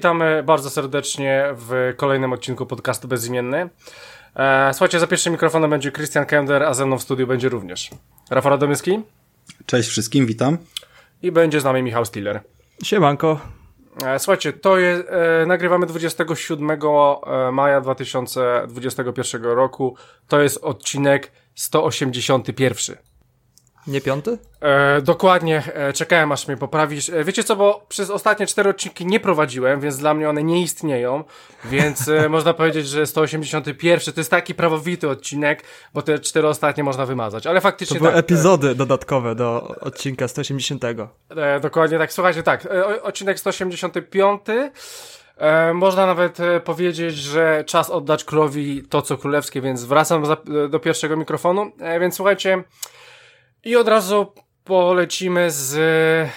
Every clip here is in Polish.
witamy bardzo serdecznie w kolejnym odcinku podcastu Bezimienny. E, słuchajcie, za pierwszym mikrofonem będzie Christian Kender, a ze mną w studiu będzie również Rafał Radomyski. Cześć wszystkim, witam. I będzie z nami Michał Stiller. Siemanko. E, słuchajcie, to jest, e, nagrywamy 27 e, maja 2021 roku. To jest odcinek 181. Nie piąty? E, dokładnie, e, czekałem aż mnie poprawisz. E, wiecie co, bo przez ostatnie cztery odcinki nie prowadziłem, więc dla mnie one nie istnieją, więc e, można powiedzieć, że 181 to jest taki prawowity odcinek, bo te cztery ostatnie można wymazać, ale faktycznie To były tak. epizody dodatkowe do odcinka 180. E, dokładnie tak, słuchajcie, tak, e, odcinek 185. E, można nawet e, powiedzieć, że czas oddać królowi to, co królewskie, więc wracam za, do pierwszego mikrofonu. E, więc słuchajcie, i od razu polecimy z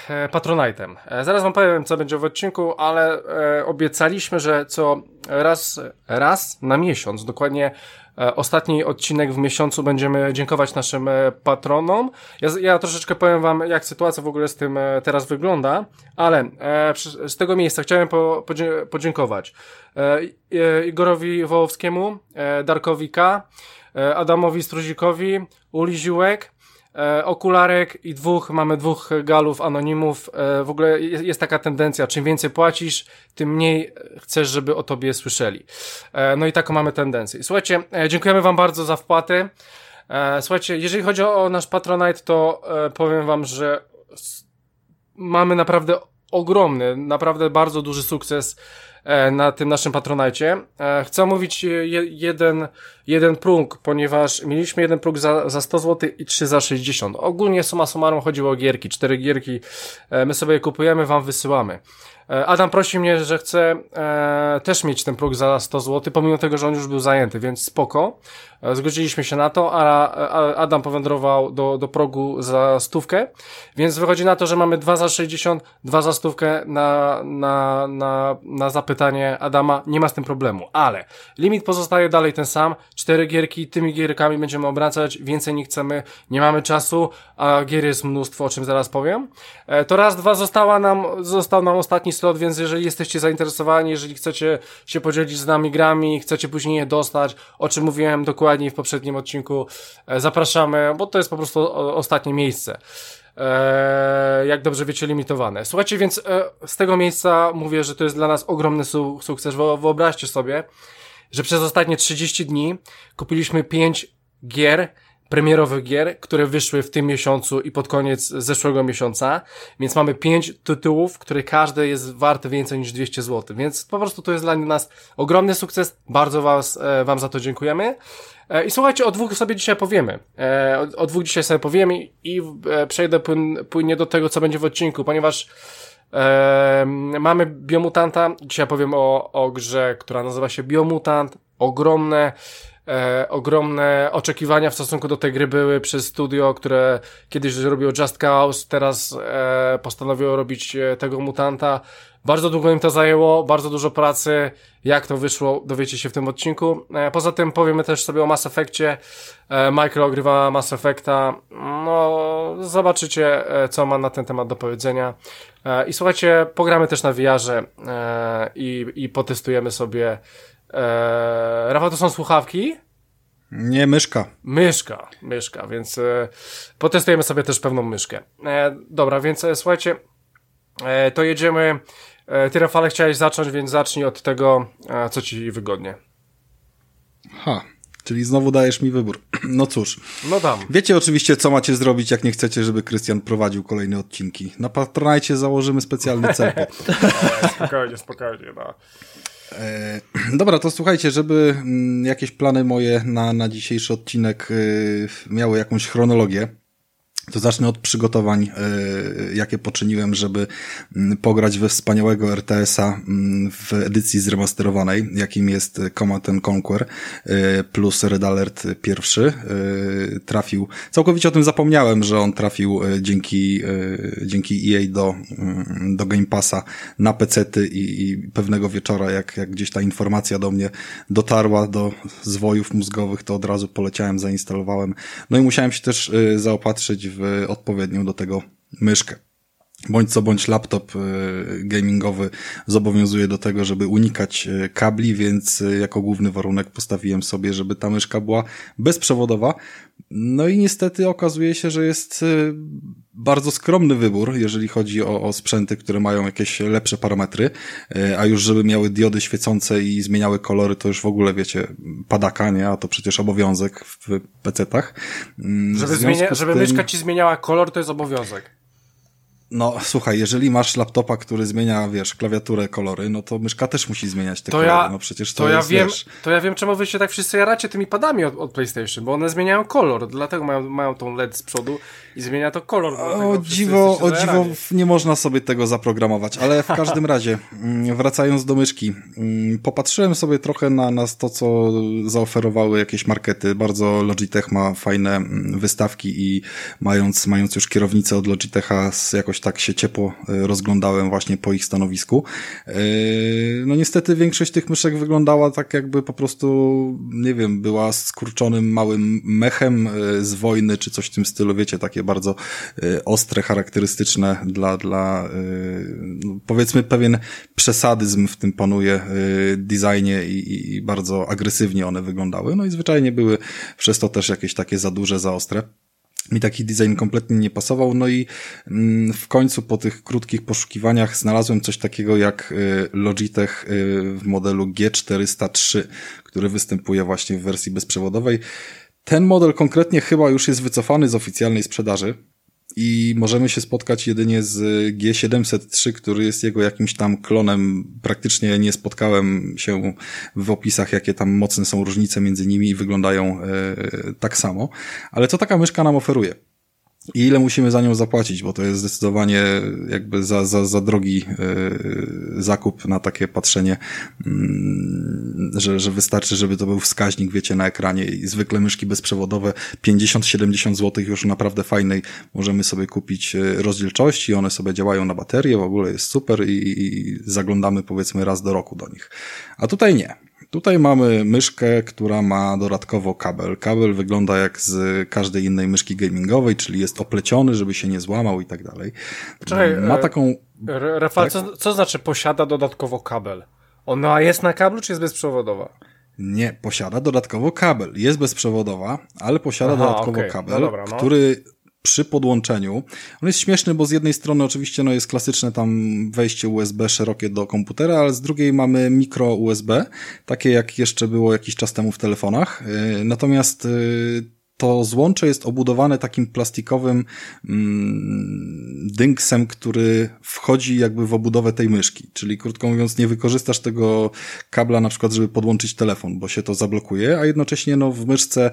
e, Patronite'em. E, zaraz wam powiem, co będzie w odcinku, ale e, obiecaliśmy, że co raz, raz na miesiąc, dokładnie ostatni odcinek w miesiącu będziemy dziękować naszym patronom. Ja, ja troszeczkę powiem wam, jak sytuacja w ogóle z tym teraz wygląda, ale z tego miejsca chciałem podziękować Igorowi Wołowskiemu, Darkowi K, Adamowi Struzikowi, Uli Ziółek, e, okularek i dwóch, mamy dwóch galów anonimów. E, w ogóle jest, jest taka tendencja, czym więcej płacisz, tym mniej chcesz, żeby o tobie słyszeli. E, no i taką mamy tendencję. Słuchajcie, e, dziękujemy wam bardzo za wpłaty. E, słuchajcie, jeżeli chodzi o, o nasz Patronite, to e, powiem wam, że mamy naprawdę ogromny, naprawdę bardzo duży sukces e, na tym naszym Patronajcie. E, Chcę mówić je, jeden, jeden próg, ponieważ mieliśmy jeden próg za, za 100 zł i 3 za 60. Ogólnie suma summarum chodziło o gierki, cztery gierki, e, my sobie je kupujemy, wam wysyłamy. E, Adam prosi mnie, że chce e, też mieć ten próg za 100 zł, pomimo tego, że on już był zajęty, więc spoko. E, Zgodziliśmy się na to, a, a Adam powędrował do, do progu za stówkę, więc wychodzi na to, że mamy 2 za 60, 2 za stówkę na, na, na, na zapytanie Adama. Nie ma z tym problemu, ale limit pozostaje dalej ten sam. Cztery gierki, tymi gierkami będziemy obracać, więcej nie chcemy, nie mamy czasu, a gier jest mnóstwo, o czym zaraz powiem. E, To raz, dwa, została nam, został nam ostatni slot, więc jeżeli jesteście zainteresowani, jeżeli chcecie się podzielić z nami grami, chcecie później je dostać, o czym mówiłem dokładniej w poprzednim odcinku, e, zapraszamy, bo to jest po prostu ostatnie miejsce. E, jak dobrze wiecie, limitowane. Słuchajcie, więc e, z tego miejsca mówię, że to jest dla nas ogromny su sukces. Wyobraźcie sobie, że przez ostatnie 30 dni kupiliśmy 5 gier, premierowych gier, które wyszły w tym miesiącu i pod koniec zeszłego miesiąca, więc mamy 5 tytułów, które każdy jest warte więcej niż 200 zł, więc po prostu to jest dla nas ogromny sukces, bardzo was, e, wam za to dziękujemy. E, I słuchajcie, o dwóch sobie dzisiaj powiemy. E, o, dwóch dzisiaj sobie powiemy i przejdę płyn, płynnie do tego, co będzie w odcinku, ponieważ mamy Biomutanta. Dzisiaj powiem o, o grze, która nazywa się Biomutant. Ogromne, e, ogromne oczekiwania w stosunku do tej gry były przez studio, które kiedyś robiło Just Cause, teraz e, postanowiło robić e, tego mutanta. Bardzo długo im to zajęło, bardzo dużo pracy. Jak to wyszło, dowiecie się w tym odcinku. E, poza tym powiemy też sobie o Mass Effectie. E, Michael ogrywa Mass Effecta. No, zobaczycie, e, co ma na ten temat do powiedzenia. E, I słuchajcie, pogramy też na VR-ze e, i, i potestujemy sobie. E, Rafał, to są słuchawki? Nie, myszka. Myszka, myszka, więc e, potestujemy sobie też pewną myszkę. E, dobra, więc e, słuchajcie, e, to jedziemy. E, ty, Rafale, chciałeś zacząć, więc zacznij od tego, co ci wygodnie. Ha, czyli znowu dajesz mi wybór. No cóż, No dam. wiecie oczywiście, co macie zrobić, jak nie chcecie, żeby Krystian prowadził kolejne odcinki. Na Patronite założymy specjalny cel. E, spokojnie, spokojnie, no. E, dobra, to słuchajcie, żeby mm, jakieś plany moje na, na dzisiejszy odcinek y, miały jakąś chronologię, to zacznę od przygotowań, y, jakie poczyniłem, żeby mm, pograć we wspaniałego RTS-a mm, w edycji zremasterowanej, jakim jest Command and Conquer y, plus Red Alert pierwszy. y, Trafił, całkowicie o tym zapomniałem, że on trafił dzięki, dzięki EA do, mm, do Game Passa na pecety i, i pewnego wieczora, jak, jak gdzieś ta informacja do mnie dotarła do zwojów mózgowych, to od razu poleciałem, zainstalowałem. No i musiałem się też zaopatrzyć w odpowiednią do tego myszkę. Bądź co bądź laptop e, gamingowy zobowiązuje do tego, żeby unikać e, kabli, więc e, jako główny warunek postawiłem sobie, żeby ta myszka była bezprzewodowa. No i niestety okazuje się, że jest bardzo skromny wybór, jeżeli chodzi o, o sprzęty, które mają jakieś lepsze parametry, a już żeby miały diody świecące i zmieniały kolory, to już w ogóle wiecie, padaka, nie? A to przecież obowiązek w PC-tach. Mm, żeby, zmienia, żeby tym... myszka ci zmieniała kolor, to jest obowiązek. No, słuchaj, jeżeli masz laptopa, który zmienia, wiesz, klawiaturę, kolory, no to myszka też musi zmieniać te to kolory. Ja, no przecież to, to jest, ja wiem, wiesz... To ja wiem, czemu wy się tak wszyscy jaracie tymi padami od, od PlayStation, bo one zmieniają kolor, dlatego mają, mają tą LED z przodu i zmienia to kolor. O dziwo, o dziwo, nie można sobie tego zaprogramować, ale w każdym razie, mm, wracając do myszki, mm, popatrzyłem sobie trochę na, na to, co zaoferowały jakieś markety. Bardzo Logitech ma fajne mm, wystawki i mając, mając już kierownicę od Logitecha jakoś tak się ciepło e, rozglądałem właśnie po ich stanowisku. E, no niestety większość tych myszek wyglądała tak jakby po prostu, nie wiem, była skurczonym małym mechem e, z wojny, czy coś w tym stylu, wiecie, takie bardzo ostre, charakterystyczne dla, dla no powiedzmy pewien przesadyzm w tym panuje designie i, i bardzo agresywnie one wyglądały. No i zwyczajnie były przez to też jakieś takie za duże, za ostre mi taki design kompletnie nie pasował, no i mm, w końcu po tych krótkich poszukiwaniach znalazłem coś takiego jak y, Logitech y, w modelu G403, który występuje właśnie w wersji bezprzewodowej. Ten model konkretnie chyba już jest wycofany z oficjalnej sprzedaży, i możemy się spotkać jedynie z G703, który jest jego jakimś tam klonem. Praktycznie nie spotkałem się w opisach, jakie tam mocne są różnice między nimi i wyglądają e, tak samo. Ale co taka myszka nam oferuje? I ile musimy za nią zapłacić, bo to jest zdecydowanie jakby za, za, za drogi yy, zakup na takie patrzenie, yy, że, że wystarczy, żeby to był wskaźnik, wiecie, na ekranie i zwykle myszki bezprzewodowe 50-70 zł już naprawdę fajnej możemy sobie kupić e, rozdzielczości, one sobie działają na baterię, w ogóle jest super i, i zaglądamy powiedzmy raz do roku do nich. A tutaj nie. Tutaj mamy myszkę, która ma dodatkowo kabel. Kabel wygląda jak z każdej innej myszki gamingowej, czyli jest opleciony, żeby się nie złamał i tak dalej. Czekaj, ma e, taką... Rafał, tak? co, co znaczy posiada dodatkowo kabel? Ona jest na kablu, czy jest bezprzewodowa? Nie, posiada dodatkowo kabel. Jest bezprzewodowa, ale posiada Aha, dodatkowo okay. kabel, no dobra, no. który przy podłączeniu. On jest śmieszny, bo z jednej strony oczywiście no jest klasyczne tam wejście USB szerokie do komputera, ale z drugiej mamy mikro USB, takie jak jeszcze było jakiś czas temu w telefonach. Y, natomiast y, to złącze jest obudowane takim plastikowym mm, dynksem, który wchodzi jakby w obudowę tej myszki. Czyli krótko mówiąc, nie wykorzystasz tego kabla na przykład, żeby podłączyć telefon, bo się to zablokuje, a jednocześnie no, w myszce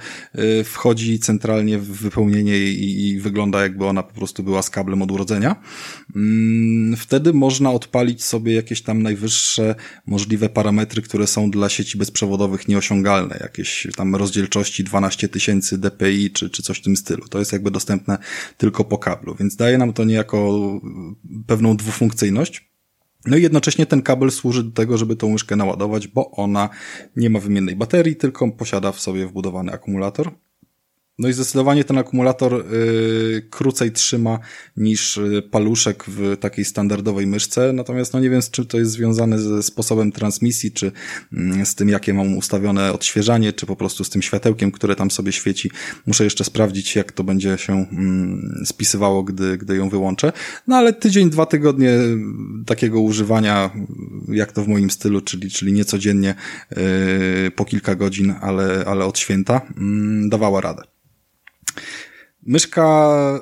y, wchodzi centralnie w wypełnienie i, i wygląda jakby ona po prostu była z kablem od urodzenia. Mm, wtedy można odpalić sobie jakieś tam najwyższe możliwe parametry, które są dla sieci bezprzewodowych nieosiągalne. Jakieś tam rozdzielczości 12 tysięcy dp API czy, czy coś w tym stylu. To jest jakby dostępne tylko po kablu, więc daje nam to niejako pewną dwufunkcyjność. No i jednocześnie ten kabel służy do tego, żeby tą łyżkę naładować, bo ona nie ma wymiennej baterii, tylko posiada w sobie wbudowany akumulator. No i zdecydowanie ten akumulator y, krócej trzyma niż y, paluszek w takiej standardowej myszce, natomiast no nie wiem z czym to jest związane ze sposobem transmisji, czy y, z tym jakie mam ustawione odświeżanie, czy po prostu z tym światełkiem, które tam sobie świeci. Muszę jeszcze sprawdzić jak to będzie się mm, spisywało, gdy, gdy ją wyłączę. No ale tydzień, dwa tygodnie takiego używania, jak to w moim stylu, czyli, czyli nie codziennie y, po kilka godzin, ale, ale od święta, mm, dawała radę. Myszka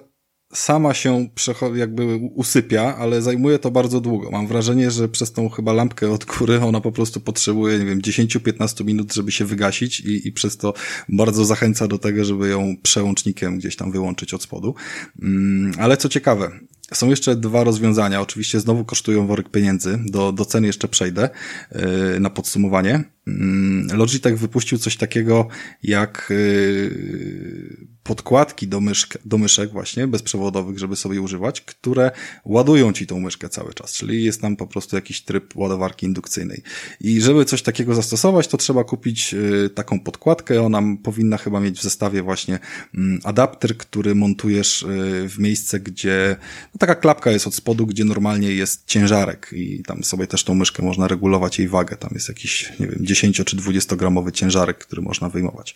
sama się jakby usypia, ale zajmuje to bardzo długo. Mam wrażenie, że przez tą chyba lampkę od góry ona po prostu potrzebuje, nie wiem, 10-15 minut, żeby się wygasić i, i przez to bardzo zachęca do tego, żeby ją przełącznikiem gdzieś tam wyłączyć od spodu. Mm, ale co ciekawe, są jeszcze dwa rozwiązania. Oczywiście znowu kosztują worek pieniędzy. Do, do ceny jeszcze przejdę yy, na podsumowanie. Yy, Logitech wypuścił coś takiego jak yy, podkładki do, myszk, do myszek właśnie bezprzewodowych, żeby sobie używać, które ładują ci tą myszkę cały czas, czyli jest tam po prostu jakiś tryb ładowarki indukcyjnej. I żeby coś takiego zastosować, to trzeba kupić y, taką podkładkę, ona powinna chyba mieć w zestawie właśnie mm, adapter, który montujesz y, w miejsce, gdzie no, taka klapka jest od spodu, gdzie normalnie jest ciężarek i tam sobie też tą myszkę można regulować jej wagę, tam jest jakiś, nie wiem, 10 czy 20 gramowy ciężarek, który można wyjmować.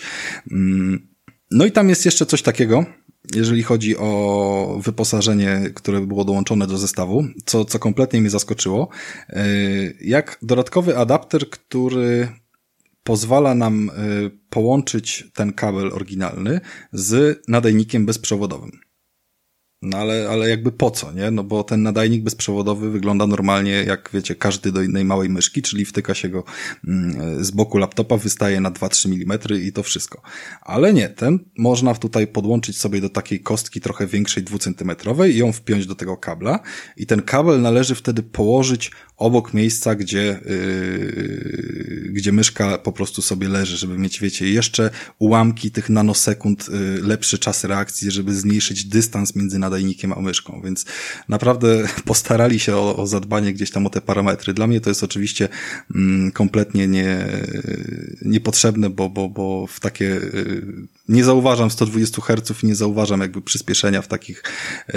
No i tam jest jeszcze coś takiego, jeżeli chodzi o wyposażenie, które było dołączone do zestawu, co, co kompletnie mnie zaskoczyło, e, jak dodatkowy adapter, który pozwala nam e, połączyć ten kabel oryginalny z nadajnikiem bezprzewodowym. No ale, ale jakby po co, nie? No bo ten nadajnik bezprzewodowy wygląda normalnie, jak wiecie, każdy do innej małej myszki, czyli wtyka się go mm, z boku laptopa, wystaje na 2-3 mm i to wszystko. Ale nie, ten można tutaj podłączyć sobie do takiej kostki trochę większej, dwucentymetrowej i ją wpiąć do tego kabla i ten kabel należy wtedy położyć obok miejsca, gdzie, yy, gdzie myszka po prostu sobie leży, żeby mieć, wiecie, jeszcze ułamki tych nanosekund, yy, lepszy czas reakcji, żeby zmniejszyć dystans między nadajnikiem a myszką, więc naprawdę postarali się o, o zadbanie gdzieś tam o te parametry. Dla mnie to jest oczywiście mm, kompletnie nie, niepotrzebne, bo, bo, bo w takie yy, nie zauważam 120 Hz i nie zauważam jakby przyspieszenia w takich, yy,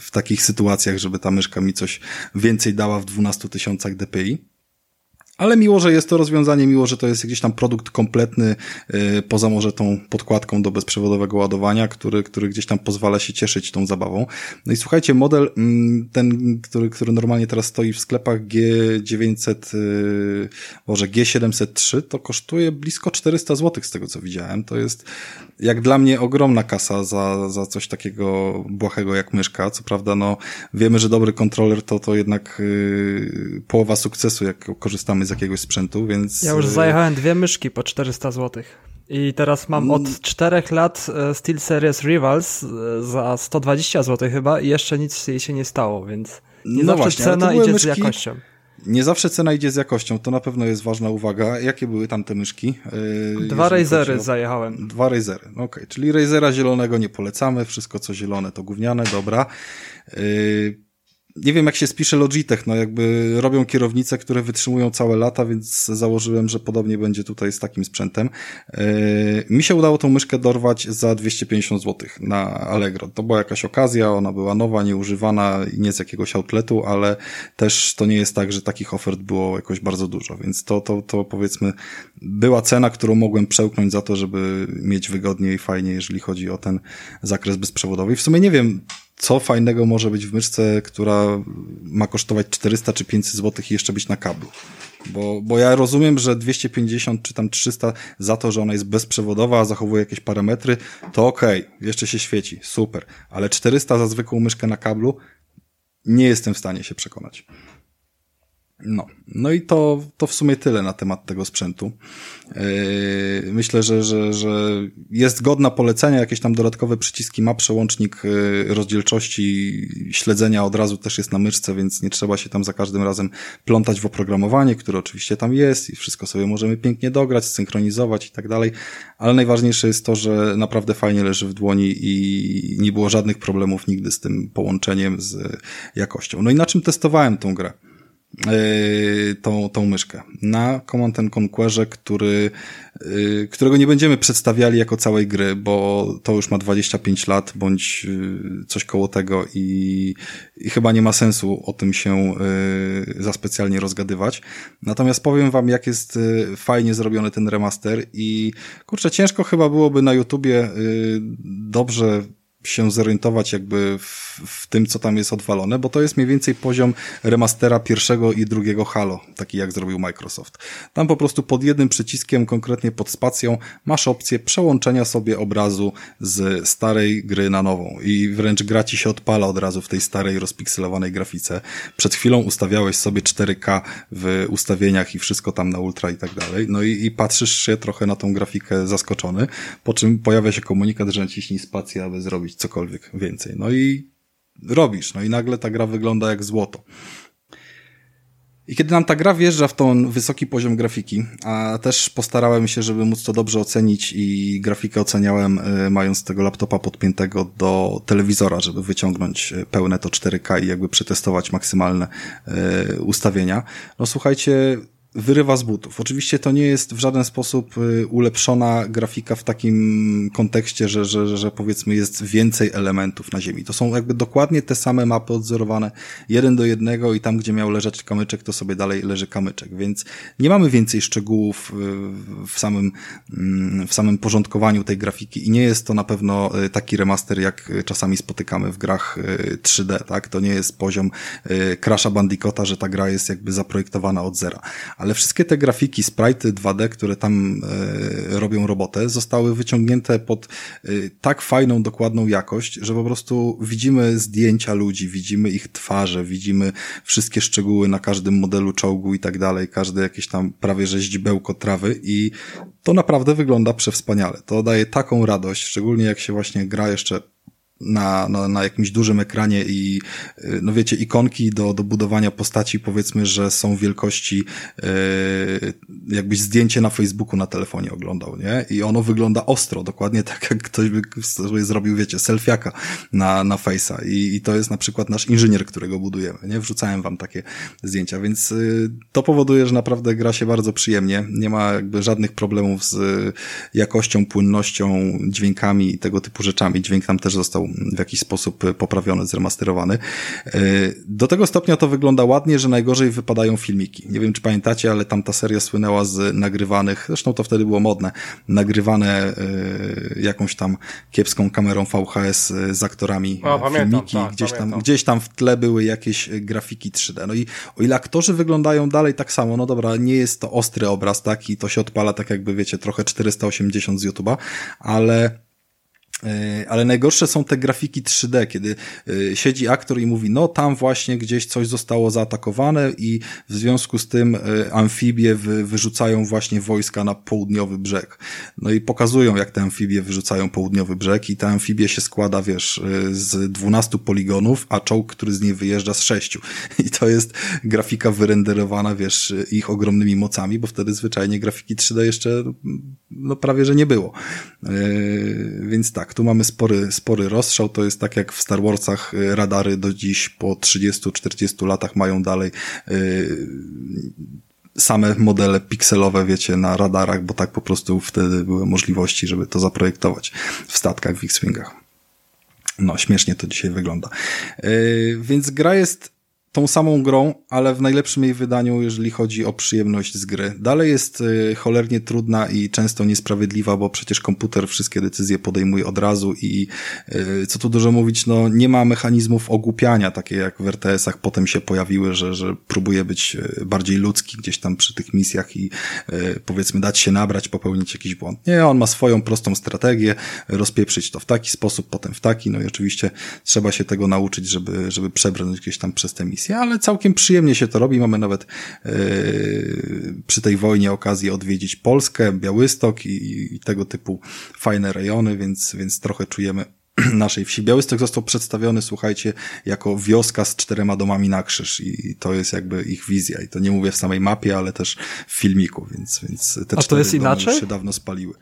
w takich sytuacjach, żeby ta myszka mi coś więcej dała w 12 tysiącach dpi. Ale miło, że jest to rozwiązanie, miło, że to jest jakiś tam produkt kompletny, yy, poza może tą podkładką do bezprzewodowego ładowania, który, który gdzieś tam pozwala się cieszyć tą zabawą. No i słuchajcie, model mm, ten, który, który normalnie teraz stoi w sklepach G900, yy, może G703, to kosztuje blisko 400 zł z tego co widziałem. To jest jak dla mnie ogromna kasa za, za coś takiego błahego jak myszka. Co prawda, no wiemy, że dobry kontroler to, to jednak yy, połowa sukcesu, jak korzystamy z jakiegoś sprzętu, więc... Ja już zajechałem dwie myszki po 400 zł. I teraz mam od mm. czterech lat e, SteelSeries Rivals e, za 120 zł chyba i jeszcze nic jej się nie stało, więc nie no zawsze właśnie, cena idzie myszki... z jakością. Nie zawsze cena idzie z jakością, to na pewno jest ważna uwaga. Jakie były tam te myszki? Yy, Dwa Razery o... zajechałem. Dwa Razery, okej. Okay. Czyli Razera zielonego nie polecamy, wszystko co zielone to gówniane, dobra. Yy, nie wiem jak się spisze Logitech, no jakby robią kierownice, które wytrzymują całe lata, więc założyłem, że podobnie będzie tutaj z takim sprzętem. Yy, mi się udało tą myszkę dorwać za 250 zł na Allegro. To była jakaś okazja, ona była nowa, nieużywana i nie z jakiegoś outletu, ale też to nie jest tak, że takich ofert było jakoś bardzo dużo, więc to, to, to powiedzmy była cena, którą mogłem przełknąć za to, żeby mieć wygodnie i fajnie, jeżeli chodzi o ten zakres bezprzewodowy. W sumie nie wiem, co fajnego może być w myszce, która ma kosztować 400 czy 500 zł i jeszcze być na kablu. Bo, bo ja rozumiem, że 250 czy tam 300 za to, że ona jest bezprzewodowa, a zachowuje jakieś parametry, to okej, okay, jeszcze się świeci, super. Ale 400 za zwykłą myszkę na kablu nie jestem w stanie się przekonać. No, no i to, to w sumie tyle na temat tego sprzętu. Yy, myślę, że, że, że jest godna polecenia, jakieś tam dodatkowe przyciski ma, przełącznik yy, rozdzielczości, śledzenia od razu też jest na myszce, więc nie trzeba się tam za każdym razem plątać w oprogramowanie, które oczywiście tam jest i wszystko sobie możemy pięknie dograć, synchronizować i tak dalej, ale najważniejsze jest to, że naprawdę fajnie leży w dłoni i nie było żadnych problemów nigdy z tym połączeniem, z jakością. No i na czym testowałem tą grę? Yy, tą, tą myszkę. Na Command Conquerze, który, yy, którego nie będziemy przedstawiali jako całej gry, bo to już ma 25 lat, bądź yy, coś koło tego i, i chyba nie ma sensu o tym się za specjalnie rozgadywać. Natomiast powiem wam, jak jest fajnie zrobiony ten remaster i kurczę, ciężko chyba byłoby na YouTubie dobrze się zorientować jakby w, w, tym, co tam jest odwalone, bo to jest mniej więcej poziom remastera pierwszego i drugiego Halo, taki jak zrobił Microsoft. Tam po prostu pod jednym przyciskiem, konkretnie pod spacją, masz opcję przełączenia sobie obrazu z starej gry na nową i wręcz gra ci się odpala od razu w tej starej, rozpikselowanej grafice. Przed chwilą ustawiałeś sobie 4K w ustawieniach i wszystko tam na ultra i tak dalej, no i, i patrzysz się trochę na tą grafikę zaskoczony, po czym pojawia się komunikat, że naciśnij spację, aby zrobić cokolwiek więcej. No i robisz, no i nagle ta gra wygląda jak złoto. I kiedy nam ta gra wjeżdża w ten wysoki poziom grafiki, a też postarałem się, żeby móc to dobrze ocenić i grafikę oceniałem y, mając tego laptopa podpiętego do telewizora, żeby wyciągnąć y, pełne to 4K i jakby przetestować maksymalne y, ustawienia. No słuchajcie, wyrywa z butów. Oczywiście to nie jest w żaden sposób y, ulepszona grafika w takim kontekście, że, że, że powiedzmy jest więcej elementów na ziemi. To są jakby dokładnie te same mapy odzorowane jeden do jednego i tam, gdzie miał leżeć kamyczek, to sobie dalej leży kamyczek, więc nie mamy więcej szczegółów y, w samym, mm, w samym porządkowaniu tej grafiki i nie jest to na pewno y, taki remaster, jak czasami spotykamy w grach 3D, tak? To nie jest poziom Crasha Bandicoota, że ta gra jest jakby zaprojektowana od zera ale wszystkie te grafiki, sprite 2D, które tam e, robią robotę, zostały wyciągnięte pod e, tak fajną, dokładną jakość, że po prostu widzimy zdjęcia ludzi, widzimy ich twarze, widzimy wszystkie szczegóły na każdym modelu czołgu i tak dalej, każde jakieś tam prawie że ździbełko trawy i to naprawdę wygląda przewspaniale. To daje taką radość, szczególnie jak się właśnie gra jeszcze na, na, na jakimś dużym ekranie i y, no wiecie, ikonki do, do budowania postaci powiedzmy, że są wielkości yy, jakbyś zdjęcie na Facebooku na telefonie oglądał, nie? I ono wygląda ostro, dokładnie tak jak ktoś by sobie zrobił, wiecie, selfiaka na, na Face'a I, i to jest na przykład nasz inżynier, którego budujemy, nie? Wrzucałem wam takie zdjęcia, więc yy, to powoduje, że naprawdę gra się bardzo przyjemnie, nie ma jakby żadnych problemów z jakością, płynnością, dźwiękami i tego typu rzeczami. Dźwięk tam też został w jakiś sposób poprawiony, zremasterowany. E, do tego stopnia to wygląda ładnie, że najgorzej wypadają filmiki. Nie wiem, czy pamiętacie, ale tam ta seria słynęła z nagrywanych, zresztą to wtedy było modne, nagrywane e, jakąś tam kiepską kamerą VHS z aktorami pamiętam, filmiki. tak, gdzieś, pamiętam. tam, gdzieś tam w tle były jakieś grafiki 3D. No i o ile aktorzy wyglądają dalej tak samo, no dobra, nie jest to ostry obraz, tak, i to się odpala tak jakby, wiecie, trochę 480 z YouTube'a, ale E, ale najgorsze są te grafiki 3D, kiedy e, siedzi aktor i mówi, no tam właśnie gdzieś coś zostało zaatakowane i w związku z tym e, amfibie wyrzucają właśnie wojska na południowy brzeg. No i pokazują, jak te amfibie wyrzucają południowy brzeg i ta amfibie się składa, wiesz, z 12 poligonów, a czołg, który z niej wyjeżdża z 6. I to jest grafika wyrenderowana, wiesz, ich ogromnymi mocami, bo wtedy zwyczajnie grafiki 3D jeszcze no prawie, że nie było. Więc tak, tu mamy spory, spory rozstrzał. To jest tak jak w Star Warsach y, radary do dziś po 30-40 latach mają dalej yy, same modele pikselowe, wiecie, na radarach, bo tak po prostu wtedy były możliwości, żeby to zaprojektować w statkach, w X-Wingach. No, śmiesznie to dzisiaj wygląda. Yy, więc gra jest tą samą grą, ale w najlepszym jej wydaniu, jeżeli chodzi o przyjemność z gry. Dalej jest y, cholernie trudna i często niesprawiedliwa, bo przecież komputer wszystkie decyzje podejmuje od razu i y, co tu dużo mówić, no nie ma mechanizmów ogłupiania, takie jak w RTS-ach potem się pojawiły, że, że próbuje być y, bardziej ludzki gdzieś tam przy tych misjach i powiedzmy dać się nabrać, popełnić jakiś błąd. Nie, on ma swoją prostą strategię, rozpieprzyć to w taki sposób, potem w taki, no i oczywiście trzeba się tego nauczyć, żeby, żeby przebrnąć gdzieś tam przez te misje ale całkiem przyjemnie się to robi. Mamy nawet yy, przy tej wojnie okazję odwiedzić Polskę, Białystok i, i tego typu fajne rejony, więc, więc trochę czujemy naszej wsi. Białystok został przedstawiony, słuchajcie, jako wioska z czterema domami na krzyż i to jest jakby ich wizja i to nie mówię w samej mapie, ale też w filmiku, więc, więc te A to jest inaczej? się dawno spaliły.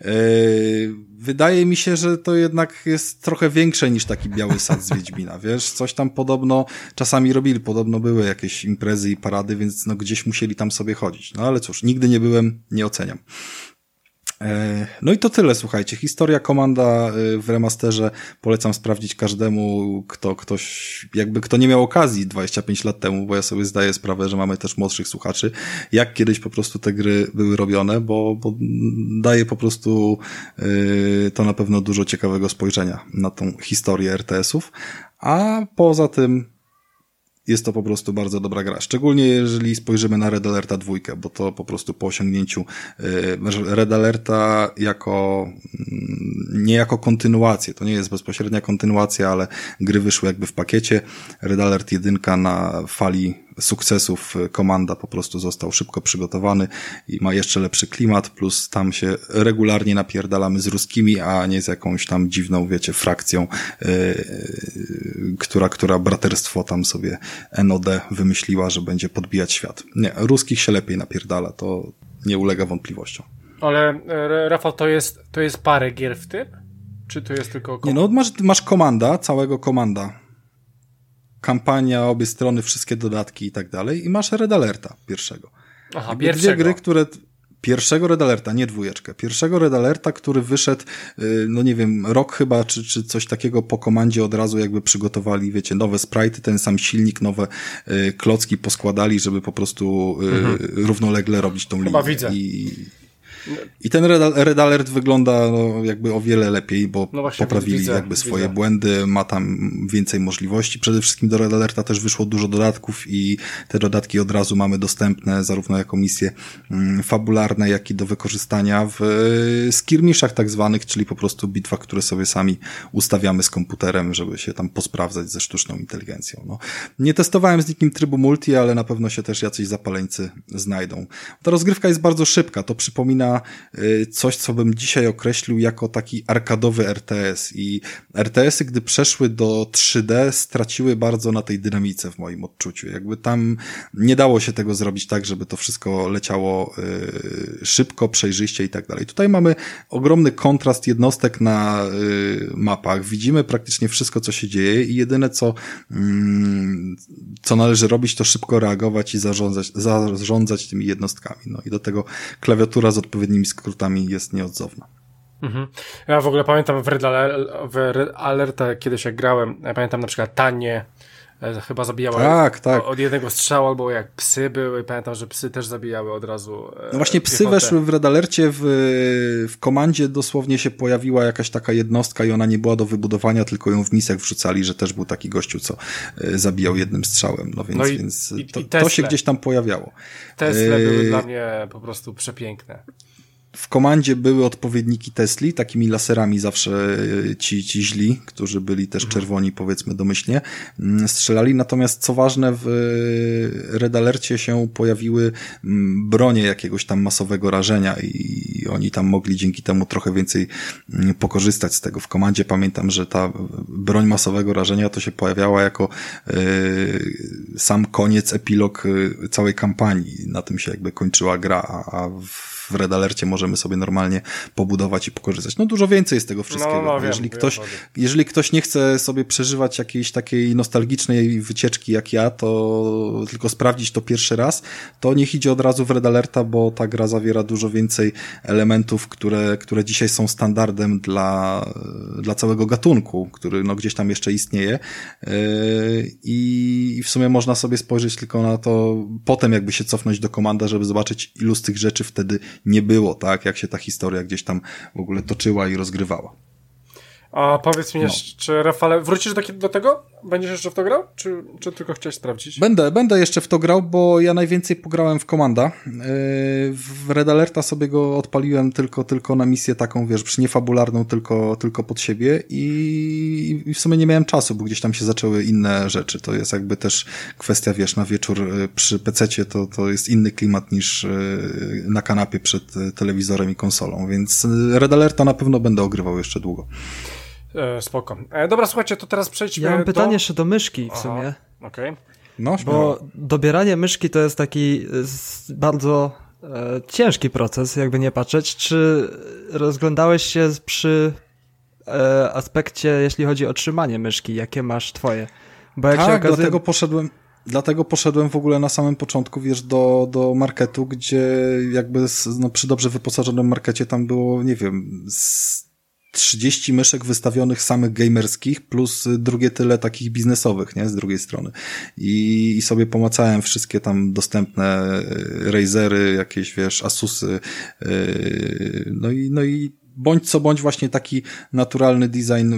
Yy, wydaje mi się, że to jednak jest trochę większe niż taki biały sad z Wiedźmina, wiesz? Coś tam podobno czasami robili, podobno były jakieś imprezy i parady, więc no gdzieś musieli tam sobie chodzić. No ale cóż, nigdy nie byłem, nie oceniam. E, no i to tyle, słuchajcie. Historia komanda e, w remasterze polecam sprawdzić każdemu, kto ktoś, jakby kto nie miał okazji 25 lat temu, bo ja sobie zdaję sprawę, że mamy też młodszych słuchaczy, jak kiedyś po prostu te gry były robione, bo, bo daje po prostu yy, to na pewno dużo ciekawego spojrzenia na tą historię RTS-ów. A poza tym jest to po prostu bardzo dobra gra. Szczególnie jeżeli spojrzymy na Red Alerta 2, bo to po prostu po osiągnięciu y, Red Alerta jako mm, nie jako kontynuację, to nie jest bezpośrednia kontynuacja, ale gry wyszły jakby w pakiecie. Red Alert 1 na fali sukcesów komanda po prostu został szybko przygotowany i ma jeszcze lepszy klimat, plus tam się regularnie napierdalamy z ruskimi, a nie z jakąś tam dziwną, wiecie, frakcją, yy, która, która braterstwo tam sobie NOD wymyśliła, że będzie podbijać świat. Nie, ruskich się lepiej napierdala, to nie ulega wątpliwościom. Ale Rafał, to jest, to jest parę gier w tym? Czy to jest tylko komanda? Nie, no masz, masz komanda, całego komanda. Kampania, obie strony, wszystkie dodatki i tak dalej. I masz Red Alerta pierwszego. Aha, pierwszego. Dwie gry, które... Pierwszego Red Alerta, nie dwójeczkę. Pierwszego Red Alerta, który wyszedł, y, no nie wiem, rok chyba, czy, czy coś takiego po komandzie od razu jakby przygotowali, wiecie, nowe sprite, ten sam silnik, nowe y, klocki poskładali, żeby po prostu y, mhm. równolegle robić tą linię. Chyba widzę. I, i ten Red, Alert wygląda no, jakby o wiele lepiej, bo no właśnie, poprawili widzę, jakby swoje widzę. błędy, ma tam więcej możliwości. Przede wszystkim do Red Alerta też wyszło dużo dodatków i te dodatki od razu mamy dostępne zarówno jako misje mm, fabularne, jak i do wykorzystania w e, skirmiszach tak zwanych, czyli po prostu bitwach, które sobie sami ustawiamy z komputerem, żeby się tam posprawdzać ze sztuczną inteligencją. No. Nie testowałem z nikim trybu multi, ale na pewno się też jacyś zapaleńcy znajdą. Ta rozgrywka jest bardzo szybka, to przypomina Y, coś, co bym dzisiaj określił jako taki arkadowy RTS i RTS-y, gdy przeszły do 3D, straciły bardzo na tej dynamice w moim odczuciu. Jakby tam nie dało się tego zrobić tak, żeby to wszystko leciało y, szybko, przejrzyście i tak dalej. Tutaj mamy ogromny kontrast jednostek na y, mapach. Widzimy praktycznie wszystko, co się dzieje i jedyne, co, mm, co należy robić, to szybko reagować i zarządzać, zarządzać tymi jednostkami. No i do tego klawiatura z odpowiednim odpowiednimi skrótami jest nieodzowna. Mhm. Ja w ogóle pamiętam w Red, w Red Alerta kiedyś jak grałem, ja pamiętam na przykład Tanie, e, chyba zabijała tak, tak. od jednego strzału, albo jak psy były, pamiętam, że psy też zabijały od razu. E, no właśnie psy piechotę. weszły w Red Alercie, w, w komandzie dosłownie się pojawiła jakaś taka jednostka i ona nie była do wybudowania, tylko ją w misjach wrzucali, że też był taki gościu, co e, zabijał jednym strzałem, no więc, no i, więc i, to, i to, się gdzieś tam pojawiało. Tesla były dla mnie po prostu przepiękne w komandzie były odpowiedniki Tesli, takimi laserami zawsze e, ci, ci źli, którzy byli też mhm. czerwoni, powiedzmy domyślnie, mm, strzelali. Natomiast co ważne, w e, Red Alercie się pojawiły mm, bronie jakiegoś tam masowego rażenia i oni tam mogli dzięki temu trochę więcej mm, pokorzystać z tego. W komandzie pamiętam, że ta broń masowego rażenia to się pojawiała jako e, sam koniec, epilog całej kampanii. Na tym się jakby kończyła gra, a w w Red Alercie możemy sobie normalnie pobudować i pokorzystać. No dużo więcej jest tego wszystkiego. No, no, wiem, jeżeli, ktoś, jeżeli ktoś nie chce sobie przeżywać jakiejś takiej nostalgicznej wycieczki jak ja, to tylko sprawdzić to pierwszy raz, to niech idzie od razu w Red Alerta, bo ta gra zawiera dużo więcej elementów, które, które dzisiaj są standardem dla, dla całego gatunku, który no gdzieś tam jeszcze istnieje. Yy, I w sumie można sobie spojrzeć tylko na to, potem jakby się cofnąć do komanda, żeby zobaczyć ilu z tych rzeczy wtedy nie było, tak? Jak się ta historia gdzieś tam w ogóle toczyła i rozgrywała. A powiedz mi no. jeszcze, Rafale, wrócisz do, do tego? Będziesz jeszcze w to grał? Czy, czy tylko chciałeś sprawdzić? Będę, będę jeszcze w to grał, bo ja najwięcej pograłem w komanda. Yy, w Red Alerta sobie go odpaliłem tylko, tylko na misję taką, wiesz, niefabularną, tylko, tylko pod siebie i, i w sumie nie miałem czasu, bo gdzieś tam się zaczęły inne rzeczy. To jest jakby też kwestia, wiesz, na wieczór yy, przy pececie to, to jest inny klimat niż yy, na kanapie przed telewizorem i konsolą, więc Red Alerta na pewno będę ogrywał jeszcze długo. E, spoko. E, dobra, słuchajcie, to teraz przejdźmy Ja mam do... pytanie jeszcze do myszki w Aha, sumie. Okej. Okay. No, Bo dobieranie myszki to jest taki bardzo e, ciężki proces, jakby nie patrzeć. Czy rozglądałeś się przy e, aspekcie, jeśli chodzi o trzymanie myszki? Jakie masz twoje? Bo jak tak, się okazuje... dlatego poszedłem... Dlatego poszedłem w ogóle na samym początku, wiesz, do, do marketu, gdzie jakby no, przy dobrze wyposażonym markecie tam było, nie wiem, 30 myszek wystawionych samych gamerskich, plus drugie tyle takich biznesowych, nie, z drugiej strony. I, i sobie pomacałem wszystkie tam dostępne e, Razery, jakieś, wiesz, Asusy, yy, no i, no i bądź co bądź właśnie taki naturalny design,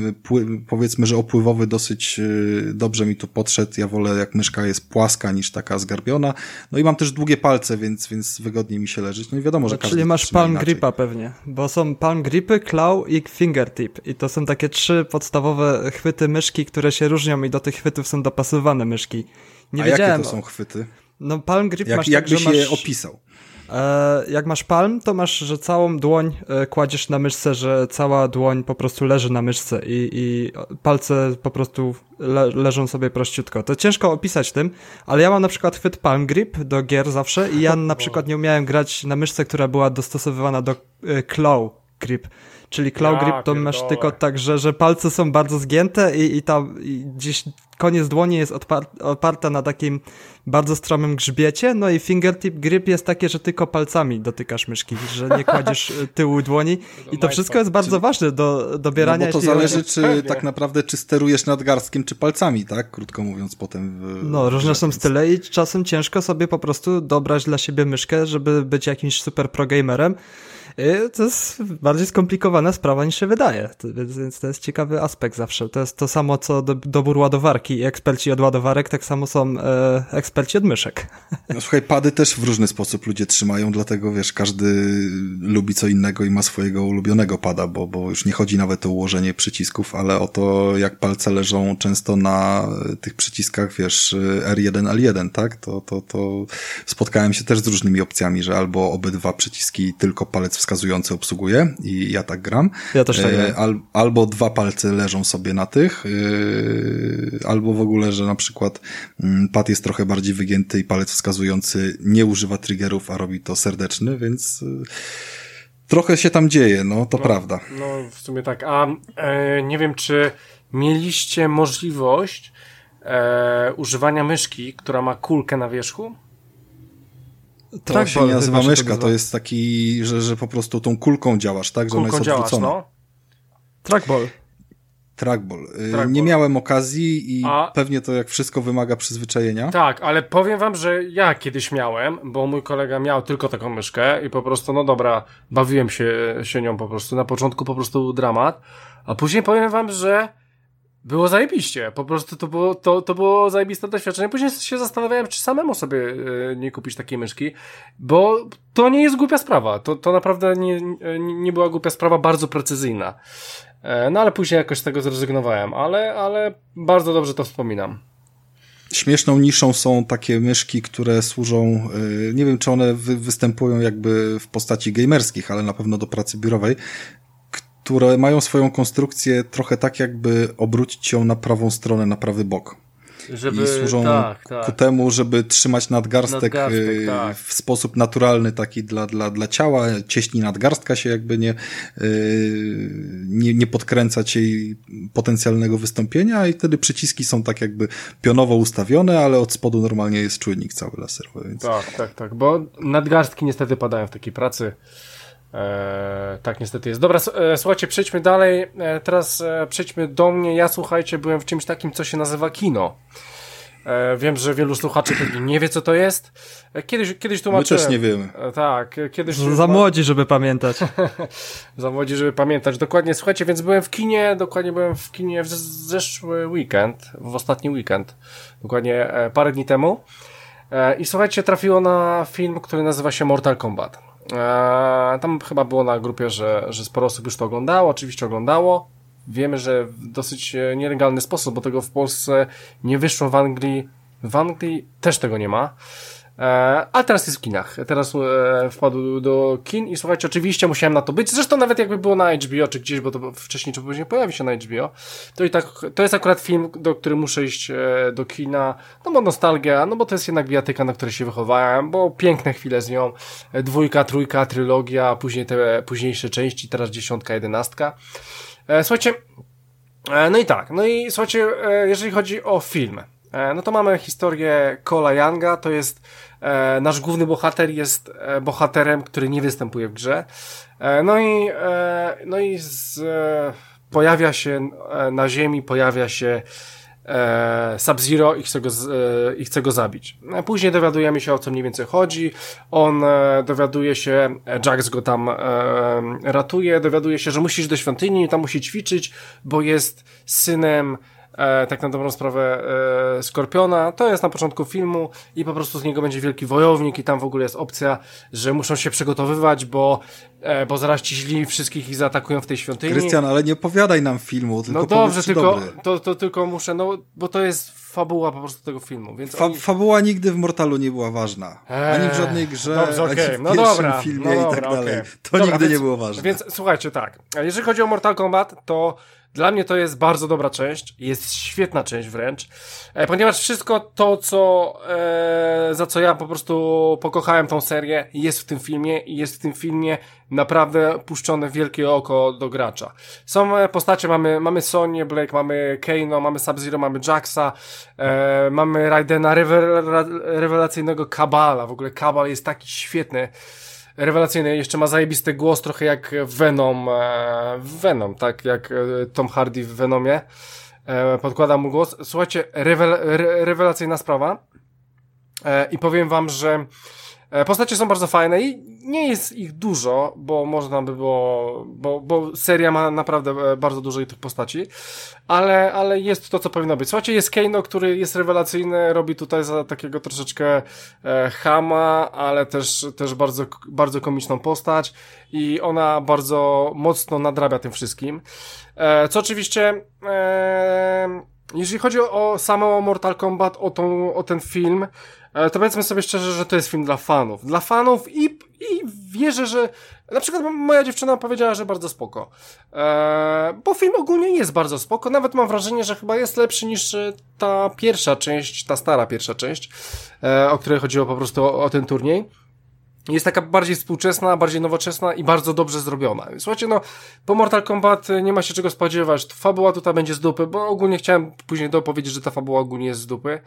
powiedzmy, że opływowy dosyć dobrze mi tu podszedł. Ja wolę jak myszka jest płaska niż taka zgarbiona. No i mam też długie palce, więc, więc wygodniej mi się leżeć. No i wiadomo, że no, każdy Czyli masz palm inaczej. gripa pewnie, bo są palm gripy, claw i fingertip i to są takie trzy podstawowe chwyty myszki, które się różnią i do tych chwytów są dopasowane myszki. Nie A wiedziałem. jakie to są chwyty? No palm grip jak, masz jak tak, byś masz... je opisał? E, jak masz palm, to masz, że całą dłoń e, kładziesz na myszce, że cała dłoń po prostu leży na myszce i, i palce po prostu le, leżą sobie prościutko. To ciężko opisać tym, ale ja mam na przykład chwyt palm grip do gier zawsze i ja na przykład nie umiałem grać na myszce, która była dostosowywana do e, claw grip. Czyli claw ja, grip to pierdolę. masz tylko tak, że, że palce są bardzo zgięte i, i tam i gdzieś koniec dłoni jest odpar oparta na takim bardzo stromym grzbiecie, no i fingertip grip jest takie, że tylko palcami dotykasz myszki, że nie kładziesz e, tyłu dłoni i to wszystko jest bardzo ważne do dobierania. No bo to zależy, czy tak naprawdę, czy sterujesz nadgarstkiem, czy palcami, tak? Krótko mówiąc potem. W... No, różne są style i czasem ciężko sobie po prostu dobrać dla siebie myszkę, żeby być jakimś super pro gamerem. Y, to jest bardziej skomplikowana sprawa niż się wydaje, więc to jest ciekawy aspekt zawsze. To jest to samo co do, dobór ładowarki. Eksperci od ładowarek tak samo są e, eksperci od myszek. No słuchaj, pady też w różny sposób ludzie trzymają, dlatego wiesz, każdy lubi co innego i ma swojego ulubionego pada, bo, bo już nie chodzi nawet o ułożenie przycisków, ale o to, jak palce leżą często na tych przyciskach, wiesz, R1, L1, tak? To, to, to spotkałem się też z różnymi opcjami, że albo obydwa przyciski tylko palec wskazujący obsługuje i ja tak gram. Ja też tak e, Al, albo dwa palce leżą sobie na tych, yy, albo w ogóle, że na przykład yy, pad jest trochę bardziej wygięty i palec wskazujący nie używa triggerów, a robi to serdeczny, więc yy, trochę się tam dzieje, no to no, prawda. No w sumie tak, a e, nie wiem, czy mieliście możliwość e, używania myszki, która ma kulkę na wierzchu? To się nie nazywa myszka, to jest taki, że, że po prostu tą kulką działasz, tak? Że kulką ona jest odwrócona. Działasz, no. Trackball. Trackball. Y, Trackball. Nie miałem okazji i A... pewnie to jak wszystko wymaga przyzwyczajenia. Tak, ale powiem wam, że ja kiedyś miałem, bo mój kolega miał tylko taką myszkę i po prostu, no dobra, bawiłem się, się nią po prostu. Na początku po prostu dramat, a później powiem wam, że było zajebiście. Po prostu to było, to, to było zajebiste doświadczenie. Później się zastanawiałem, czy samemu sobie e, nie kupić takiej myszki, bo to nie jest głupia sprawa. To, to naprawdę nie, nie była głupia sprawa, bardzo precyzyjna. E, no ale później jakoś z tego zrezygnowałem, ale, ale bardzo dobrze to wspominam. Śmieszną niszą są takie myszki, które służą, e, nie wiem czy one występują jakby w postaci gamerskich, ale na pewno do pracy biurowej, które mają swoją konstrukcję trochę tak, jakby obrócić ją na prawą stronę, na prawy bok. Żeby, I służą tak, tak. ku temu, żeby trzymać nadgarstek, nadgarstek y, tak. w sposób naturalny, taki dla, dla, dla ciała. Cieśni nadgarstka się jakby nie, y, nie, nie podkręcać jej potencjalnego wystąpienia i wtedy przyciski są tak jakby pionowo ustawione, ale od spodu normalnie jest czujnik cały laserowy. Więc... Tak, tak, tak, bo nadgarstki niestety padają w takiej pracy. Eee, tak niestety jest. Dobra, e, słuchajcie, przejdźmy dalej. E, teraz e, przejdźmy do mnie. Ja, słuchajcie, byłem w czymś takim, co się nazywa kino. E, wiem, że wielu słuchaczy pewnie nie wie, co to jest. E, kiedyś, kiedyś tłumaczyłem. My też nie wiemy. E, tak, kiedyś... Za młodzi, żeby pamiętać. Za młodzi, żeby pamiętać. Dokładnie, słuchajcie, więc byłem w kinie, dokładnie byłem w kinie w zeszły weekend, w ostatni weekend, dokładnie parę dni temu. I słuchajcie, trafiło na film, który nazywa się Mortal Kombat. Eee, tam chyba było na grupie, że, że sporo osób już to oglądało, oczywiście oglądało. Wiemy, że w dosyć e, nielegalny sposób, bo tego w Polsce nie wyszło w Anglii. W Anglii też tego nie ma. E, a teraz jest w kinach. Teraz e, wpadł do kin i słuchajcie, oczywiście musiałem na to być. Zresztą nawet jakby było na HBO czy gdzieś, bo to wcześniej czy później pojawi się na HBO, to i tak, to jest akurat film, do którym muszę iść e, do kina. No bo nostalgia, no bo to jest jednak bijatyka, na której się wychowałem, bo piękne chwile z nią. Dwójka, trójka, trylogia, później te późniejsze części, teraz dziesiątka, jedenastka. Słuchajcie, no i tak, no i słuchajcie, jeżeli chodzi o film, no to mamy historię Cola Younga, to jest E, nasz główny bohater jest e, bohaterem, który nie występuje w grze. E, no i, no i z, pojawia się na Ziemi, pojawia się e, Sub-Zero i chce, go, e, i chce go zabić. E, później dowiadujemy się o co mniej więcej chodzi. On e, dowiaduje się, e, Jax go tam e, ratuje, dowiaduje się, że musi iść do świątyni, tam musi ćwiczyć, bo jest synem e, tak na dobrą sprawę e, Skorpiona. To jest na początku filmu i po prostu z niego będzie wielki wojownik i tam w ogóle jest opcja, że muszą się przygotowywać, bo, e, bo zaraz ci źli wszystkich ich zaatakują w tej świątyni. Krystian, ale nie opowiadaj nam filmu, tylko No dobrze, tylko to, to tylko muszę, no bo to jest fabuła po prostu tego filmu. Więc Fa oni... Fabuła nigdy w Mortalu nie była ważna. Eee, ani w żadnej grze, dobrze, okay. ani w no pierwszym dobra, filmie no i tak dobra, dalej. okay. To dobra, nigdy więc, nie było ważne. Więc słuchajcie, tak. Jeżeli chodzi o Mortal Kombat, to dla mnie to jest bardzo dobra część, jest świetna część wręcz, e, ponieważ wszystko to, co, e, za co ja po prostu pokochałem tą serię, jest w tym filmie i jest w tym filmie naprawdę puszczone wielkie oko do gracza. Są e, postacie, mamy, mamy Sonię Blake, mamy Kano, mamy Sub-Zero, mamy Jaxa, e, mamy Raidena, rewelacyjnego Kabala, w ogóle Kabal jest taki świetny, rewelacyjny, jeszcze ma zajebisty głos, trochę jak Venom, e, Venom, tak jak e, Tom Hardy w Venomie, e, podkłada mu głos. Słuchajcie, rewel, re, rewelacyjna sprawa. I powiem wam, że postacie są bardzo fajne i nie jest ich dużo, bo można by było, bo, bo seria ma naprawdę e, bardzo dużo tych postaci, ale, ale jest to, co powinno być. Słuchajcie, jest Kano, który jest rewelacyjny, robi tutaj za takiego troszeczkę e, hama, ale też, też bardzo, bardzo komiczną postać i ona bardzo mocno nadrabia tym wszystkim. E, co oczywiście, e, jeżeli chodzi o, o samo Mortal Kombat, o, tą, o ten film, E, to powiedzmy sobie szczerze, że to jest film dla fanów. Dla fanów i, i wierzę, że na przykład moja dziewczyna powiedziała, że bardzo spoko. Eee, bo film ogólnie jest bardzo spoko. Nawet mam wrażenie, że chyba jest lepszy niż e, ta pierwsza część, ta stara pierwsza część, e, o której chodziło po prostu o, o ten turniej jest taka bardziej współczesna, bardziej nowoczesna i bardzo dobrze zrobiona. Słuchajcie, no, po Mortal Kombat nie ma się czego spodziewać. Fabuła tutaj będzie z dupy, bo ogólnie chciałem później dopowiedzieć, że ta fabuła ogólnie jest z dupy,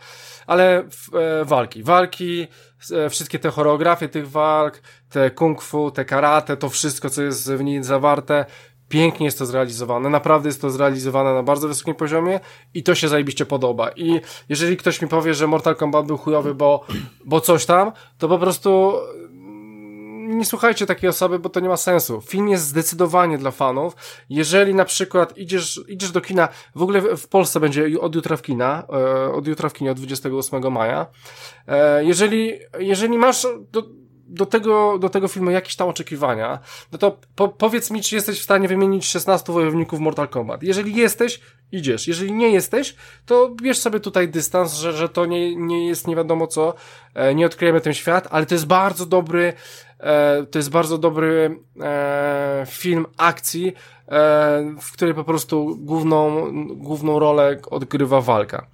ale e, walki, walki, e, wszystkie te choreografie tych walk, te kung fu, te karate, to wszystko, co jest w niej zawarte, pięknie jest to zrealizowane, naprawdę jest to zrealizowane na bardzo wysokim poziomie i to się zajebiście podoba. I jeżeli ktoś mi powie, że Mortal Kombat był chujowy, bo, bo coś tam, to po prostu nie słuchajcie takiej osoby, bo to nie ma sensu. Film jest zdecydowanie dla fanów. Jeżeli na przykład idziesz, idziesz do kina, w ogóle w Polsce będzie od jutra w kina, e, od jutra w kinie, od 28 maja. E, jeżeli, jeżeli masz do, do tego, do tego filmu jakieś tam oczekiwania, no to po, powiedz mi, czy jesteś w stanie wymienić 16 wojowników Mortal Kombat. Jeżeli jesteś, idziesz. Jeżeli nie jesteś, to bierz sobie tutaj dystans, że, że to nie, nie jest nie wiadomo co, e, nie odkryjemy ten świat, ale to jest bardzo dobry, to jest bardzo dobry e, film akcji, e, w której po prostu główną, główną rolę odgrywa walka.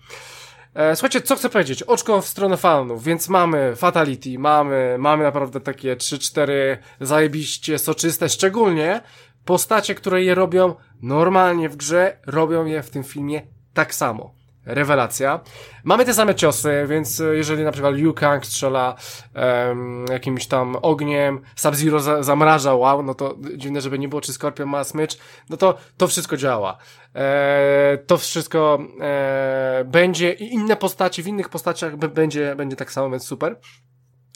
E, słuchajcie, co chcę powiedzieć? Oczko w stronę fanów, więc mamy Fatality, mamy, mamy naprawdę takie 3-4 zajebiście soczyste, szczególnie postacie, które je robią normalnie w grze, robią je w tym filmie tak samo rewelacja. Mamy te same ciosy, więc jeżeli na przykład Liu Kang strzela um, jakimś tam ogniem, Sub-Zero za zamraża, wow, no to dziwne, żeby nie było, czy Scorpion ma smycz, no to to wszystko działa. E, to wszystko e, będzie i inne postacie, w innych postaciach będzie, będzie tak samo, więc super.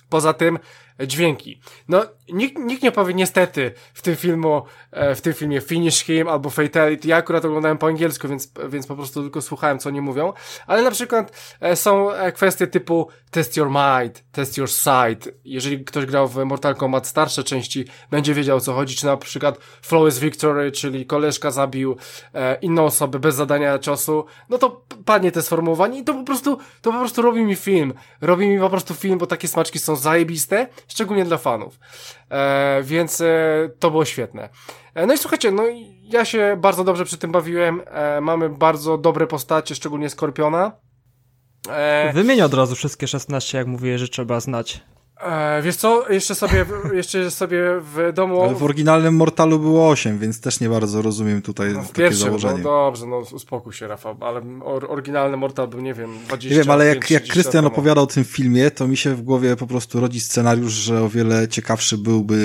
Poza tym dźwięki. No, nikt, nikt nie powie niestety w tym filmu, e, w tym filmie Finish Him albo Fatality. Ja akurat oglądałem po angielsku, więc, więc po prostu tylko słuchałem, co oni mówią. Ale na przykład e, są e, kwestie typu test your might, test your sight. Jeżeli ktoś grał w Mortal Kombat starsze części, będzie wiedział o co chodzi, czy na przykład Flawless Victory, czyli koleżka zabił inną osobę bez zadania ciosu, no to padnie te sformułowanie i to po prostu, to po prostu robi mi film. Robi mi po prostu film, bo takie smaczki są zajebiste, szczególnie dla fanów. E, więc e, to było świetne. E, no i słuchajcie, no ja się bardzo dobrze przy tym bawiłem. E, mamy bardzo dobre postacie, szczególnie Skorpiona. E... Wymień od razu wszystkie 16, jak mówię, że trzeba znać. E, wiesz co, jeszcze sobie, jeszcze sobie w domu... Ale w oryginalnym Mortalu było 8, więc też nie bardzo rozumiem tutaj no, w takie pierwszym, założenie. No dobrze, no uspokój się Rafał, ale oryginalny Mortal był, nie wiem, 20 Nie wiem, ale jak, jak Krystian opowiadał o tym filmie, to mi się w głowie po prostu rodzi scenariusz, że o wiele ciekawszy byłby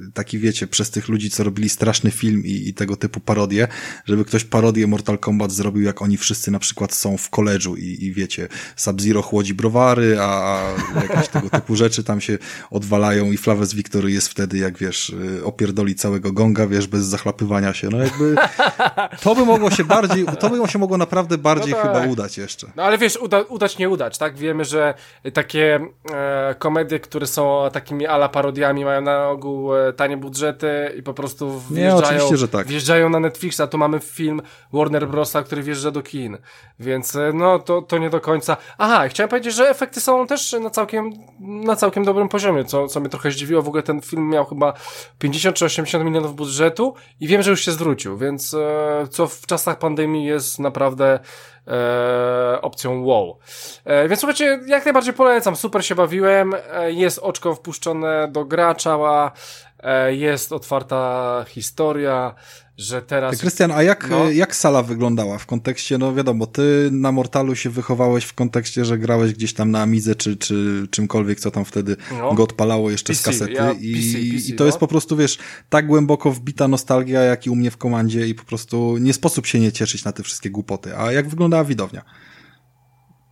yy, taki, wiecie, przez tych ludzi, co robili straszny film i, i tego typu parodie, żeby ktoś parodię Mortal Kombat zrobił, jak oni wszyscy na przykład są w koledżu i, i wiecie, Sub-Zero chłodzi browary, a, a jakieś tego typu typu rzeczy tam się odwalają i Flaves Victory jest wtedy, jak wiesz, y, opierdoli całego gonga, wiesz, bez zachlapywania się. No jakby to by mogło się bardziej, to by się mogło naprawdę bardziej no tak. chyba udać jeszcze. No ale wiesz, uda, udać, nie udać, tak? Wiemy, że takie e, komedie, które są takimi ala parodiami, mają na ogół e, tanie budżety i po prostu wjeżdżają, nie, że tak. wjeżdżają na Netflixa. Tu mamy film Warner Brosa, który wjeżdża do kin. Więc e, no, to, to nie do końca. Aha, chciałem powiedzieć, że efekty są też na całkiem na całkiem dobrym poziomie, co, co mnie trochę zdziwiło. W ogóle ten film miał chyba 50 czy 80 milionów budżetu i wiem, że już się zwrócił, więc e, co w czasach pandemii jest naprawdę e, opcją wow. E, więc słuchajcie, jak najbardziej polecam, super się bawiłem, e, jest oczko wpuszczone do gracza, e, jest otwarta historia, że teraz... Krystian, a jak, no. jak sala wyglądała w kontekście, no wiadomo, ty na Mortalu się wychowałeś w kontekście, że grałeś gdzieś tam na Amidze czy, czy czymkolwiek, co tam wtedy no. go odpalało jeszcze PC, z kasety ja, i, PC, PC, i to no. jest po prostu, wiesz, tak głęboko wbita nostalgia, jak i u mnie w komandzie i po prostu nie sposób się nie cieszyć na te wszystkie głupoty. A jak wyglądała widownia?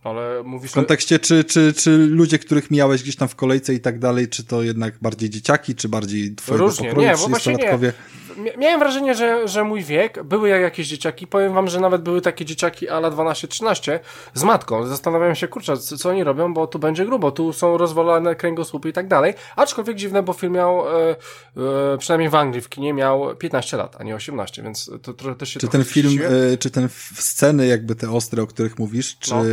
Ale mówisz... W kontekście, czy, czy, czy ludzie, których mijałeś gdzieś tam w kolejce i tak dalej, czy to jednak bardziej dzieciaki, czy bardziej twojego Różnie. pokroju, nie, bo właśnie nie miałem wrażenie, że, że mój wiek, były jak jakieś dzieciaki, powiem wam, że nawet były takie dzieciaki ala 12-13 z matką. Zastanawiałem się, kurczę, co, oni robią, bo tu będzie grubo, tu są rozwalone kręgosłupy i tak dalej. Aczkolwiek dziwne, bo film miał, e, e, przynajmniej w Anglii, w kinie miał 15 lat, a nie 18, więc to, to też się Czy ten film, e, czy ten sceny jakby te ostre, o których mówisz, czy no.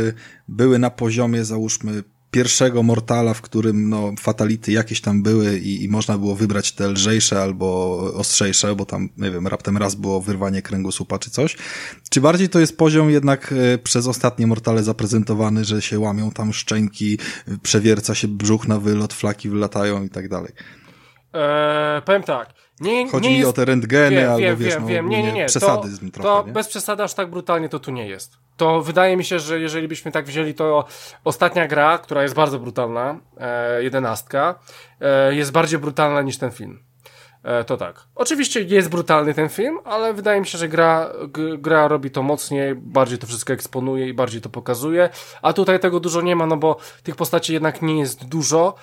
były na poziomie, załóżmy, pierwszego Mortala, w którym no, fatality jakieś tam były i, i można było wybrać te lżejsze albo ostrzejsze, bo tam, nie wiem, raptem raz było wyrwanie kręgosłupa czy coś. Czy bardziej to jest poziom jednak e, przez ostatnie Mortale zaprezentowany, że się łamią tam szczęki, przewierca się brzuch na wylot, flaki wylatają i tak dalej? Eee, powiem tak. Nie, Chodzi nie mi jest... o te rentgeny wiem, albo wiem, wiesz, wiem, no, wiem. Nie, nie, nie. przesadyzm to, trochę. To bez przesady aż tak brutalnie to tu nie jest. To wydaje mi się, że jeżeli byśmy tak wzięli, to ostatnia gra, która jest bardzo brutalna, e, jedenastka, e, jest bardziej brutalna niż ten film. E, to tak. Oczywiście jest brutalny ten film, ale wydaje mi się, że gra, gra robi to mocniej, bardziej to wszystko eksponuje i bardziej to pokazuje, a tutaj tego dużo nie ma, no bo tych postaci jednak nie jest dużo,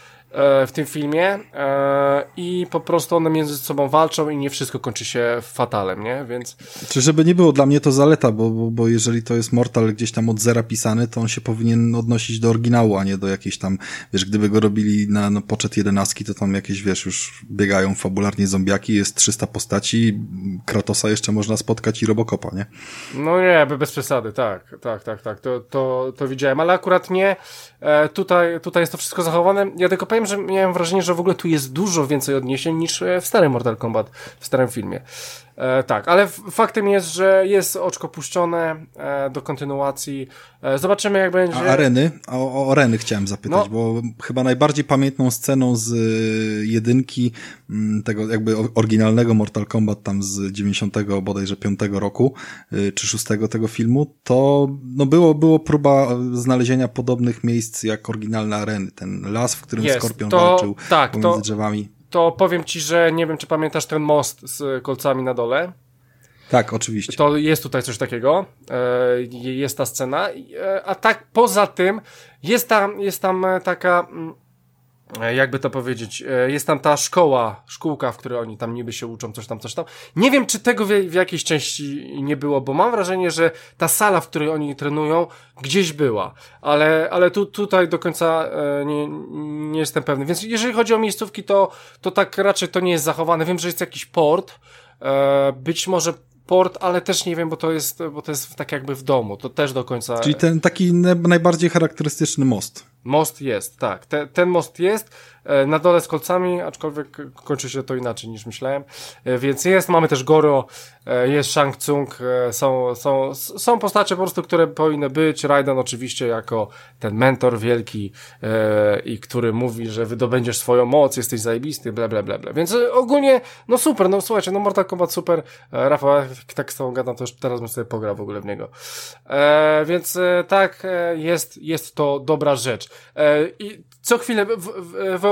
w tym filmie e, i po prostu one między sobą walczą i nie wszystko kończy się fatalem, nie? Więc... Czy żeby nie było, dla mnie to zaleta, bo, bo, bo jeżeli to jest Mortal gdzieś tam od zera pisany, to on się powinien odnosić do oryginału, a nie do jakiejś tam, wiesz, gdyby go robili na no, poczet jedenastki, to tam jakieś, wiesz, już biegają fabularnie zombiaki, jest 300 postaci, Kratosa jeszcze można spotkać i Robocopa, nie? No nie, bez przesady, tak, tak, tak, tak, to, to, to widziałem, ale akurat nie, e, tutaj, tutaj jest to wszystko zachowane, ja tylko powiem powiem, że miałem wrażenie, że w ogóle tu jest dużo więcej odniesień niż e, w starym Mortal Kombat, w starym filmie. E, tak, ale faktem jest, że jest oczko puszczone e, do kontynuacji. E, zobaczymy, jak będzie. A areny? O, o areny chciałem zapytać, no. bo chyba najbardziej pamiętną sceną z e, jedynki, m, mm, tego jakby oryginalnego Mortal Kombat tam z 90 bodajże 5 roku, e, czy 6 tego filmu, to no było, było próba znalezienia podobnych miejsc jak oryginalne areny. Ten las, w którym jest, Skorpion to, walczył tak, pomiędzy to, drzewami to powiem ci, że nie wiem, czy pamiętasz ten most z kolcami na dole. Tak, oczywiście. To jest tutaj coś takiego, e, jest ta scena, e, a tak poza tym jest tam, jest tam taka mm, E, jakby to powiedzieć, e, jest tam ta szkoła, szkółka, w której oni tam niby się uczą, coś tam, coś tam. Nie wiem, czy tego w, w jakiejś części nie było, bo mam wrażenie, że ta sala, w której oni trenują, gdzieś była, ale, ale tu, tutaj do końca e, nie, nie jestem pewny. Więc jeżeli chodzi o miejscówki, to, to tak raczej to nie jest zachowane. Wiem, że jest jakiś port, być może port, ale też nie wiem, bo to jest, bo to jest tak jakby w domu, to też do końca... Czyli ten taki najbardziej charakterystyczny most. Most jest, tak. Te, ten most jest na dole z kolcami, aczkolwiek kończy się to inaczej niż myślałem. E, więc jest, mamy też Goro, e, jest Shang Tsung, są, są, są postacie po prostu, które powinny być. Raiden oczywiście jako ten mentor wielki i który mówi, że wydobędziesz swoją moc, jesteś zajebisty, bla bla bla bla. Więc ogólnie, no super, no słuchajcie, no Mortal Kombat super. Rafał, tak z tą gadam, to już teraz bym sobie pograł w ogóle w niego. więc tak, jest, jest to dobra rzecz. E, I co chwilę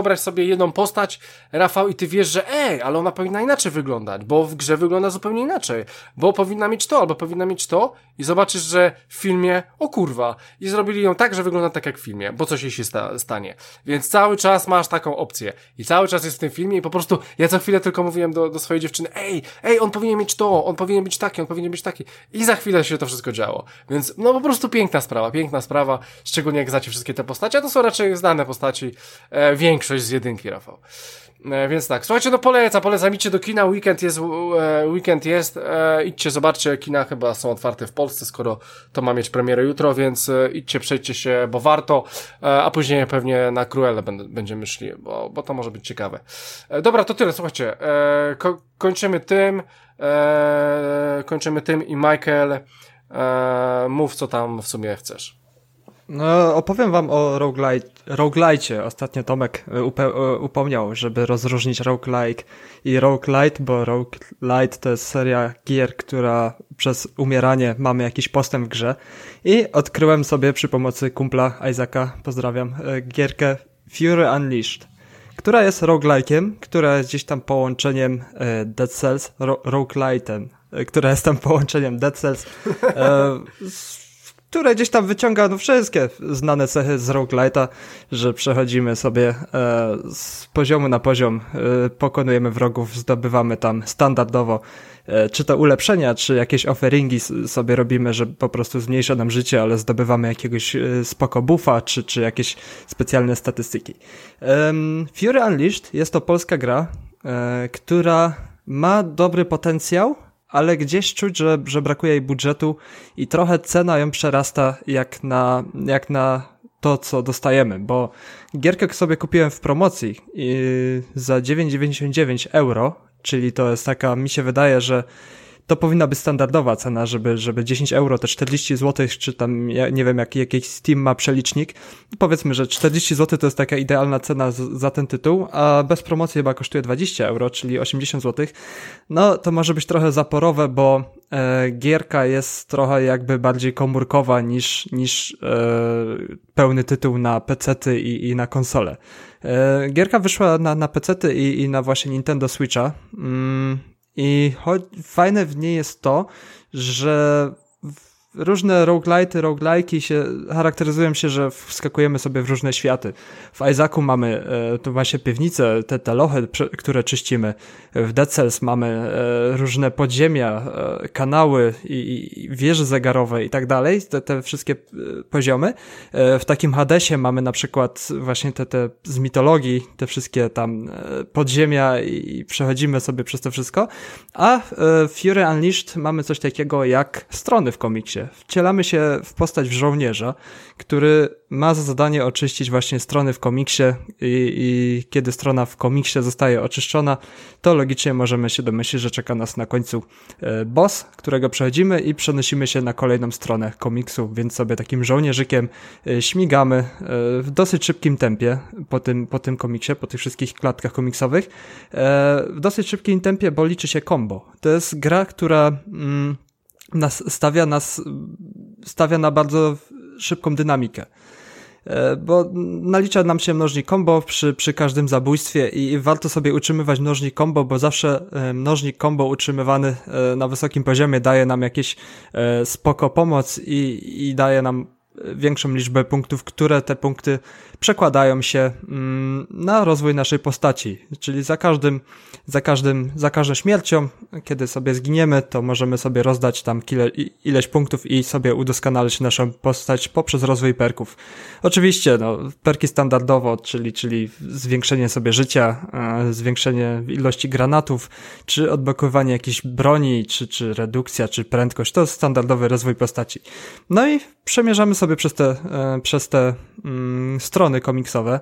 wyobraź sobie jedną postać, Rafał, i ty wiesz, że ej, ale ona powinna inaczej wyglądać, bo w grze wygląda zupełnie inaczej, bo powinna mieć to, albo powinna mieć to i zobaczysz, że w filmie, o kurwa, i zrobili ją tak, że wygląda tak jak w filmie, bo coś jej się sta stanie. Więc cały czas masz taką opcję i cały czas jest w tym filmie i po prostu ja co chwilę tylko mówiłem do, do swojej dziewczyny, ej, ej, on powinien mieć to, on powinien być taki, on powinien być taki i za chwilę się to wszystko działo. Więc no po prostu piękna sprawa, piękna sprawa, szczególnie jak znacie wszystkie te postacie, a to są raczej znane postaci, e, większość z jedynki, Rafał. E, więc tak, słuchajcie, no poleca, polecam, idźcie do kina, weekend jest, e, weekend jest, e, idźcie, zobaczcie, kina chyba są otwarte w Polsce, skoro to ma mieć premierę jutro, więc e, idźcie, przejdźcie się, bo warto, e, a później pewnie na Cruelle będziemy szli, bo, bo to może być ciekawe. E, dobra, to tyle, słuchajcie, ko kończymy tym, kończymy tym i Michael, mów co tam w sumie chcesz. No, opowiem wam o roguelite, roguelite. Ostatnio Tomek e, upe, e, upomniał, żeby rozróżnić roguelike i roguelite, bo roguelite to jest seria gier, która przez umieranie mamy jakiś postęp w grze. I odkryłem sobie przy pomocy kumpla Isaaca, pozdrawiam, e, gierkę Fury Unleashed, która jest roguelike'iem, która jest gdzieś tam połączeniem Dead Cells, ro roguelite'em, która jest tam połączeniem Dead Cells które gdzieś tam wyciąga no, wszystkie znane cechy z roguelite'a, że przechodzimy sobie e, z poziomu na poziom, e, pokonujemy wrogów, zdobywamy tam standardowo e, czy to ulepszenia, czy jakieś offeringi sobie robimy, że po prostu zmniejsza nam życie, ale zdobywamy jakiegoś e, spoko buffa, czy, czy jakieś specjalne statystyki. Fury Unleashed jest to polska gra, e, która ma dobry potencjał, ale gdzieś czuć, że, że brakuje jej budżetu i trochę cena ją przerasta jak na, jak na to, co dostajemy, bo gierkę sobie kupiłem w promocji za 9,99 euro, czyli to jest taka, mi się wydaje, że to powinna być standardowa cena, żeby, żeby 10 euro, te 40 zł, czy tam, ja nie wiem, jaki jakiś Steam ma przelicznik. Powiedzmy, że 40 zł to jest taka idealna cena z, za ten tytuł, a bez promocji chyba kosztuje 20 euro, czyli 80 zł. No, to może być trochę zaporowe, bo e, gierka jest trochę jakby bardziej komórkowa niż, niż e, pełny tytuł na PC i, i na konsole. E, gierka wyszła na, na PC i, i na właśnie Nintendo Switcha. Mm, i fajne w niej jest to, że różne roguelite, roguelike'i się charakteryzują się, że wskakujemy sobie w różne światy. W Isaacu mamy e, tu właśnie piwnice, te, te lochy, które czyścimy. W Dead Cells mamy e, różne podziemia, e, kanały i, i wieże zegarowe i tak dalej, te, te wszystkie e, poziomy. E, w takim Hadesie mamy na przykład właśnie te, te z mitologii, te wszystkie tam e, podziemia i przechodzimy sobie przez to wszystko. A w Fury Unleashed mamy coś takiego jak strony w komiksie wcielamy się w postać żołnierza, który ma za zadanie oczyścić właśnie strony w komiksie i, i kiedy strona w komiksie zostaje oczyszczona, to logicznie możemy się domyślić, że czeka nas na końcu e, boss, którego przechodzimy i przenosimy się na kolejną stronę komiksu, więc sobie takim żołnierzykiem e, śmigamy e, w dosyć szybkim tempie po tym, po tym komiksie, po tych wszystkich klatkach komiksowych. W dosyć szybkim tempie, bo liczy się combo. To jest gra, która mm, nas, stawia nas, stawia na bardzo szybką dynamikę. E, bo nalicza nam się mnożnik combo przy, przy każdym zabójstwie i warto sobie utrzymywać mnożnik combo, bo zawsze e, mnożnik combo utrzymywany e, na wysokim poziomie daje nam jakieś spoko pomoc i, i daje nam większą liczbę punktów, które te punkty przekładają się mm, na rozwój naszej postaci. Czyli za każdym, za każdym, za każdą śmiercią, kiedy sobie zginiemy, to możemy sobie rozdać tam ileś punktów i sobie udoskonalić naszą postać poprzez rozwój perków. Oczywiście, no, perki standardowo, czyli, czyli zwiększenie sobie życia, zwiększenie ilości granatów, czy odblokowanie jakiejś broni, czy, czy redukcja, czy prędkość, to standardowy rozwój postaci. No i przemierzamy sobie sobie przez te, e, przez te mm, strony komiksowe,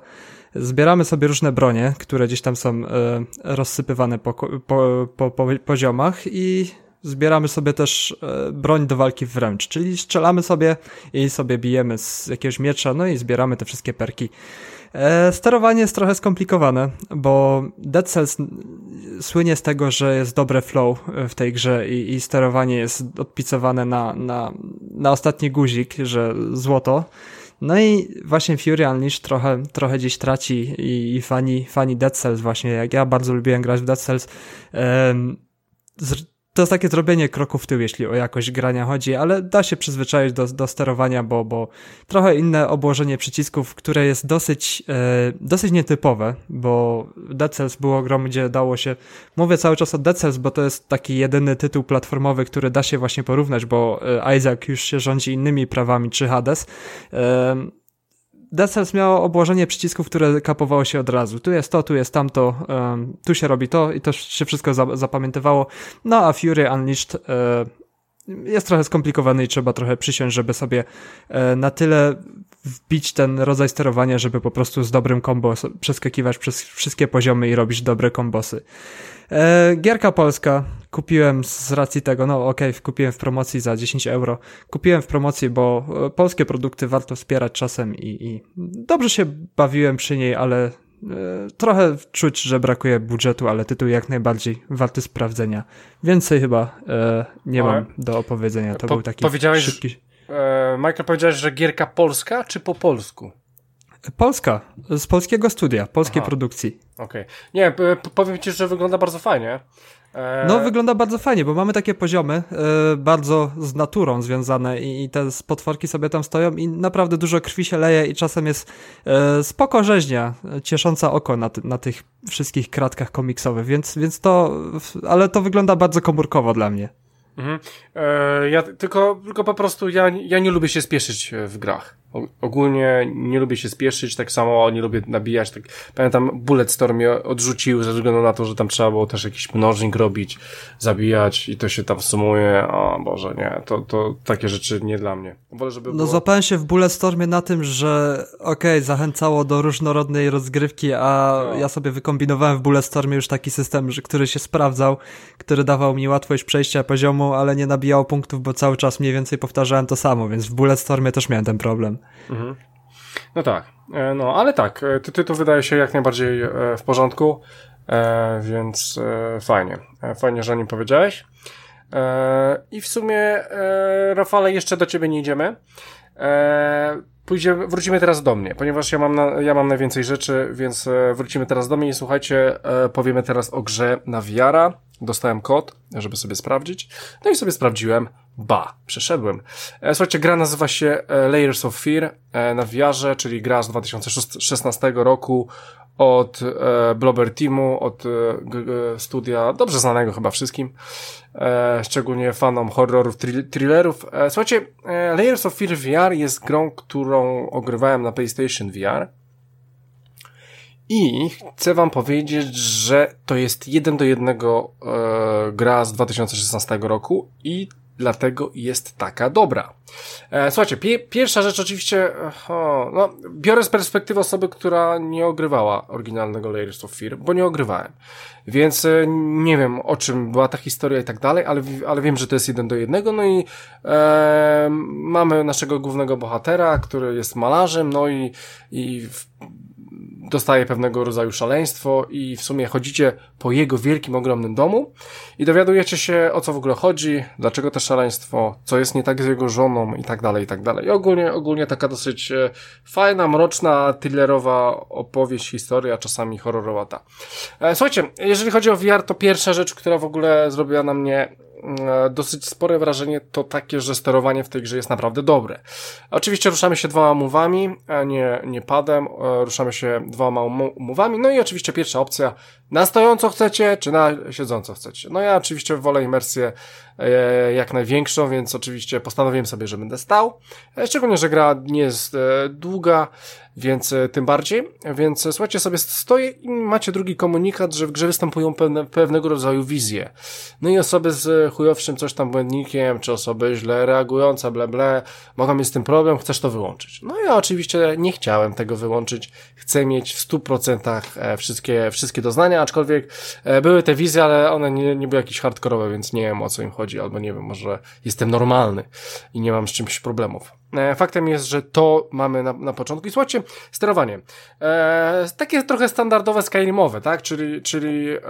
zbieramy sobie różne bronie, które gdzieś tam są e, rozsypywane po, po, po, po poziomach i zbieramy sobie też e, broń do walki wręcz, czyli strzelamy sobie i sobie bijemy z jakiegoś miecza, no i zbieramy te wszystkie perki. E, sterowanie jest trochę skomplikowane, bo Dead Cells słynie z tego, że jest dobre flow w tej grze i, i sterowanie jest odpicowane na, na, na ostatni guzik, że złoto. No i właśnie Fury Unleashed trochę, trochę gdzieś traci i, i fani, fani Dead Cells właśnie, jak ja bardzo lubiłem grać w Dead Cells, um, to jest takie zrobienie kroku w tył, jeśli o jakość grania chodzi, ale da się przyzwyczaić do, do sterowania, bo, bo trochę inne obłożenie przycisków, które jest dosyć, e, dosyć nietypowe, bo Dead Cells było grom, gdzie dało się, mówię cały czas o Dead Cells, bo to jest taki jedyny tytuł platformowy, który da się właśnie porównać, bo e, Isaac już się rządzi innymi prawami, czy Hades. E, Cells miało obłożenie przycisków, które kapowało się od razu. Tu jest to, tu jest tamto, tu się robi to i to się wszystko za zapamiętywało. No a Fury Unleashed e, jest trochę skomplikowany i trzeba trochę przysiąść, żeby sobie e, na tyle wbić ten rodzaj sterowania, żeby po prostu z dobrym kombo przeskakiwać przez wszystkie poziomy i robić dobre kombosy. E, gierka polska kupiłem z racji tego, no okej, okay, kupiłem w promocji za 10 euro. Kupiłem w promocji, bo e, polskie produkty warto wspierać czasem i, i dobrze się bawiłem przy niej, ale e, trochę czuć, że brakuje budżetu, ale tytuł jak najbardziej warty sprawdzenia. Więcej chyba e, nie ale mam do opowiedzenia. To po, był taki powiedziałeś, szybki... E, Michael, powiedziałeś, że gierka polska czy po polsku? Polska, z polskiego studia, polskiej Aha. produkcji. Okej. Okay. Nie, powiem ci, że wygląda bardzo fajnie. E... No, wygląda bardzo fajnie, bo mamy takie poziomy e, bardzo z naturą związane i, i, te potworki sobie tam stoją i naprawdę dużo krwi się leje i czasem jest e, spoko rzeźnia, ciesząca oko na, na tych wszystkich kratkach komiksowych, więc, więc to, ale to wygląda bardzo komórkowo dla mnie. Mhm. E, ja tylko, tylko po prostu ja, ja nie lubię się spieszyć w grach. Ogólnie nie lubię się spieszyć, tak samo nie lubię nabijać. Tak, pamiętam, Bulletstorm mnie odrzucił ze względu na to, że tam trzeba było też jakiś mnożnik robić, zabijać i to się tam sumuje. O Boże, nie, to, to takie rzeczy nie dla mnie. Wolę, żeby no było... złapałem się w Bulletstormie na tym, że okej, okay, zachęcało do różnorodnej rozgrywki, a no. ja sobie wykombinowałem w Bulletstormie już taki system, że, który się sprawdzał, który dawał mi łatwość przejścia poziomu, ale nie nabijał punktów, bo cały czas mniej więcej powtarzałem to samo, więc w Bulletstormie też miałem ten problem. Mhm. No tak, e, no ale tak, e, ty, to wydaje się jak najbardziej e, w porządku, więc fajnie, fajnie, że o nim powiedziałeś. I w sumie, Rafale, jeszcze do ciebie nie idziemy. Pójdziemy, wrócimy teraz do mnie, ponieważ ja mam, na, ja mam najwięcej rzeczy, więc wrócimy teraz do mnie i słuchajcie, powiemy teraz o grze na wiara. Dostałem kod, żeby sobie sprawdzić. No i sobie sprawdziłem. Ba, przeszedłem. E, słuchajcie, gra nazywa się e, Layers of Fear e, na wiarze, czyli gra z 2016 roku od Blobber Teamu, od studia dobrze znanego chyba wszystkim, szczególnie fanom horrorów, thrillerów. Słuchajcie, Layers of Fear VR jest grą, którą ogrywałem na PlayStation VR. I chcę wam powiedzieć, że to jest jeden do jednego e, gra z 2016 roku i dlatego jest taka dobra. E, słuchajcie, pie pierwsza rzecz oczywiście, o, no, biorę z perspektywy osoby, która nie ogrywała oryginalnego Layers of Fear, bo nie ogrywałem. Więc e, nie wiem, o czym była ta historia i tak dalej, ale, ale wiem, że to jest jeden do jednego, no i e, mamy naszego głównego bohatera, który jest malarzem, no i, i w, dostaje pewnego rodzaju szaleństwo i w sumie chodzicie po jego wielkim, ogromnym domu i dowiadujecie się o co w ogóle chodzi, dlaczego to szaleństwo, co jest nie tak z jego żoną i tak dalej, i tak dalej. Ogólnie, ogólnie taka dosyć e, fajna, mroczna, thrillerowa opowieść, historia, czasami horrorowata. E, słuchajcie, jeżeli chodzi o VR, to pierwsza rzecz, która w ogóle zrobiła na mnie dosyć spore wrażenie to takie, że sterowanie w tej grze jest naprawdę dobre. Oczywiście ruszamy się dwoma mówami, nie, nie padem, e, ruszamy się dwoma mówami, no i oczywiście pierwsza opcja na stojąco chcecie, czy na siedząco chcecie. No ja oczywiście wolę imersję e, jak największą, więc oczywiście postanowiłem sobie, że będę stał. E, szczególnie, że gra nie jest e, długa, więc e, tym bardziej. Więc e, słuchajcie, sobie stoję i macie drugi komunikat, że w grze występują pewne, pewnego rodzaju wizje. No i osoby z chujowszym coś tam błędnikiem, czy osoby źle reagujące, ble, ble, mogą mieć z tym problem, chcesz to wyłączyć. No ja oczywiście nie chciałem tego wyłączyć. Chcę mieć w 100% e, wszystkie, wszystkie doznania, aczkolwiek były te wizje, ale one nie, nie były jakieś hardkorowe, więc nie wiem o co im chodzi, albo nie wiem, może jestem normalny i nie mam z czymś problemów. E, faktem jest, że to mamy na, na początku. I słuchajcie, sterowanie. E, takie trochę standardowe Skyrimowe, tak? Czyli, czyli e,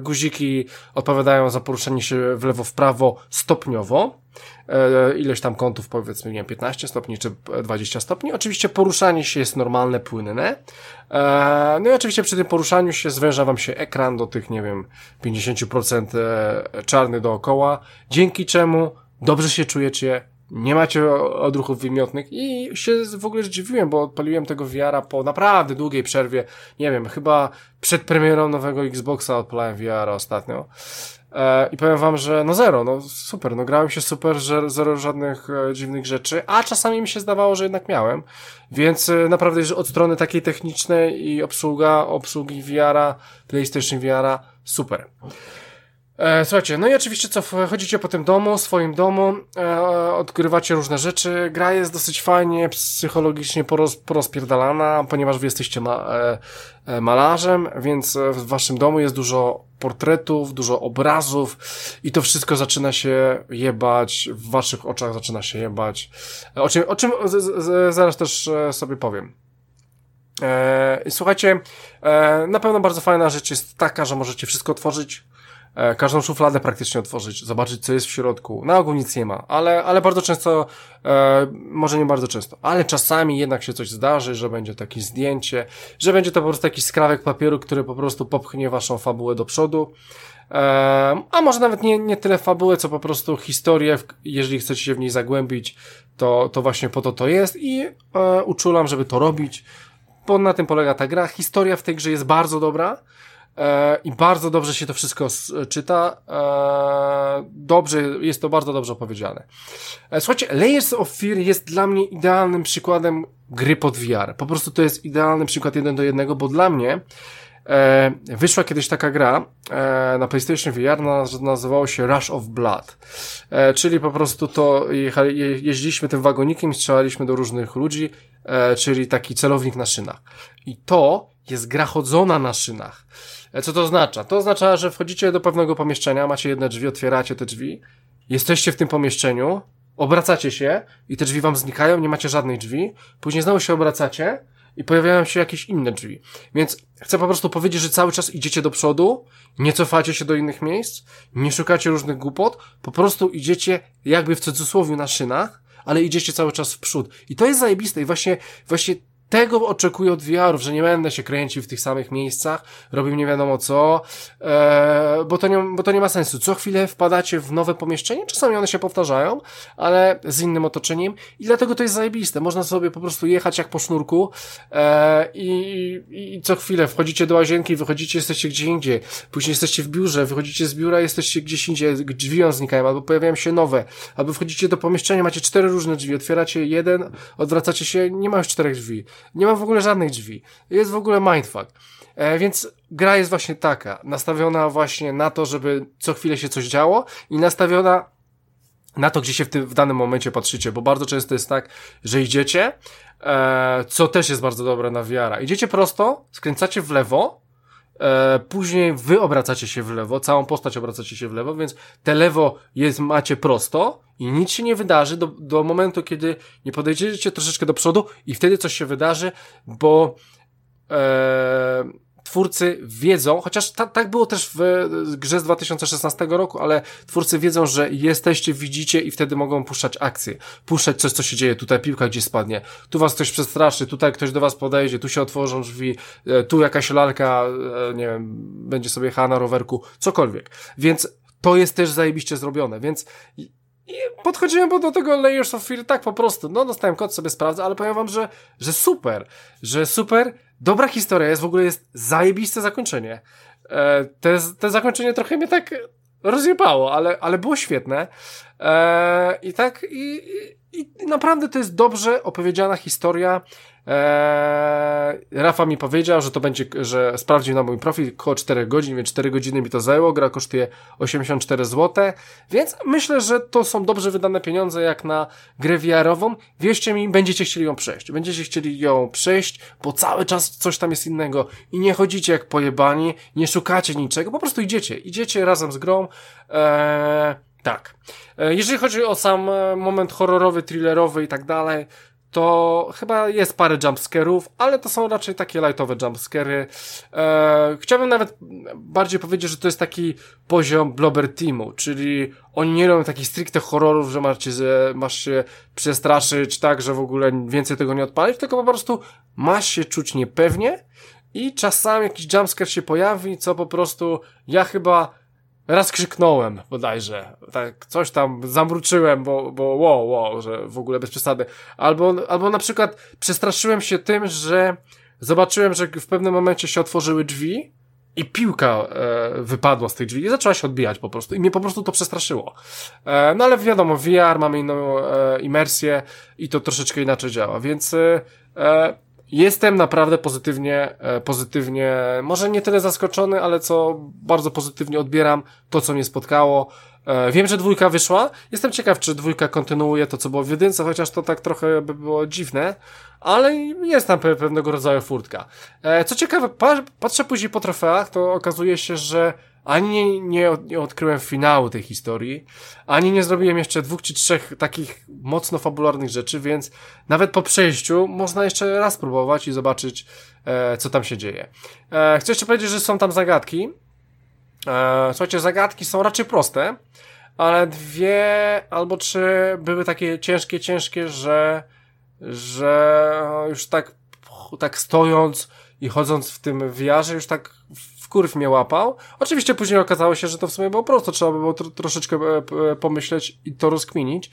guziki odpowiadają za poruszanie się w lewo, w prawo stopniowo. E, ileś tam kątów, powiedzmy, nie wiem, 15 stopni czy 20 stopni. Oczywiście poruszanie się jest normalne, płynne. E, no i oczywiście przy tym poruszaniu się zwęża wam się ekran do tych, nie wiem, 50% e, czarny dookoła, dzięki czemu dobrze się czujecie, nie macie odruchów wymiotnych i się w ogóle zdziwiłem, bo odpaliłem tego VR-a po naprawdę długiej przerwie. Nie wiem, chyba przed premierą nowego Xboxa odpalałem VR-a ostatnio. E, I powiem wam, że no zero, no super, no grałem się super, że zero żadnych e, dziwnych rzeczy, a czasami mi się zdawało, że jednak miałem, więc e, naprawdę od strony takiej technicznej i obsługa, obsługi VR-a, PlayStation VR-a, super. E, słuchajcie, no i oczywiście co, chodzicie po tym domu, swoim domu, e, odkrywacie różne rzeczy, gra jest dosyć fajnie, psychologicznie poroz, porozpierdalana, ponieważ wy jesteście ma, e, e malarzem, więc w waszym domu jest dużo portretów, dużo obrazów i to wszystko zaczyna się jebać, w waszych oczach zaczyna się jebać, o czym, o czym z, z, zaraz też e, sobie powiem. E, słuchajcie, e, na pewno bardzo fajna rzecz jest taka, że możecie wszystko otworzyć, E, każdą szufladę praktycznie otworzyć, zobaczyć co jest w środku. Na ogół nic nie ma, ale, ale bardzo często, e, może nie bardzo często, ale czasami jednak się coś zdarzy, że będzie takie zdjęcie, że będzie to po prostu jakiś skrawek papieru, który po prostu popchnie waszą fabułę do przodu. E, a może nawet nie, nie tyle fabułę, co po prostu historię, jeżeli chcecie się w niej zagłębić, to, to właśnie po to to jest i e, uczulam, żeby to robić, bo na tym polega ta gra. Historia w tej grze jest bardzo dobra, E, I bardzo dobrze się to wszystko czyta. E, dobrze, jest to bardzo dobrze opowiedziane. E, słuchajcie, Layers of Fear jest dla mnie idealnym przykładem gry pod VR. Po prostu to jest idealny przykład jeden do jednego, bo dla mnie e, wyszła kiedyś taka gra e, na PlayStation VR, nazywało się Rush of Blood. E, czyli po prostu to jeździliśmy tym wagonikiem i strzelaliśmy do różnych ludzi, e, czyli taki celownik na szynach. I to jest gra chodzona na szynach. E, co to oznacza? To oznacza, że wchodzicie do pewnego pomieszczenia, macie jedne drzwi, otwieracie te drzwi, jesteście w tym pomieszczeniu, obracacie się i te drzwi wam znikają, nie macie żadnej drzwi, później znowu się obracacie i pojawiają się jakieś inne drzwi. Więc chcę po prostu powiedzieć, że cały czas idziecie do przodu, nie cofacie się do innych miejsc, nie szukacie różnych głupot, po prostu idziecie jakby w cudzysłowie na szynach, ale idziecie cały czas w przód. I to jest zajebiste i właśnie, właśnie tego oczekuję od VR-ów, że nie będę się kręcił w tych samych miejscach, robił nie wiadomo co, e, bo, to nie, bo to nie ma sensu. Co chwilę wpadacie w nowe pomieszczenie, czasami one się powtarzają, ale z innym otoczeniem i dlatego to jest zajebiste. Można sobie po prostu jechać jak po sznurku e, i, i co chwilę wchodzicie do łazienki, wychodzicie, jesteście gdzie indziej, później jesteście w biurze, wychodzicie z biura, jesteście gdzieś indziej, drzwi on znikają, albo pojawiają się nowe, albo wchodzicie do pomieszczenia, macie cztery różne drzwi, otwieracie jeden, odwracacie się, nie ma już czterech drzwi. Nie ma w ogóle żadnych drzwi. Jest w ogóle mindfuck. E, więc gra jest właśnie taka, nastawiona właśnie na to, żeby co chwilę się coś działo i nastawiona na to, gdzie się w, tym, w danym momencie patrzycie, bo bardzo często jest tak, że idziecie, e, co też jest bardzo dobre na wiara. Idziecie prosto, skręcacie w lewo, e, później wy obracacie się w lewo, całą postać obracacie się w lewo, więc te lewo jest, macie prosto i nic się nie wydarzy do, do momentu, kiedy nie podejdziecie troszeczkę do przodu i wtedy coś się wydarzy, bo e, twórcy wiedzą, chociaż ta, tak było też w grze z 2016 roku, ale twórcy wiedzą, że jesteście, widzicie i wtedy mogą puszczać akcje. Puszczać coś, co się dzieje. Tutaj piłka gdzieś spadnie. Tu was ktoś przestraszy, tutaj ktoś do was podejdzie, tu się otworzą drzwi, e, tu jakaś lalka, e, nie wiem, będzie sobie jechała na rowerku, cokolwiek. Więc to jest też zajebiście zrobione, więc i podchodziłem do tego Layers of Fear tak po prostu. No, dostałem kod, sobie sprawdzę, ale powiem wam, że, że super. Że super. Dobra historia jest, w ogóle jest zajebiste zakończenie. E, te, te zakończenie trochę mnie tak rozjebało, ale, ale było świetne. E, I tak, i, i, i naprawdę to jest dobrze opowiedziana historia. Eee, Rafa mi powiedział, że to będzie, że sprawdził na mój profil około 4 godzin, więc 4 godziny mi to zajęło. Gra kosztuje 84 zł, więc myślę, że to są dobrze wydane pieniądze jak na grę VR-ową. Wierzcie mi, będziecie chcieli ją przejść. Będziecie chcieli ją przejść, bo cały czas coś tam jest innego i nie chodzicie jak pojebani, nie szukacie niczego, po prostu idziecie. Idziecie razem z grą. Eee, tak. Eee, jeżeli chodzi o sam e, moment horrorowy, thrillerowy i tak dalej, to chyba jest parę jumpscarów, ale to są raczej takie lightowe jumpscary. Eee, chciałbym nawet bardziej powiedzieć, że to jest taki poziom Blobber Teamu, czyli oni nie robią takich stricte horrorów, że masz, masz się przestraszyć tak, że w ogóle więcej tego nie odpalić, tylko po prostu masz się czuć niepewnie i czasami jakiś jumpscare się pojawi, co po prostu ja chyba Raz krzyknąłem bodajże, tak coś tam zamruczyłem, bo, bo wow, wow, że w ogóle bez przesady. Albo, albo na przykład przestraszyłem się tym, że zobaczyłem, że w pewnym momencie się otworzyły drzwi i piłka e, wypadła z tych drzwi i zaczęła się odbijać po prostu i mnie po prostu to przestraszyło. E, no ale wiadomo, VR mamy inną e, imersję i to troszeczkę inaczej działa, więc e, e Jestem naprawdę pozytywnie, e, pozytywnie, może nie tyle zaskoczony, ale co bardzo pozytywnie odbieram to, co mnie spotkało. E, wiem, że dwójka wyszła. Jestem ciekaw, czy dwójka kontynuuje to, co było w jedynce, chociaż to tak trochę by było dziwne, ale jest tam pewnego rodzaju furtka. E, co ciekawe, patrzę później po trofeach, to okazuje się, że ani nie, nie, nie odkryłem finału tej historii, ani nie zrobiłem jeszcze dwóch czy trzech takich mocno fabularnych rzeczy, więc nawet po przejściu można jeszcze raz próbować i zobaczyć, e, co tam się dzieje. E, chcę jeszcze powiedzieć, że są tam zagadki. E, słuchajcie, zagadki są raczej proste, ale dwie albo trzy były takie ciężkie, ciężkie, że, że już tak, tak stojąc i chodząc w tym wiarze, już tak wkurw mnie łapał. Oczywiście później okazało się, że to w sumie było prosto, trzeba by było tro, troszeczkę e, e, pomyśleć i to rozkminić.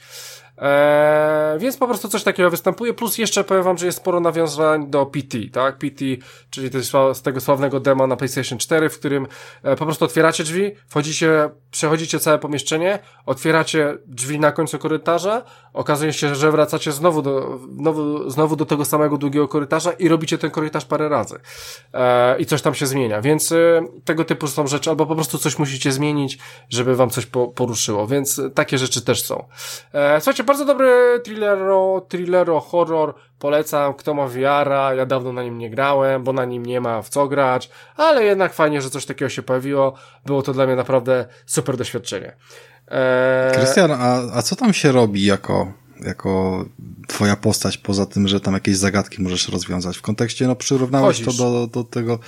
Eee, więc po prostu coś takiego występuje, plus jeszcze powiem wam, że jest sporo nawiązań do PT, tak? PT, czyli z tego sławnego demo na PlayStation 4, w którym e, po prostu otwieracie drzwi, wchodzicie, przechodzicie całe pomieszczenie, otwieracie drzwi na końcu korytarza, okazuje się, że wracacie znowu do, znowu, znowu do tego samego długiego korytarza i robicie ten korytarz parę razy. Eee, I coś tam się zmienia, więc e, tego typu są rzeczy, albo po prostu coś musicie zmienić, żeby wam coś po, poruszyło, więc takie rzeczy też są. Eee, słuchajcie, bardzo dobry thrillero, thrillero, horror, polecam, kto ma wiara, ja dawno na nim nie grałem, bo na nim nie ma w co grać, ale jednak fajnie, że coś takiego się pojawiło, było to dla mnie naprawdę super doświadczenie. Eee... Krystian, a, a co tam się robi jako, jako twoja postać, poza tym, że tam jakieś zagadki możesz rozwiązać? W kontekście, no przyrównałeś Chodzisz. to do, do tego,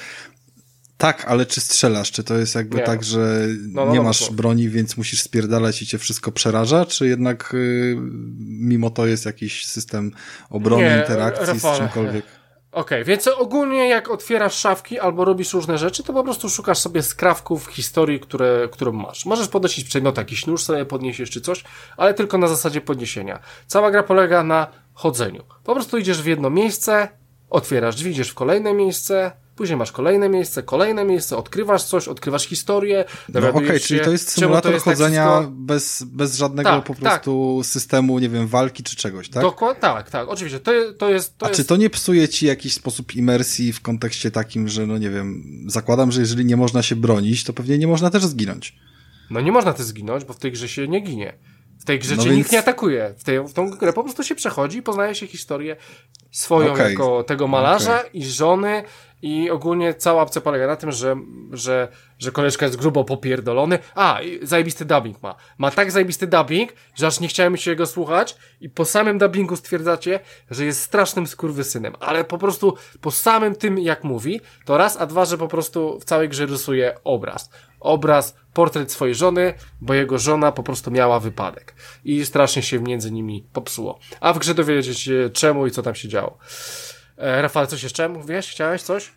tak, ale czy strzelasz? Czy to jest jakby nie. tak, że no, no, nie no, masz no. broni, więc musisz spierdalać i cię wszystko przeraża? Czy jednak y, mimo to jest jakiś system obrony, nie, interakcji Rafale. z czymkolwiek? Okej, okay, więc ogólnie jak otwierasz szafki albo robisz różne rzeczy, to po prostu szukasz sobie skrawków historii, które, którą masz. Możesz podnosić przedmiot, jakiś nóż sobie podniesiesz czy coś, ale tylko na zasadzie podniesienia. Cała gra polega na chodzeniu. Po prostu idziesz w jedno miejsce, otwierasz drzwi, idziesz w kolejne miejsce, Później masz kolejne miejsce, kolejne miejsce, odkrywasz coś, odkrywasz historię. No okej, okay, czyli to jest symulator to jest tak chodzenia tak wszystko... bez, bez żadnego tak, po prostu tak. systemu, nie wiem, walki czy czegoś, tak? Dokładnie, tak, tak, oczywiście. To, to jest. To A jest... czy to nie psuje ci jakiś sposób imersji w kontekście takim, że no nie wiem, zakładam, że jeżeli nie można się bronić, to pewnie nie można też zginąć. No nie można też zginąć, bo w tej grze się nie ginie. W tej grze no więc... nikt nie atakuje. W, tej, w tą grę po prostu się przechodzi i poznaje się historię swoją okay. jako tego malarza okay. i żony i ogólnie cała opcja polega na tym, że, że, że koleżka jest grubo popierdolony. A, zajebisty dubbing ma. Ma tak zajebisty dubbing, że aż nie chciałem się jego słuchać i po samym dubbingu stwierdzacie, że jest strasznym skurwysynem. Ale po prostu po samym tym, jak mówi, to raz, a dwa, że po prostu w całej grze rysuje obraz. Obraz, portret swojej żony, bo jego żona po prostu miała wypadek. I strasznie się między nimi popsuło. A w grze dowiedzieć się czemu i co tam się działo. E, Rafał, coś jeszcze mówiłeś? Chciałeś coś?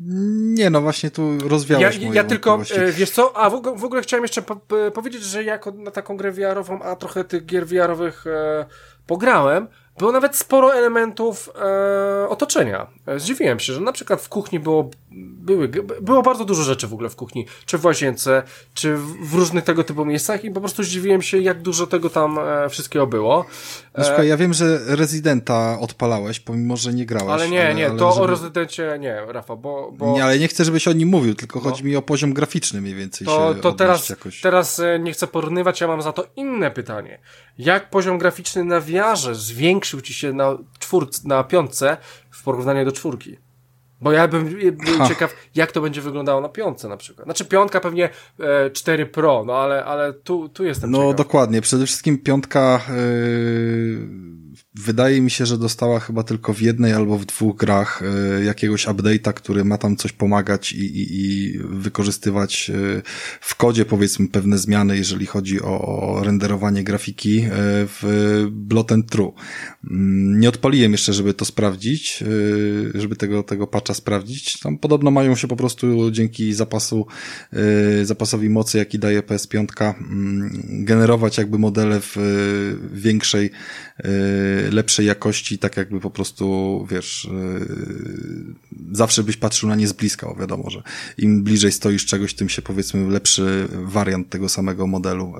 Nie, no właśnie tu rozwiałeś Ja, ja tylko, e, wiesz co, a w, w ogóle chciałem jeszcze po, powiedzieć, że jako na taką grę VR-ową, a trochę tych gier VR-owych e, pograłem, było nawet sporo elementów e, otoczenia. E, zdziwiłem się, że na przykład w kuchni było, były, było bardzo dużo rzeczy w ogóle w kuchni, czy w łazience, czy w różnych tego typu miejscach i po prostu zdziwiłem się, jak dużo tego tam e, wszystkiego było. E, Słuchaj, ja wiem, że Rezydenta odpalałeś, pomimo, że nie grałeś. Ale nie, ale, nie, ale to żeby... o Rezydencie nie, Rafa, bo, bo... Nie, ale nie chcę, żebyś o nim mówił, tylko no. chodzi mi o poziom graficzny mniej więcej To, to teraz, jakoś. teraz e, nie chcę porównywać, ja mam za to inne pytanie. Jak poziom graficzny na wiarze zwiększył ci się na czwórce, na piątce w porównaniu do czwórki? Bo ja bym był ciekaw, jak to będzie wyglądało na piątce na przykład. Znaczy piątka pewnie e, 4 Pro, no ale, ale tu, tu jestem No ciekaw. dokładnie. Przede wszystkim piątka yy, wydaje mi się, że dostała chyba tylko w jednej albo w dwóch grach y, jakiegoś update'a, który ma tam coś pomagać i, i, i wykorzystywać y, w kodzie powiedzmy pewne zmiany, jeżeli chodzi o, o renderowanie grafiki w Blot and True. Mm, nie odpaliłem jeszcze, żeby to sprawdzić, żeby tego, tego sprawdzić. Tam podobno mają się po prostu dzięki zapasu, zapasowi mocy, jaki daje PS5, mm, generować jakby modele w większej lepszej jakości, tak jakby po prostu, wiesz, yy, zawsze byś patrzył na nie z bliska, bo wiadomo, że im bliżej stoisz czegoś, tym się powiedzmy lepszy wariant tego samego modelu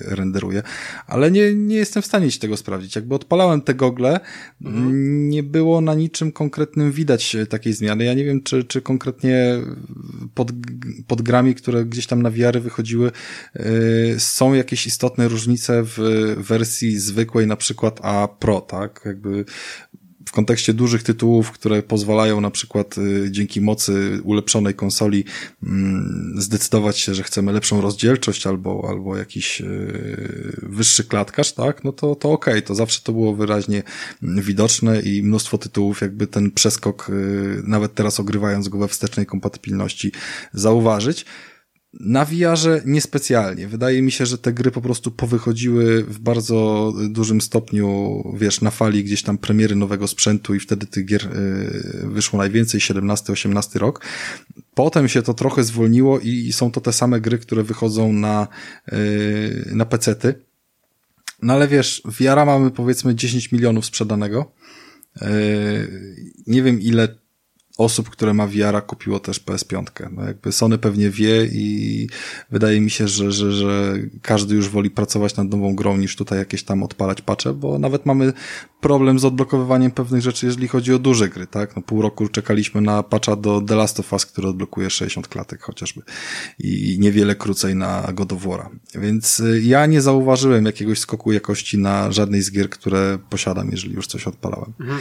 yy, renderuje, ale nie, nie jestem w stanie ci tego sprawdzić. Jakby odpalałem te gogle, mhm. nie było na niczym konkretnym widać takiej zmiany. Ja nie wiem, czy, czy konkretnie pod, pod grami, które gdzieś tam na VR wychodziły, są jakieś istotne różnice w wersji zwykłej, na przykład A Pro, tak? Jakby w kontekście dużych tytułów, które pozwalają na przykład y, dzięki mocy ulepszonej konsoli mm, zdecydować się, że chcemy lepszą rozdzielczość albo, albo jakiś y, wyższy klatkarz, tak, no to, to okej, okay. to zawsze to było wyraźnie widoczne i mnóstwo tytułów jakby ten przeskok, y, nawet teraz ogrywając go we wstecznej kompatybilności, zauważyć. Na VR niespecjalnie. Wydaje mi się, że te gry po prostu powychodziły w bardzo dużym stopniu, wiesz, na fali gdzieś tam premiery nowego sprzętu i wtedy tych gier y, wyszło najwięcej, 17-18 rok. Potem się to trochę zwolniło i są to te same gry, które wychodzą na, y, na pecety. No ale wiesz, VR mamy powiedzmy 10 milionów sprzedanego. Y, nie wiem ile osób, które ma VR kupiło też PS5. No jakby Sony pewnie wie i wydaje mi się, że, że, że każdy już woli pracować nad nową grą niż tutaj jakieś tam odpalać pacze, bo nawet mamy problem z odblokowywaniem pewnych rzeczy, jeżeli chodzi o duże gry, tak? No pół roku czekaliśmy na patcha do The Last of Us, który odblokuje 60 klatek chociażby i niewiele krócej na God of War. Więc y, ja nie zauważyłem jakiegoś skoku jakości na żadnej z gier, które posiadam, jeżeli już coś odpalałem. Mhm.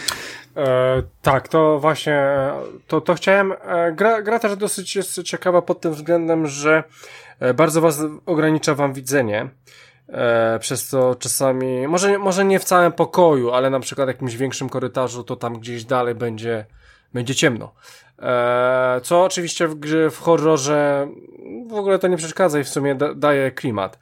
E, tak, to właśnie to, to chciałem. E, gra, gra też dosyć jest ciekawa pod tym względem, że e, bardzo was ogranicza wam widzenie. E, przez co czasami, może, może nie w całym pokoju, ale na przykład w jakimś większym korytarzu, to tam gdzieś dalej będzie, będzie ciemno. E, co oczywiście w grze, w horrorze w ogóle to nie przeszkadza i w sumie da, daje klimat.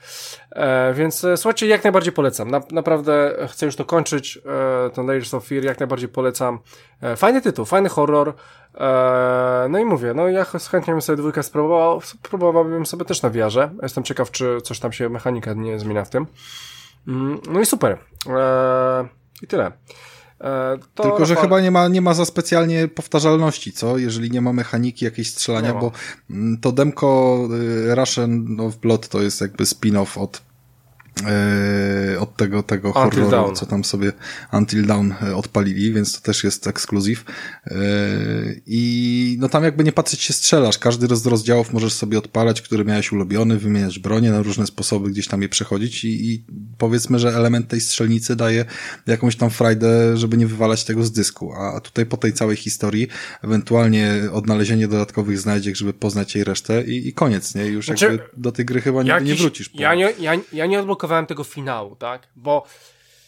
E, więc e, słuchajcie, jak najbardziej polecam. Na, naprawdę chcę już to kończyć, e, to Layers of Fear, jak najbardziej polecam. E, fajny tytuł, fajny horror. E, no i mówię, no ja chętnie bym sobie dwójkę spróbował, spróbowałbym sobie też na wiarze. Jestem ciekaw, czy coś tam się mechanika nie zmienia w tym. Mm, no i super. E, I tyle. E, Tylko, że chyba nie ma, nie ma za specjalnie powtarzalności, co? Jeżeli nie ma mechaniki jakiejś strzelania, bo mm, to demko y, Russian of Blood to jest jakby spin-off od E, od tego, tego horroru, co tam sobie Until Dawn e, odpalili, więc to też jest ekskluzyw. E, I no tam jakby nie patrzeć się strzelasz. Każdy z rozdziałów możesz sobie odpalać, który miałeś ulubiony, wymieniać bronię na różne sposoby, gdzieś tam je przechodzić i, i powiedzmy, że element tej strzelnicy daje jakąś tam frajdę, żeby nie wywalać tego z dysku. A tutaj po tej całej historii ewentualnie odnalezienie dodatkowych znajdziek, żeby poznać jej resztę i, i koniec, nie? Już znaczy, jakby do tej gry chyba nigdy nie wrócisz. Po... Ja nie, ja, ja nie odblokowałem odblokowałem tego finału, tak? Bo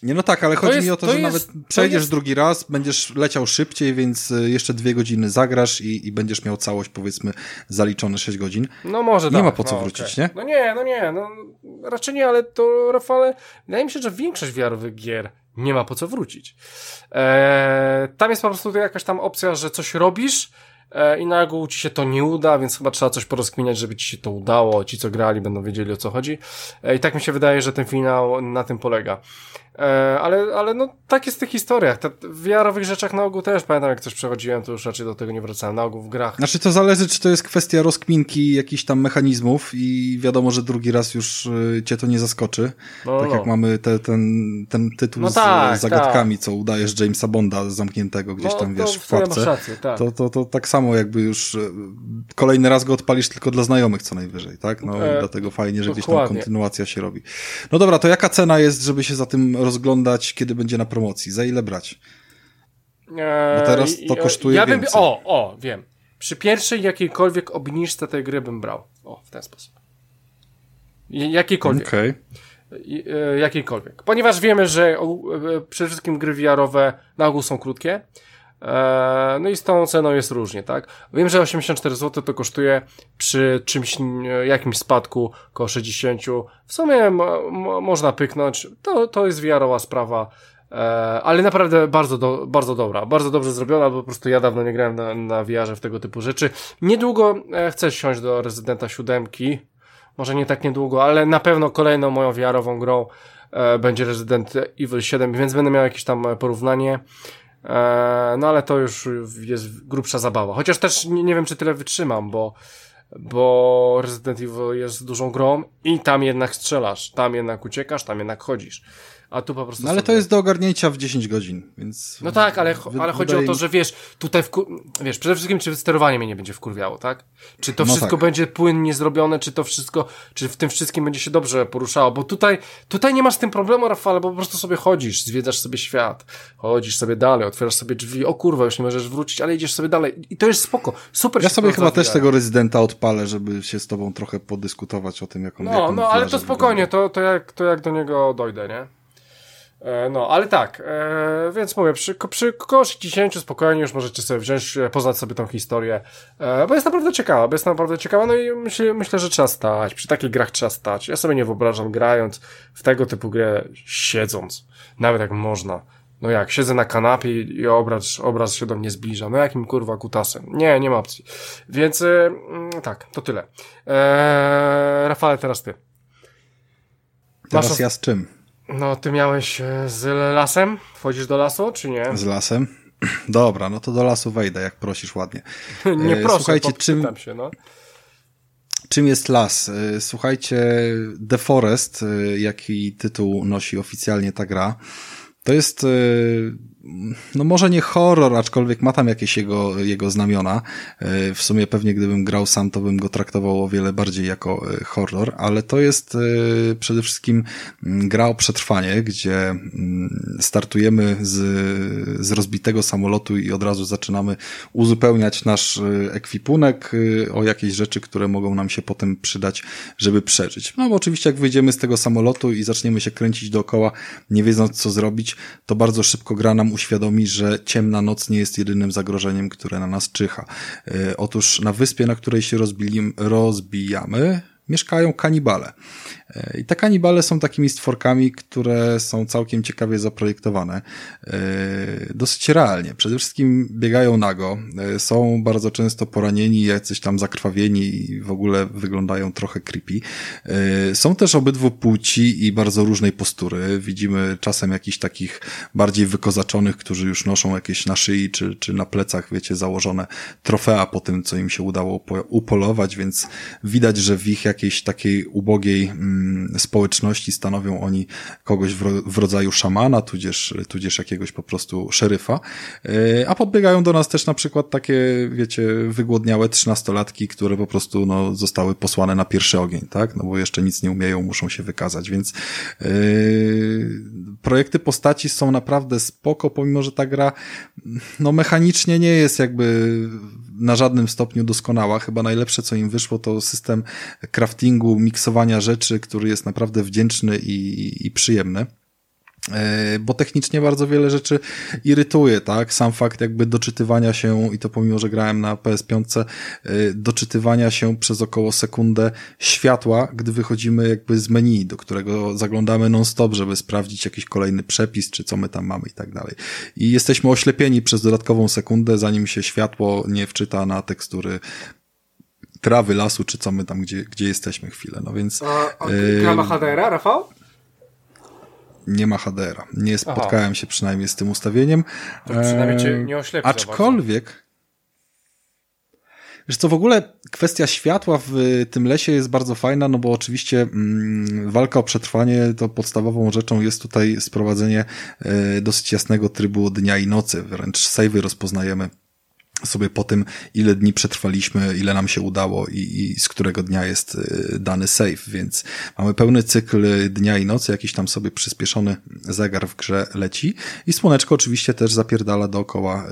nie, no tak, ale chodzi jest, mi o to, to że jest, nawet przejdziesz jest... drugi raz, będziesz leciał szybciej, więc y, jeszcze dwie godziny zagrasz i, i będziesz miał całość, powiedzmy, zaliczone 6 godzin. No może Nie tak. ma po co no, wrócić, okay. nie? No nie, no nie, no raczej nie, ale to, Rafale, wydaje mi się, że większość wiarowych gier nie ma po co wrócić. Eee, tam jest po prostu jakaś tam opcja, że coś robisz, E, i na ogół ci się to nie uda, więc chyba trzeba coś porozkminiać, żeby ci się to udało. Ci, co grali, będą wiedzieli o co chodzi. E, I tak mi się wydaje, że ten finał na tym polega. E, ale, ale no tak jest w tych historiach. Te, w VR-owych rzeczach na ogół też pamiętam, jak coś przechodziłem, to już raczej do tego nie wracałem. Na ogół w grach. Znaczy to zależy, czy to jest kwestia rozkminki jakichś tam mechanizmów i wiadomo, że drugi raz już y, cię to nie zaskoczy. No, tak no. jak mamy te, ten, ten tytuł no z tak, zagadkami, tak. co udajesz Jamesa Bonda zamkniętego gdzieś no, tam, wiesz, w pułapce. Tak. to, to, to tak samo jakby już y, kolejny raz go odpalisz tylko dla znajomych co najwyżej, tak? No e, dlatego fajnie, że dokładnie. gdzieś tam kontynuacja się robi. No dobra, to jaka cena jest, żeby się za tym rozglądać, kiedy będzie na promocji? Za ile brać? Bo teraz to kosztuje ja bym, więcej. O, o, wiem. Przy pierwszej jakiejkolwiek obniżce tej gry bym brał. O, w ten sposób. Jakiejkolwiek. Okej. Okay. E, jakiejkolwiek. Ponieważ wiemy, że e, przede wszystkim gry VR-owe na ogół są krótkie. E, no i z tą ceną jest różnie, tak? Wiem, że 84 zł to kosztuje przy czymś, jakimś spadku około 60. W sumie można pyknąć. To, to jest VR-owa sprawa. ale naprawdę bardzo, do, bardzo dobra, bardzo dobrze zrobiona, bo po prostu ja dawno nie grałem na, na w tego typu rzeczy. Niedługo chcę siąść do Rezydenta 7, może nie tak niedługo, ale na pewno kolejną moją VR-ową grą e, będzie Resident Evil 7, więc będę miał jakieś tam porównanie. E, no ale to już jest grubsza zabawa. Chociaż też nie, wiem, czy tyle wytrzymam, bo bo Resident Evil jest dużą grą i tam jednak strzelasz, tam jednak uciekasz, tam jednak chodzisz a tu po prostu. No ale sobie... to jest do ogarnięcia w 10 godzin, więc. No tak, ale, ale chodzi o to, że wiesz, tutaj w, wiesz, przede wszystkim, czy sterowanie mnie nie będzie wkurwiało, tak? Czy to no wszystko tak. będzie płynnie zrobione, czy to wszystko, czy w tym wszystkim będzie się dobrze poruszało, bo tutaj, tutaj nie masz z tym problemu, Rafale, bo po prostu sobie chodzisz, zwiedzasz sobie świat, chodzisz sobie dalej, otwierasz sobie drzwi, o kurwa, już nie możesz wrócić, ale idziesz sobie dalej i to jest spoko, super Ja sobie chyba też tego rezydenta odpalę, żeby się z tobą trochę podyskutować o tym, jak on No, no, ale to spokojnie, to, to, jak, to jak do niego dojdę, nie? E, no, ale tak, e, więc mówię, przy, przy koszcie 10 spokojnie już możecie sobie wziąć, e, poznać sobie tą historię, e, bo jest naprawdę ciekawa, bo jest naprawdę ciekawa, no i myślę, myślę, że trzeba stać, przy takich grach trzeba stać. Ja sobie nie wyobrażam grając w tego typu grę siedząc, nawet jak można. No jak, siedzę na kanapie i obraz, obraz się do mnie zbliża, no jakim kurwa kutasem. Nie, nie ma opcji. Więc mm, tak, to tyle. Eee, Rafale, teraz ty. Teraz Masz... ja z czym? No, ty miałeś e, z lasem? Wchodzisz do lasu, czy nie? Z lasem? Dobra, no to do lasu wejdę, jak prosisz ładnie. nie e, proszę, Słuchajcie, czym, się, no. Czym jest las? E, słuchajcie, The Forest, jaki tytuł nosi oficjalnie ta gra, to jest no może nie horror, aczkolwiek ma tam jakieś jego, jego znamiona. E, w sumie pewnie gdybym grał sam, to bym go traktował o wiele bardziej jako e, horror, ale to jest e, przede wszystkim mm, gra o przetrwanie, gdzie mm, startujemy z, z rozbitego samolotu i od razu zaczynamy uzupełniać nasz ekwipunek o jakieś rzeczy, które mogą nam się potem przydać, żeby przeżyć. No bo oczywiście jak wyjdziemy z tego samolotu i zaczniemy się kręcić dookoła, nie wiedząc co zrobić, to bardzo szybko gra nam uświadomi, że ciemna noc nie jest jedynym zagrożeniem, które na nas czyha. E, otóż na wyspie, na której się rozbijamy, mieszkają kanibale. I te kanibale są takimi stworkami, które są całkiem ciekawie zaprojektowane. E, dosyć realnie. Przede wszystkim biegają nago, e, są bardzo często poranieni, jacyś tam zakrwawieni i w ogóle wyglądają trochę creepy. E, są też obydwu płci i bardzo różnej postury. Widzimy czasem jakichś takich bardziej wykozaczonych, którzy już noszą jakieś na szyi czy, czy na plecach, wiecie, założone trofea po tym, co im się udało upolować, więc widać, że w ich jakiejś takiej ubogiej mm, społeczności stanowią oni kogoś w, rodzaju szamana, tudzież, tudzież jakiegoś po prostu szeryfa. E, a podbiegają do nas też na przykład takie, wiecie, wygłodniałe trzynastolatki, które po prostu no, zostały posłane na pierwszy ogień, tak? No bo jeszcze nic nie umieją, muszą się wykazać, więc yy, projekty postaci są naprawdę spoko, pomimo, że ta gra no mechanicznie nie jest jakby na żadnym stopniu doskonała. Chyba najlepsze, co im wyszło, to system craftingu, miksowania rzeczy, który jest naprawdę wdzięczny i, i przyjemny. E, bo technicznie bardzo wiele rzeczy irytuje, tak? Sam fakt jakby doczytywania się, i to pomimo, że grałem na PS5, e, doczytywania się przez około sekundę światła, gdy wychodzimy jakby z menu, do którego zaglądamy non-stop, żeby sprawdzić jakiś kolejny przepis, czy co my tam mamy i tak dalej. I jesteśmy oślepieni przez dodatkową sekundę, zanim się światło nie wczyta na tekstury trawy, lasu, czy co my tam, gdzie, gdzie jesteśmy chwilę, no więc... A, a gra ma HDR-a, Rafał? nie ma HDR-a. Nie spotkałem Aha. się przynajmniej z tym ustawieniem. To przynajmniej cię nie oślepi Aczkolwiek, Wiesz co, w ogóle kwestia światła w tym lesie jest bardzo fajna, no bo oczywiście mm, walka o przetrwanie to podstawową rzeczą jest tutaj sprowadzenie y, dosyć jasnego trybu dnia i nocy, wręcz savey rozpoznajemy sobie po tym, ile dni przetrwaliśmy, ile nam się udało i, i, z którego dnia jest y, dany save, więc mamy pełny cykl dnia i nocy, jakiś tam sobie przyspieszony zegar w grze leci. I słoneczko oczywiście też zapierdala dookoła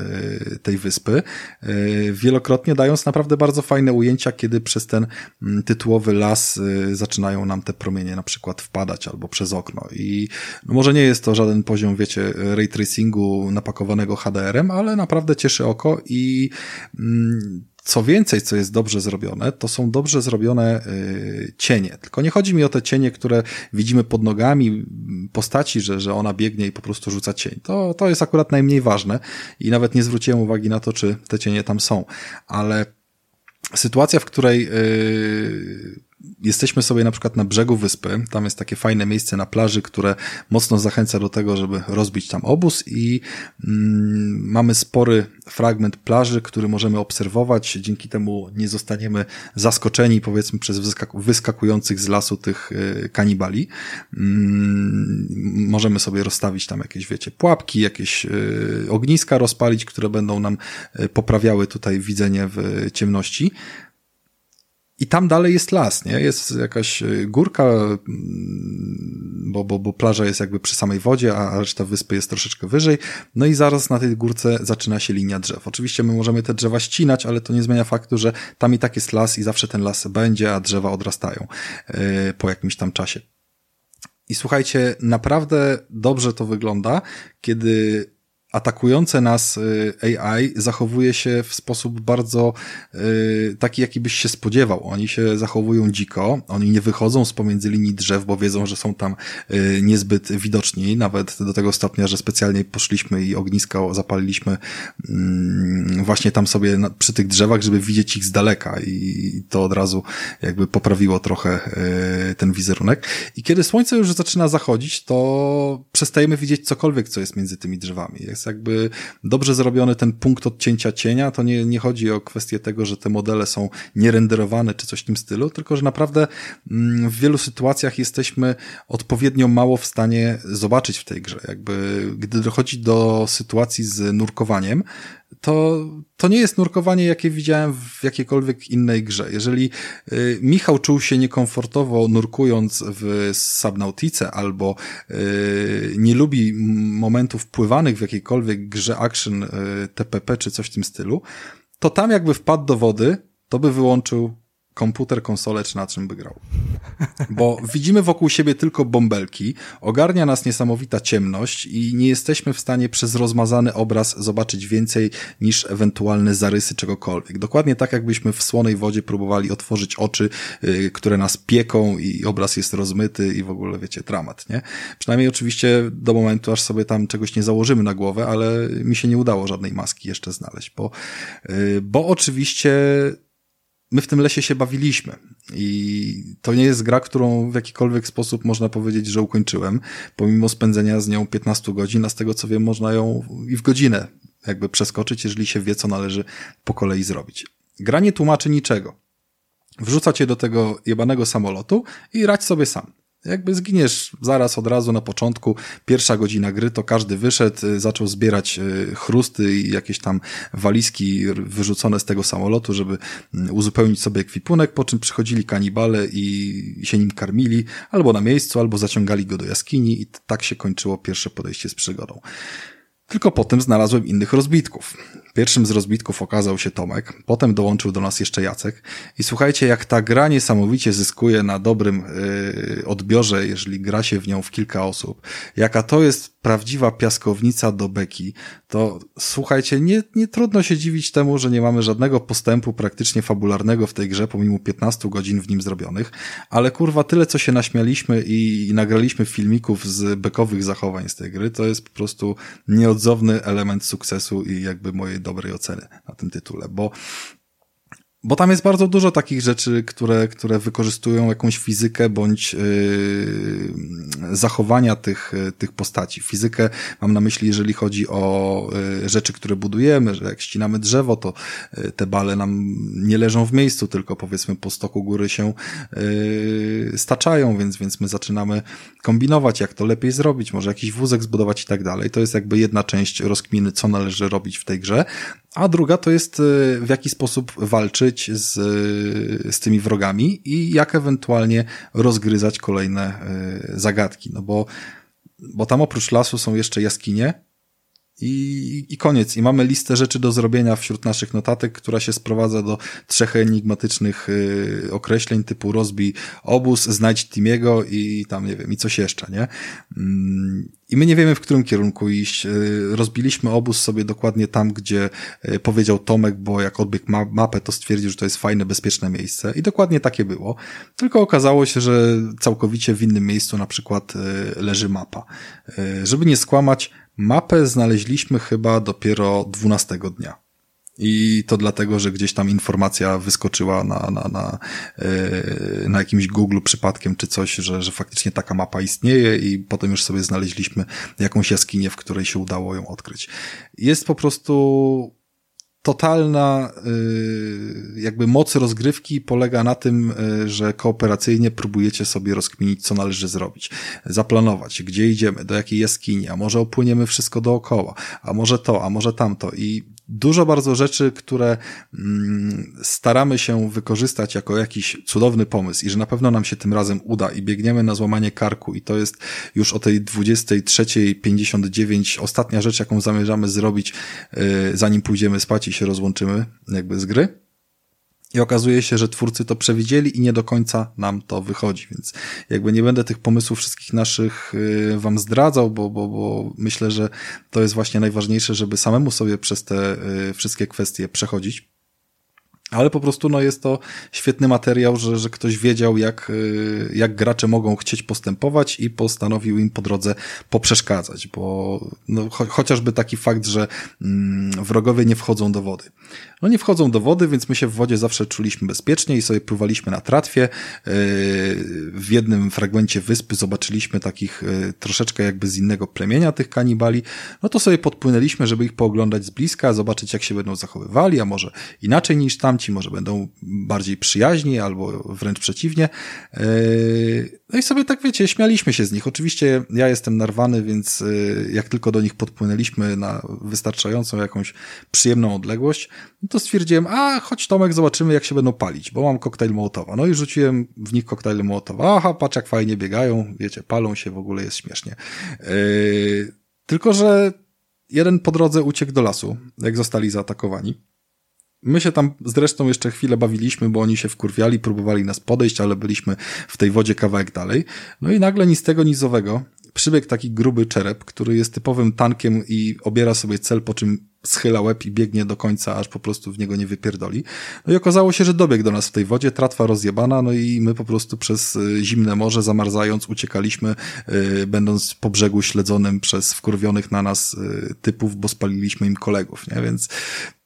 y, tej wyspy, y, wielokrotnie dając naprawdę bardzo fajne ujęcia, kiedy przez ten mm, tytułowy las zaczynają nam te promienie na przykład wpadać albo przez okno. I no może nie jest to żaden poziom, wiecie, ray tracingu napakowanego HDR-em, ale naprawdę cieszy oko i i mm, co więcej, co jest dobrze zrobione, to są dobrze zrobione y, cienie. Tylko nie chodzi mi o te cienie, które widzimy pod nogami postaci, że, że ona biegnie i po prostu rzuca cień. To, to jest akurat najmniej ważne i nawet nie zwróciłem uwagi na to, czy te cienie tam są. Ale sytuacja, w której yy, jesteśmy sobie na przykład na brzegu wyspy, tam jest takie fajne miejsce na plaży, które mocno zachęca do tego, żeby rozbić tam obóz i mm, mamy spory fragment plaży, który możemy obserwować, dzięki temu nie zostaniemy zaskoczeni powiedzmy przez wyskaku wyskakujących z lasu tych y, kanibali. Mm, możemy sobie rozstawić tam jakieś, wiecie, pułapki, jakieś y, ogniska rozpalić, które będą nam y, poprawiały tutaj widzenie w ciemności. I tam dalej jest las, nie? Jest jakaś y, górka, mm, bo, bo, bo plaża jest jakby przy samej wodzie, a reszta wyspy jest troszeczkę wyżej. No i zaraz na tej górce zaczyna się linia drzew. Oczywiście my możemy te drzewa ścinać, ale to nie zmienia faktu, że tam i tak jest las i zawsze ten las będzie, a drzewa odrastają yy, po jakimś tam czasie. I słuchajcie, naprawdę dobrze to wygląda, kiedy atakujące nas y, AI zachowuje się w sposób bardzo y, taki, jaki byś się spodziewał. Oni się zachowują dziko, oni nie wychodzą z pomiędzy linii drzew, bo wiedzą, że są tam y, niezbyt widoczni, nawet do tego stopnia, że specjalnie poszliśmy i ogniska zapaliliśmy mm, właśnie tam sobie przy tych drzewach, żeby widzieć ich z daleka i to od razu jakby poprawiło trochę ten wizerunek. I kiedy słońce już zaczyna zachodzić, to przestajemy widzieć cokolwiek, co jest między tymi drzewami. Jest jakby dobrze zrobiony ten punkt odcięcia cienia. To nie, nie chodzi o kwestię tego, że te modele są nierenderowane czy coś w tym stylu, tylko że naprawdę mm, w wielu sytuacjach jesteśmy odpowiednio mało w stanie zobaczyć w tej grze. Jakby gdy dochodzi do sytuacji z nurkowaniem, to, to nie jest nurkowanie, jakie widziałem w jakiejkolwiek innej grze. Jeżeli y, Michał czuł się niekomfortowo nurkując w Subnautice albo y, nie lubi momentów pływanych w jakiejkolwiek grze action y, TPP czy coś w tym stylu, to tam jakby wpadł do wody, to by wyłączył komputer, konsolę, czy na czym by grał. Bo widzimy wokół siebie tylko bąbelki, ogarnia nas niesamowita ciemność i nie jesteśmy w stanie przez rozmazany obraz zobaczyć więcej niż ewentualne zarysy czegokolwiek. Dokładnie tak, jakbyśmy w słonej wodzie próbowali otworzyć oczy, yy, które nas pieką i obraz jest rozmyty i w ogóle, wiecie, dramat, nie? Przynajmniej oczywiście do momentu, aż sobie tam czegoś nie założymy na głowę, ale mi się nie udało żadnej maski jeszcze znaleźć, bo, yy, bo oczywiście my w tym lesie się bawiliśmy i to nie jest gra, którą w jakikolwiek sposób można powiedzieć, że ukończyłem, pomimo spędzenia z nią 15 godzin, a z tego co wiem, można ją i w godzinę jakby przeskoczyć, jeżeli się wie, co należy po kolei zrobić. Gra nie tłumaczy niczego. Wrzuca cię do tego jebanego samolotu i radź sobie sam. Jakby zginiesz zaraz od razu na początku, pierwsza godzina gry, to każdy wyszedł, y, zaczął zbierać y, chrusty i jakieś tam walizki wyrzucone z tego samolotu, żeby mm, uzupełnić sobie ekwipunek, po czym przychodzili kanibale i się nim karmili, albo na miejscu, albo zaciągali go do jaskini i tak się kończyło pierwsze podejście z przygodą. Tylko potem znalazłem innych rozbitków. Pierwszym z rozbitków okazał się Tomek, potem dołączył do nas jeszcze Jacek. I słuchajcie, jak ta gra niesamowicie zyskuje na dobrym yy, odbiorze, jeżeli gra się w nią w kilka osób. Jaka to jest prawdziwa piaskownica do beki, to słuchajcie, nie, nie trudno się dziwić temu, że nie mamy żadnego postępu praktycznie fabularnego w tej grze, pomimo 15 godzin w nim zrobionych, ale kurwa, tyle co się naśmialiśmy i, i nagraliśmy filmików z bekowych zachowań z tej gry, to jest po prostu nieodzowny element sukcesu i jakby mojej dobrej oceny na tym tytule, bo bo tam jest bardzo dużo takich rzeczy, które, które wykorzystują jakąś fizykę bądź yy, zachowania tych, tych postaci. Fizykę mam na myśli, jeżeli chodzi o yy, rzeczy, które budujemy, że jak ścinamy drzewo, to yy, te bale nam nie leżą w miejscu, tylko powiedzmy po stoku góry się yy, staczają, więc, więc my zaczynamy kombinować, jak to lepiej zrobić, może jakiś wózek zbudować i tak dalej. To jest jakby jedna część rozkminy, co należy robić w tej grze. A druga to jest y, w jaki sposób walczyć z, z tymi wrogami i jak ewentualnie rozgryzać kolejne y, zagadki. No bo, bo tam oprócz lasu są jeszcze jaskinie, i, I koniec. I mamy listę rzeczy do zrobienia wśród naszych notatek, która się sprowadza do trzech enigmatycznych y, określeń typu rozbij obóz, znajdź Timiego i tam, nie wiem, i coś jeszcze, nie? Mm, I my nie wiemy, w którym kierunku iść. Y, rozbiliśmy obóz sobie dokładnie tam, gdzie y, powiedział Tomek, bo jak odbiegł ma mapę, to stwierdził, że to jest fajne, bezpieczne miejsce. I dokładnie takie było. Tylko okazało się, że całkowicie w innym miejscu na przykład y, leży mapa. Żeby nie skłamać, Mapę znaleźliśmy chyba dopiero 12 dnia. I to dlatego, że gdzieś tam informacja wyskoczyła na, na, na, yy, na jakimś Google przypadkiem czy coś, że, że faktycznie taka mapa istnieje i potem już sobie znaleźliśmy jakąś jaskinię, w której się udało ją odkryć. Jest po prostu totalna y, jakby moc rozgrywki polega na tym, y, że kooperacyjnie próbujecie sobie rozkminić, co należy zrobić, zaplanować, gdzie idziemy, do jakiej jaskini, a może opłyniemy wszystko dookoła, a może to, a może tamto. I dużo bardzo rzeczy, które mm, staramy się wykorzystać jako jakiś cudowny pomysł i że na pewno nam się tym razem uda i biegniemy na złamanie karku. I to jest już o tej 23.59 ostatnia rzecz, jaką zamierzamy zrobić, yy, zanim pójdziemy spać i się rozłączymy jakby z gry i okazuje się, że twórcy to przewidzieli i nie do końca nam to wychodzi, więc jakby nie będę tych pomysłów wszystkich naszych y, wam zdradzał, bo, bo, bo myślę, że to jest właśnie najważniejsze, żeby samemu sobie przez te y, wszystkie kwestie przechodzić. Ale po prostu no, jest to świetny materiał, że, że ktoś wiedział, jak, y, jak gracze mogą chcieć postępować i postanowił im po drodze poprzeszkadzać, bo no, cho chociażby taki fakt, że mm, wrogowie nie wchodzą do wody. No nie wchodzą do wody, więc my się w wodzie zawsze czuliśmy bezpiecznie i sobie pływaliśmy na tratwie. Yy, w jednym fragmencie wyspy zobaczyliśmy takich yy, troszeczkę jakby z innego plemienia tych kanibali. No to sobie podpłynęliśmy, żeby ich pooglądać z bliska, zobaczyć jak się będą zachowywali, a może inaczej niż tamci, może będą bardziej przyjaźni albo wręcz przeciwnie. Yy, no i sobie tak wiecie, śmialiśmy się z nich. Oczywiście ja jestem narwany, więc jak tylko do nich podpłynęliśmy na wystarczającą jakąś przyjemną odległość, no to stwierdziłem, a chodź Tomek, zobaczymy jak się będą palić, bo mam koktajl Mołotowa. No i rzuciłem w nich koktajl Mołotowa. Aha, patrz jak fajnie biegają, wiecie, palą się, w ogóle jest śmiesznie. Yy, tylko, że jeden po drodze uciekł do lasu, jak zostali zaatakowani. My się tam zresztą jeszcze chwilę bawiliśmy, bo oni się wkurwiali, próbowali nas podejść, ale byliśmy w tej wodzie kawałek dalej. No i nagle nic tego, nic owego przybiegł taki gruby czerep, który jest typowym tankiem i obiera sobie cel, po czym schyla łeb i biegnie do końca, aż po prostu w niego nie wypierdoli. No i okazało się, że dobiegł do nas w tej wodzie, tratwa rozjebana, no i my po prostu przez y, zimne morze, zamarzając, uciekaliśmy, yy, będąc po brzegu śledzonym przez wkurwionych na nas yy, typów, bo spaliliśmy im kolegów, nie? Więc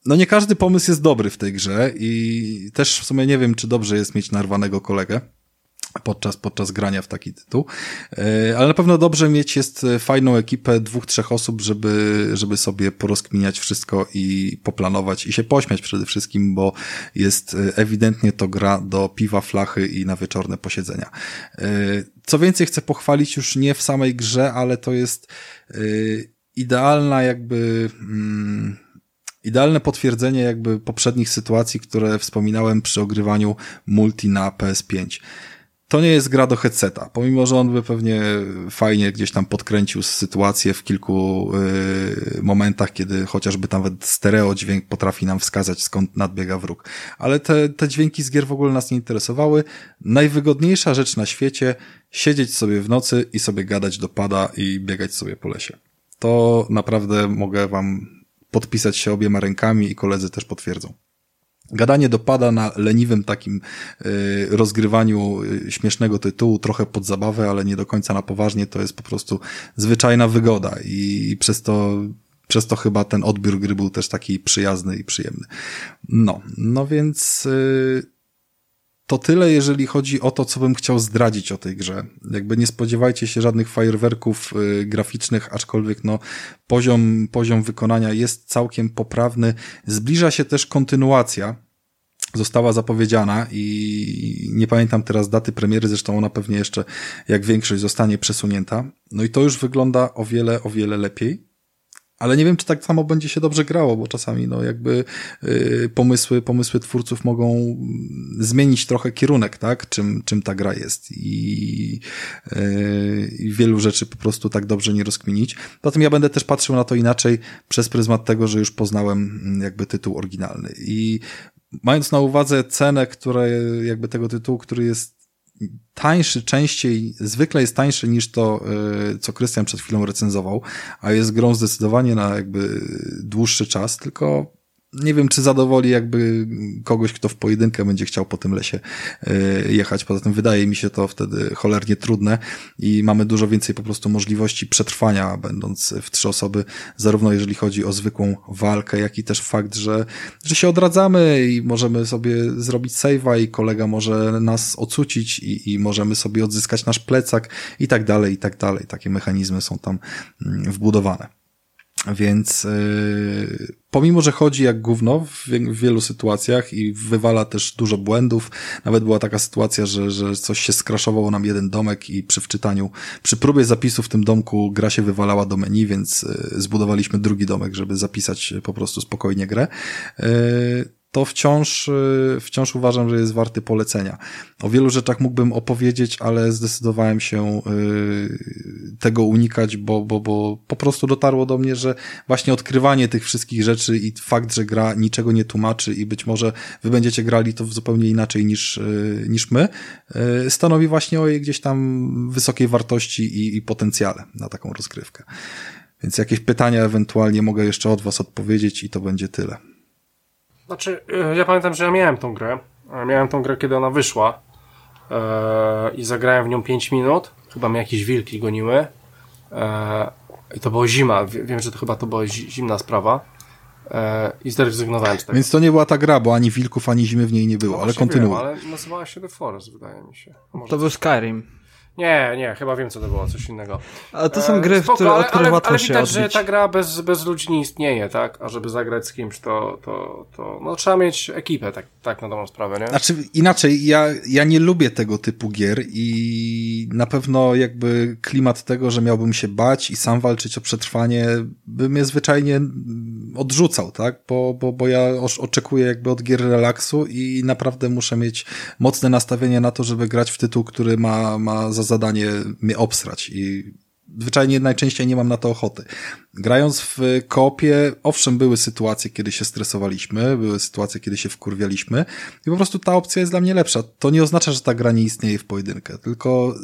no nie każdy pomysł jest dobry w tej grze i też w sumie nie wiem, czy dobrze jest mieć narwanego kolegę podczas, podczas grania w taki tytuł. E, ale na pewno dobrze mieć jest fajną ekipę dwóch, trzech osób, żeby, żeby sobie porozkminiać wszystko i poplanować i się pośmiać przede wszystkim, bo jest e, ewidentnie to gra do piwa, flachy i na wieczorne posiedzenia. E, co więcej, chcę pochwalić już nie w samej grze, ale to jest idealna jakby, mm, idealne potwierdzenie jakby poprzednich sytuacji, które wspominałem przy ogrywaniu multi na PS5 to nie jest gra do headseta, pomimo, że on by pewnie fajnie gdzieś tam podkręcił sytuację w kilku y, momentach, kiedy chociażby nawet stereo dźwięk potrafi nam wskazać, skąd nadbiega wróg. Ale te, te dźwięki z gier w ogóle nas nie interesowały. Najwygodniejsza rzecz na świecie, siedzieć sobie w nocy i sobie gadać do pada i biegać sobie po lesie. To naprawdę mogę wam podpisać się obiema rękami i koledzy też potwierdzą. Gadanie dopada na leniwym takim y, rozgrywaniu y, śmiesznego tytułu, trochę pod zabawę, ale nie do końca na poważnie. To jest po prostu zwyczajna wygoda i przez to przez to chyba ten odbiór gry był też taki przyjazny i przyjemny. No, no więc yy, to tyle, jeżeli chodzi o to, co bym chciał zdradzić o tej grze. Jakby nie spodziewajcie się żadnych fajerwerków yy, graficznych, aczkolwiek no poziom, poziom wykonania jest całkiem poprawny. Zbliża się też kontynuacja, została zapowiedziana i nie pamiętam teraz daty premiery, zresztą ona pewnie jeszcze jak większość zostanie przesunięta. No i to już wygląda o wiele, o wiele lepiej. Ale nie wiem, czy tak samo będzie się dobrze grało, bo czasami no jakby yy, pomysły, pomysły twórców mogą zmienić trochę kierunek, tak? Czym, czym ta gra jest i, yy, wielu rzeczy po prostu tak dobrze nie rozkminić. Zatem ja będę też patrzył na to inaczej przez pryzmat tego, że już poznałem mm, jakby tytuł oryginalny i mając na uwadze cenę, które jakby tego tytułu, który jest tańszy częściej, zwykle jest tańszy niż to, y, co Krystian przed chwilą recenzował, a jest grą zdecydowanie na jakby dłuższy czas, tylko nie wiem, czy zadowoli jakby kogoś, kto w pojedynkę będzie chciał po tym lesie e, jechać. Poza tym wydaje mi się to wtedy cholernie trudne i mamy dużo więcej po prostu możliwości przetrwania, będąc w trzy osoby, zarówno jeżeli chodzi o zwykłą walkę, jak i też fakt, że, że się odradzamy i możemy sobie zrobić save'a i kolega może nas ocucić i, i możemy sobie odzyskać nasz plecak i tak dalej, i tak dalej. Takie mechanizmy są tam mm, wbudowane. Więc yy, pomimo, że chodzi jak gówno w, wielu sytuacjach i wywala też dużo błędów, nawet była taka sytuacja, że, że coś się skraszowało nam jeden domek i przy wczytaniu, przy próbie zapisu w tym domku gra się wywalała do menu, więc yy, zbudowaliśmy drugi domek, żeby zapisać po prostu spokojnie grę. Yy, to wciąż, y, wciąż uważam, że jest warty polecenia. O wielu rzeczach mógłbym opowiedzieć, ale zdecydowałem się y, tego unikać, bo, bo, bo po prostu dotarło do mnie, że właśnie odkrywanie tych wszystkich rzeczy i fakt, że gra niczego nie tłumaczy i być może wy będziecie grali to zupełnie inaczej niż, y, niż my, stanowi właśnie o jej gdzieś tam wysokiej wartości i, i potencjale na taką rozgrywkę. Więc jakieś pytania ewentualnie mogę jeszcze od was odpowiedzieć i to będzie tyle. Znaczy, e, ja pamiętam, że ja miałem tą grę. E, miałem tą grę, kiedy ona wyszła. Eee, I zagrałem w nią 5 minut. Chyba mnie jakieś wilki goniły. I to było zima. Wiem, że to chyba to była zimna sprawa. I zrezygnowałem z tego. Więc to nie była ta gra, bo ani wilków, ani zimy w niej nie było, no ale kontynuuj. ale nazywała się The Forest, wydaje mi się. Może to był Skyrim. Nie, nie, chyba wiem, co to było, coś innego. Ale to są e, gry, Spoko, które, ale, ale, łatwo ale się widać, odbić. że ta gra bez, bez ludzi nie istnieje, tak? A żeby zagrać z kimś, to, to, to no, trzeba mieć ekipę, tak, tak na dobrą sprawę, nie? Znaczy, inaczej, ja, ja nie lubię tego typu gier i na pewno jakby klimat tego, że miałbym się bać i sam walczyć o przetrwanie, by mnie zwyczajnie odrzucał, tak? Bo, bo, bo ja oczekuję jakby od gier relaksu i naprawdę muszę mieć mocne nastawienie na to, żeby grać w tytuł, który ma, ma za zadanie mnie obsrać i zwyczajnie najczęściej nie mam na to ochoty. Grając w kopie, owszem, były sytuacje, kiedy się stresowaliśmy, były sytuacje, kiedy się wkurwialiśmy i po prostu ta opcja jest dla mnie lepsza. To nie oznacza, że ta gra nie istnieje w pojedynkę, tylko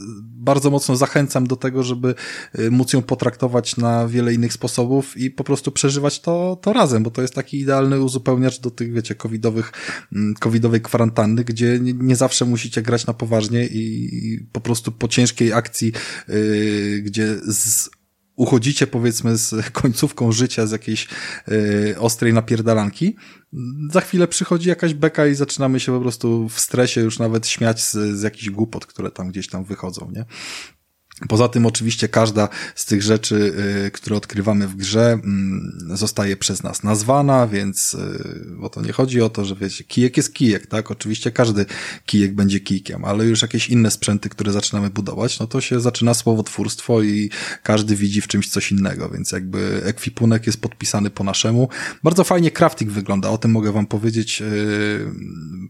bardzo mocno zachęcam do tego, żeby y, móc ją potraktować na wiele innych sposobów i po prostu przeżywać to, to razem, bo to jest taki idealny uzupełniacz do tych, wiecie, covidowych, mm, covidowej kwarantanny, gdzie nie zawsze musicie grać na poważnie i po prostu po ciężkiej akcji, yy, gdzie z uchodzicie powiedzmy z końcówką życia z jakiejś y, ostrej napierdalanki, za chwilę przychodzi jakaś beka i zaczynamy się po prostu w stresie już nawet śmiać z, z jakichś głupot, które tam gdzieś tam wychodzą, nie? Poza tym oczywiście każda z tych rzeczy, y, które odkrywamy w grze, mm, zostaje przez nas nazwana, więc y, bo to nie chodzi o to, że wiecie, kijek jest kijek, tak? Oczywiście każdy kijek będzie kijkiem, ale już jakieś inne sprzęty, które zaczynamy budować, no to się zaczyna słowotwórstwo i każdy widzi w czymś coś innego, więc jakby ekwipunek jest podpisany po naszemu. Bardzo fajnie crafting wygląda, o tym mogę wam powiedzieć y,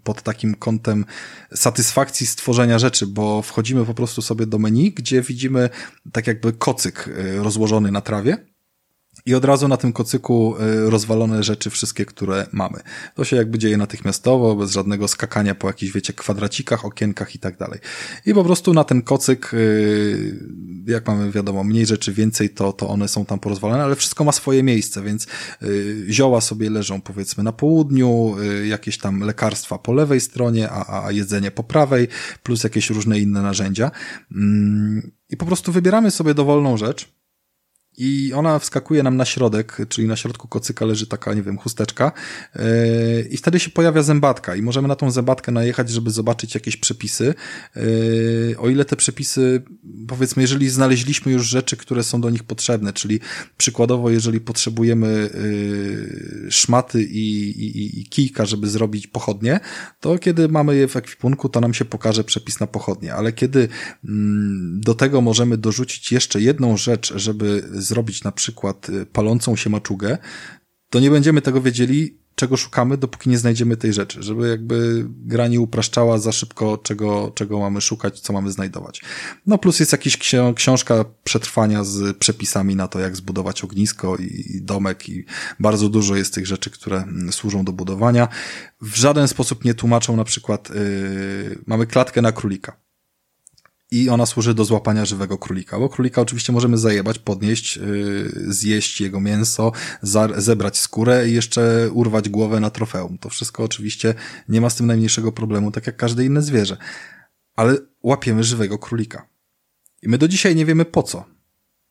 pod takim kątem satysfakcji stworzenia rzeczy, bo wchodzimy po prostu sobie do menu, gdzie widzimy tak jakby kocyk y, rozłożony na trawie i od razu na tym kocyku y, rozwalone rzeczy, wszystkie, które mamy. To się jakby dzieje natychmiastowo, bez żadnego skakania po jakichś, wiecie, kwadracikach, okienkach i tak dalej. I po prostu na ten kocyk, y, jak mamy wiadomo, mniej rzeczy, więcej, to, to one są tam porozwalane, ale wszystko ma swoje miejsce, więc zioła sobie leżą powiedzmy na południu, jakieś tam lekarstwa po lewej stronie, a, a jedzenie po prawej, plus jakieś różne inne narzędzia. I po prostu wybieramy sobie dowolną rzecz, i ona wskakuje nam na środek, czyli na środku kocyka leży taka, nie wiem, chusteczka yy, i wtedy się pojawia zębatka i możemy na tą zębatkę najechać, żeby zobaczyć jakieś przepisy. Yy, o ile te przepisy, powiedzmy, jeżeli znaleźliśmy już rzeczy, które są do nich potrzebne, czyli przykładowo, jeżeli potrzebujemy yy, szmaty i, i, i kijka, żeby zrobić pochodnie, to kiedy mamy je w ekwipunku, to nam się pokaże przepis na pochodnie, ale kiedy mm, do tego możemy dorzucić jeszcze jedną rzecz, żeby zrobić na przykład y, palącą się maczugę, to nie będziemy tego wiedzieli, czego szukamy, dopóki nie znajdziemy tej rzeczy, żeby jakby gra nie upraszczała za szybko, czego, czego mamy szukać, co mamy znajdować. No plus jest jakaś książka przetrwania z przepisami na to, jak zbudować ognisko i domek i bardzo dużo jest tych rzeczy, które mm, służą do budowania. W żaden sposób nie tłumaczą na przykład, yy, mamy klatkę na królika i ona służy do złapania żywego królika, bo królika oczywiście możemy zajebać, podnieść, yy, zjeść jego mięso, zebrać skórę i jeszcze urwać głowę na trofeum. To wszystko oczywiście nie ma z tym najmniejszego problemu, tak jak każde inne zwierzę. Ale łapiemy żywego królika. I my do dzisiaj nie wiemy po co.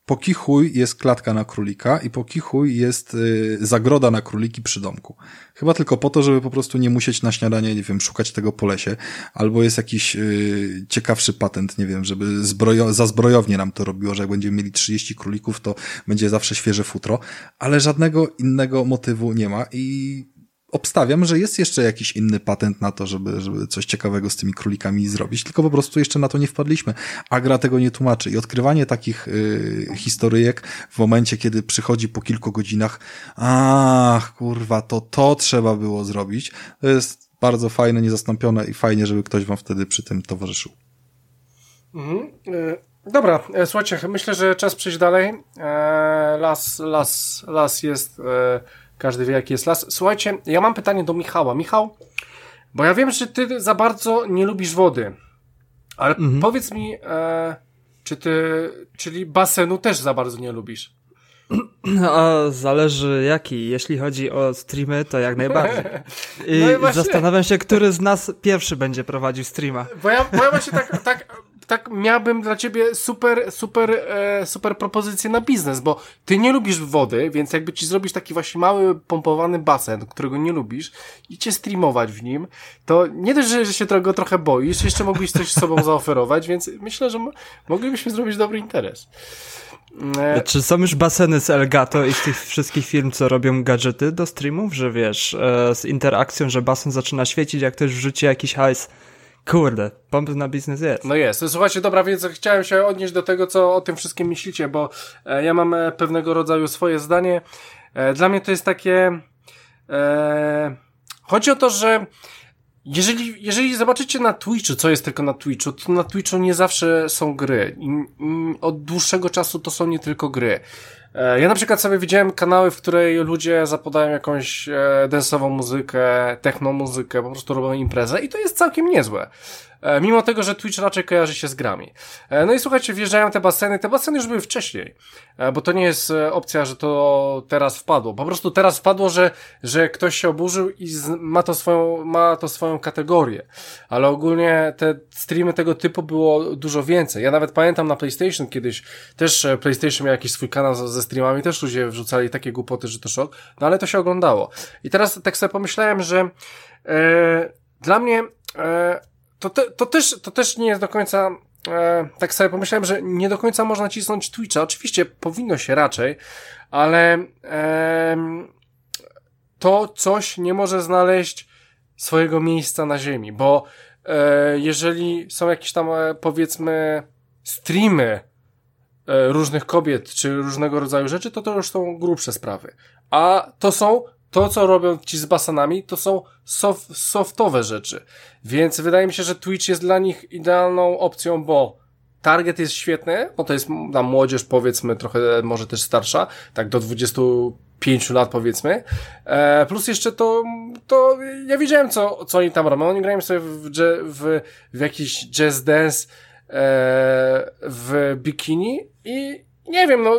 Po kichuj jest klatka na królika i po kichuj jest y, zagroda na króliki przy domku. Chyba tylko po to, żeby po prostu nie musieć na śniadanie, nie wiem, szukać tego po lesie. Albo jest jakiś y, ciekawszy patent, nie wiem, żeby zbrojo za nam to robiło, że jak będziemy mieli 30 królików, to będzie zawsze świeże futro. Ale żadnego innego motywu nie ma i obstawiam, że jest jeszcze jakiś inny patent na to, żeby, żeby coś ciekawego z tymi królikami zrobić, tylko po prostu jeszcze na to nie wpadliśmy, a gra tego nie tłumaczy. I odkrywanie takich y, historyjek w momencie, kiedy przychodzi po kilku godzinach, ach, kurwa, to to trzeba było zrobić, to jest bardzo fajne, niezastąpione i fajnie, żeby ktoś wam wtedy przy tym towarzyszył. Mhm. E, dobra, e, słuchajcie, myślę, że czas przejść dalej. E, las, las, las jest każdy wie, jaki jest las. Słuchajcie, ja mam pytanie do Michała. Michał, bo ja wiem, że ty za bardzo nie lubisz wody, ale mhm. powiedz mi, e, czy ty, czyli basenu też za bardzo nie lubisz? A zależy jaki. Jeśli chodzi o streamy, to jak najbardziej. I no i zastanawiam się, który z nas pierwszy będzie prowadził streama. Bo ja, bo ja właśnie tak, tak tak miałbym dla ciebie super, super, e, super propozycję na biznes, bo ty nie lubisz wody, więc jakby ci zrobić taki właśnie mały, pompowany basen, którego nie lubisz i cię streamować w nim, to nie dość, że się tego trochę boisz, jeszcze mógłbyś coś z sobą zaoferować, więc myślę, że moglibyśmy zrobić dobry interes. E... Czy są już baseny z Elgato i z tych wszystkich firm, co robią gadżety do streamów, że wiesz, e, z interakcją, że basen zaczyna świecić, jak ktoś wrzuci jakiś hajs Kurde, pomysł na biznes jest. No jest. Słuchajcie, dobra, więc chciałem się odnieść do tego, co o tym wszystkim myślicie, bo e, ja mam e, pewnego rodzaju swoje zdanie. E, dla mnie to jest takie... E, chodzi o to, że jeżeli, jeżeli zobaczycie na Twitchu, co jest tylko na Twitchu, to na Twitchu nie zawsze są gry. I, i od dłuższego czasu to są nie tylko gry. E, ja na przykład sobie widziałem kanały, w której ludzie zapadają jakąś e, densową muzykę, techno muzykę, po prostu robią imprezę i to jest całkiem niezłe. E, mimo tego, że Twitch raczej kojarzy się z grami. E, no i słuchajcie, wjeżdżają te baseny, te baseny już były wcześniej, e, bo to nie jest opcja, że to teraz wpadło. Po prostu teraz wpadło, że, że ktoś się oburzył i ma to swoją, ma to swoją kategorię. Ale ogólnie te streamy tego typu było dużo więcej. Ja nawet pamiętam na PlayStation kiedyś, też PlayStation miał jakiś swój kanał ze streamami, też ludzie wrzucali takie głupoty, że to szok, no ale to się oglądało. I teraz tak sobie pomyślałem, że e, dla mnie e, to, te, to, też, to też nie jest do końca e, tak sobie pomyślałem, że nie do końca można cisnąć Twitcha. Oczywiście powinno się raczej, ale e, to coś nie może znaleźć swojego miejsca na ziemi, bo e, jeżeli są jakieś tam e, powiedzmy streamy e, różnych kobiet czy różnego rodzaju rzeczy, to to już są grubsze sprawy. A to są to, co robią ci z basanami, to są soft, softowe rzeczy. Więc wydaje mi się, że Twitch jest dla nich idealną opcją, bo target jest świetny, bo to jest na młodzież, powiedzmy, trochę może też starsza, tak do 25 lat powiedzmy. E, plus jeszcze to, to ja widziałem, co, co oni tam robią. Oni grają sobie w, w, w jakiś jazz dance e, w bikini i nie wiem, no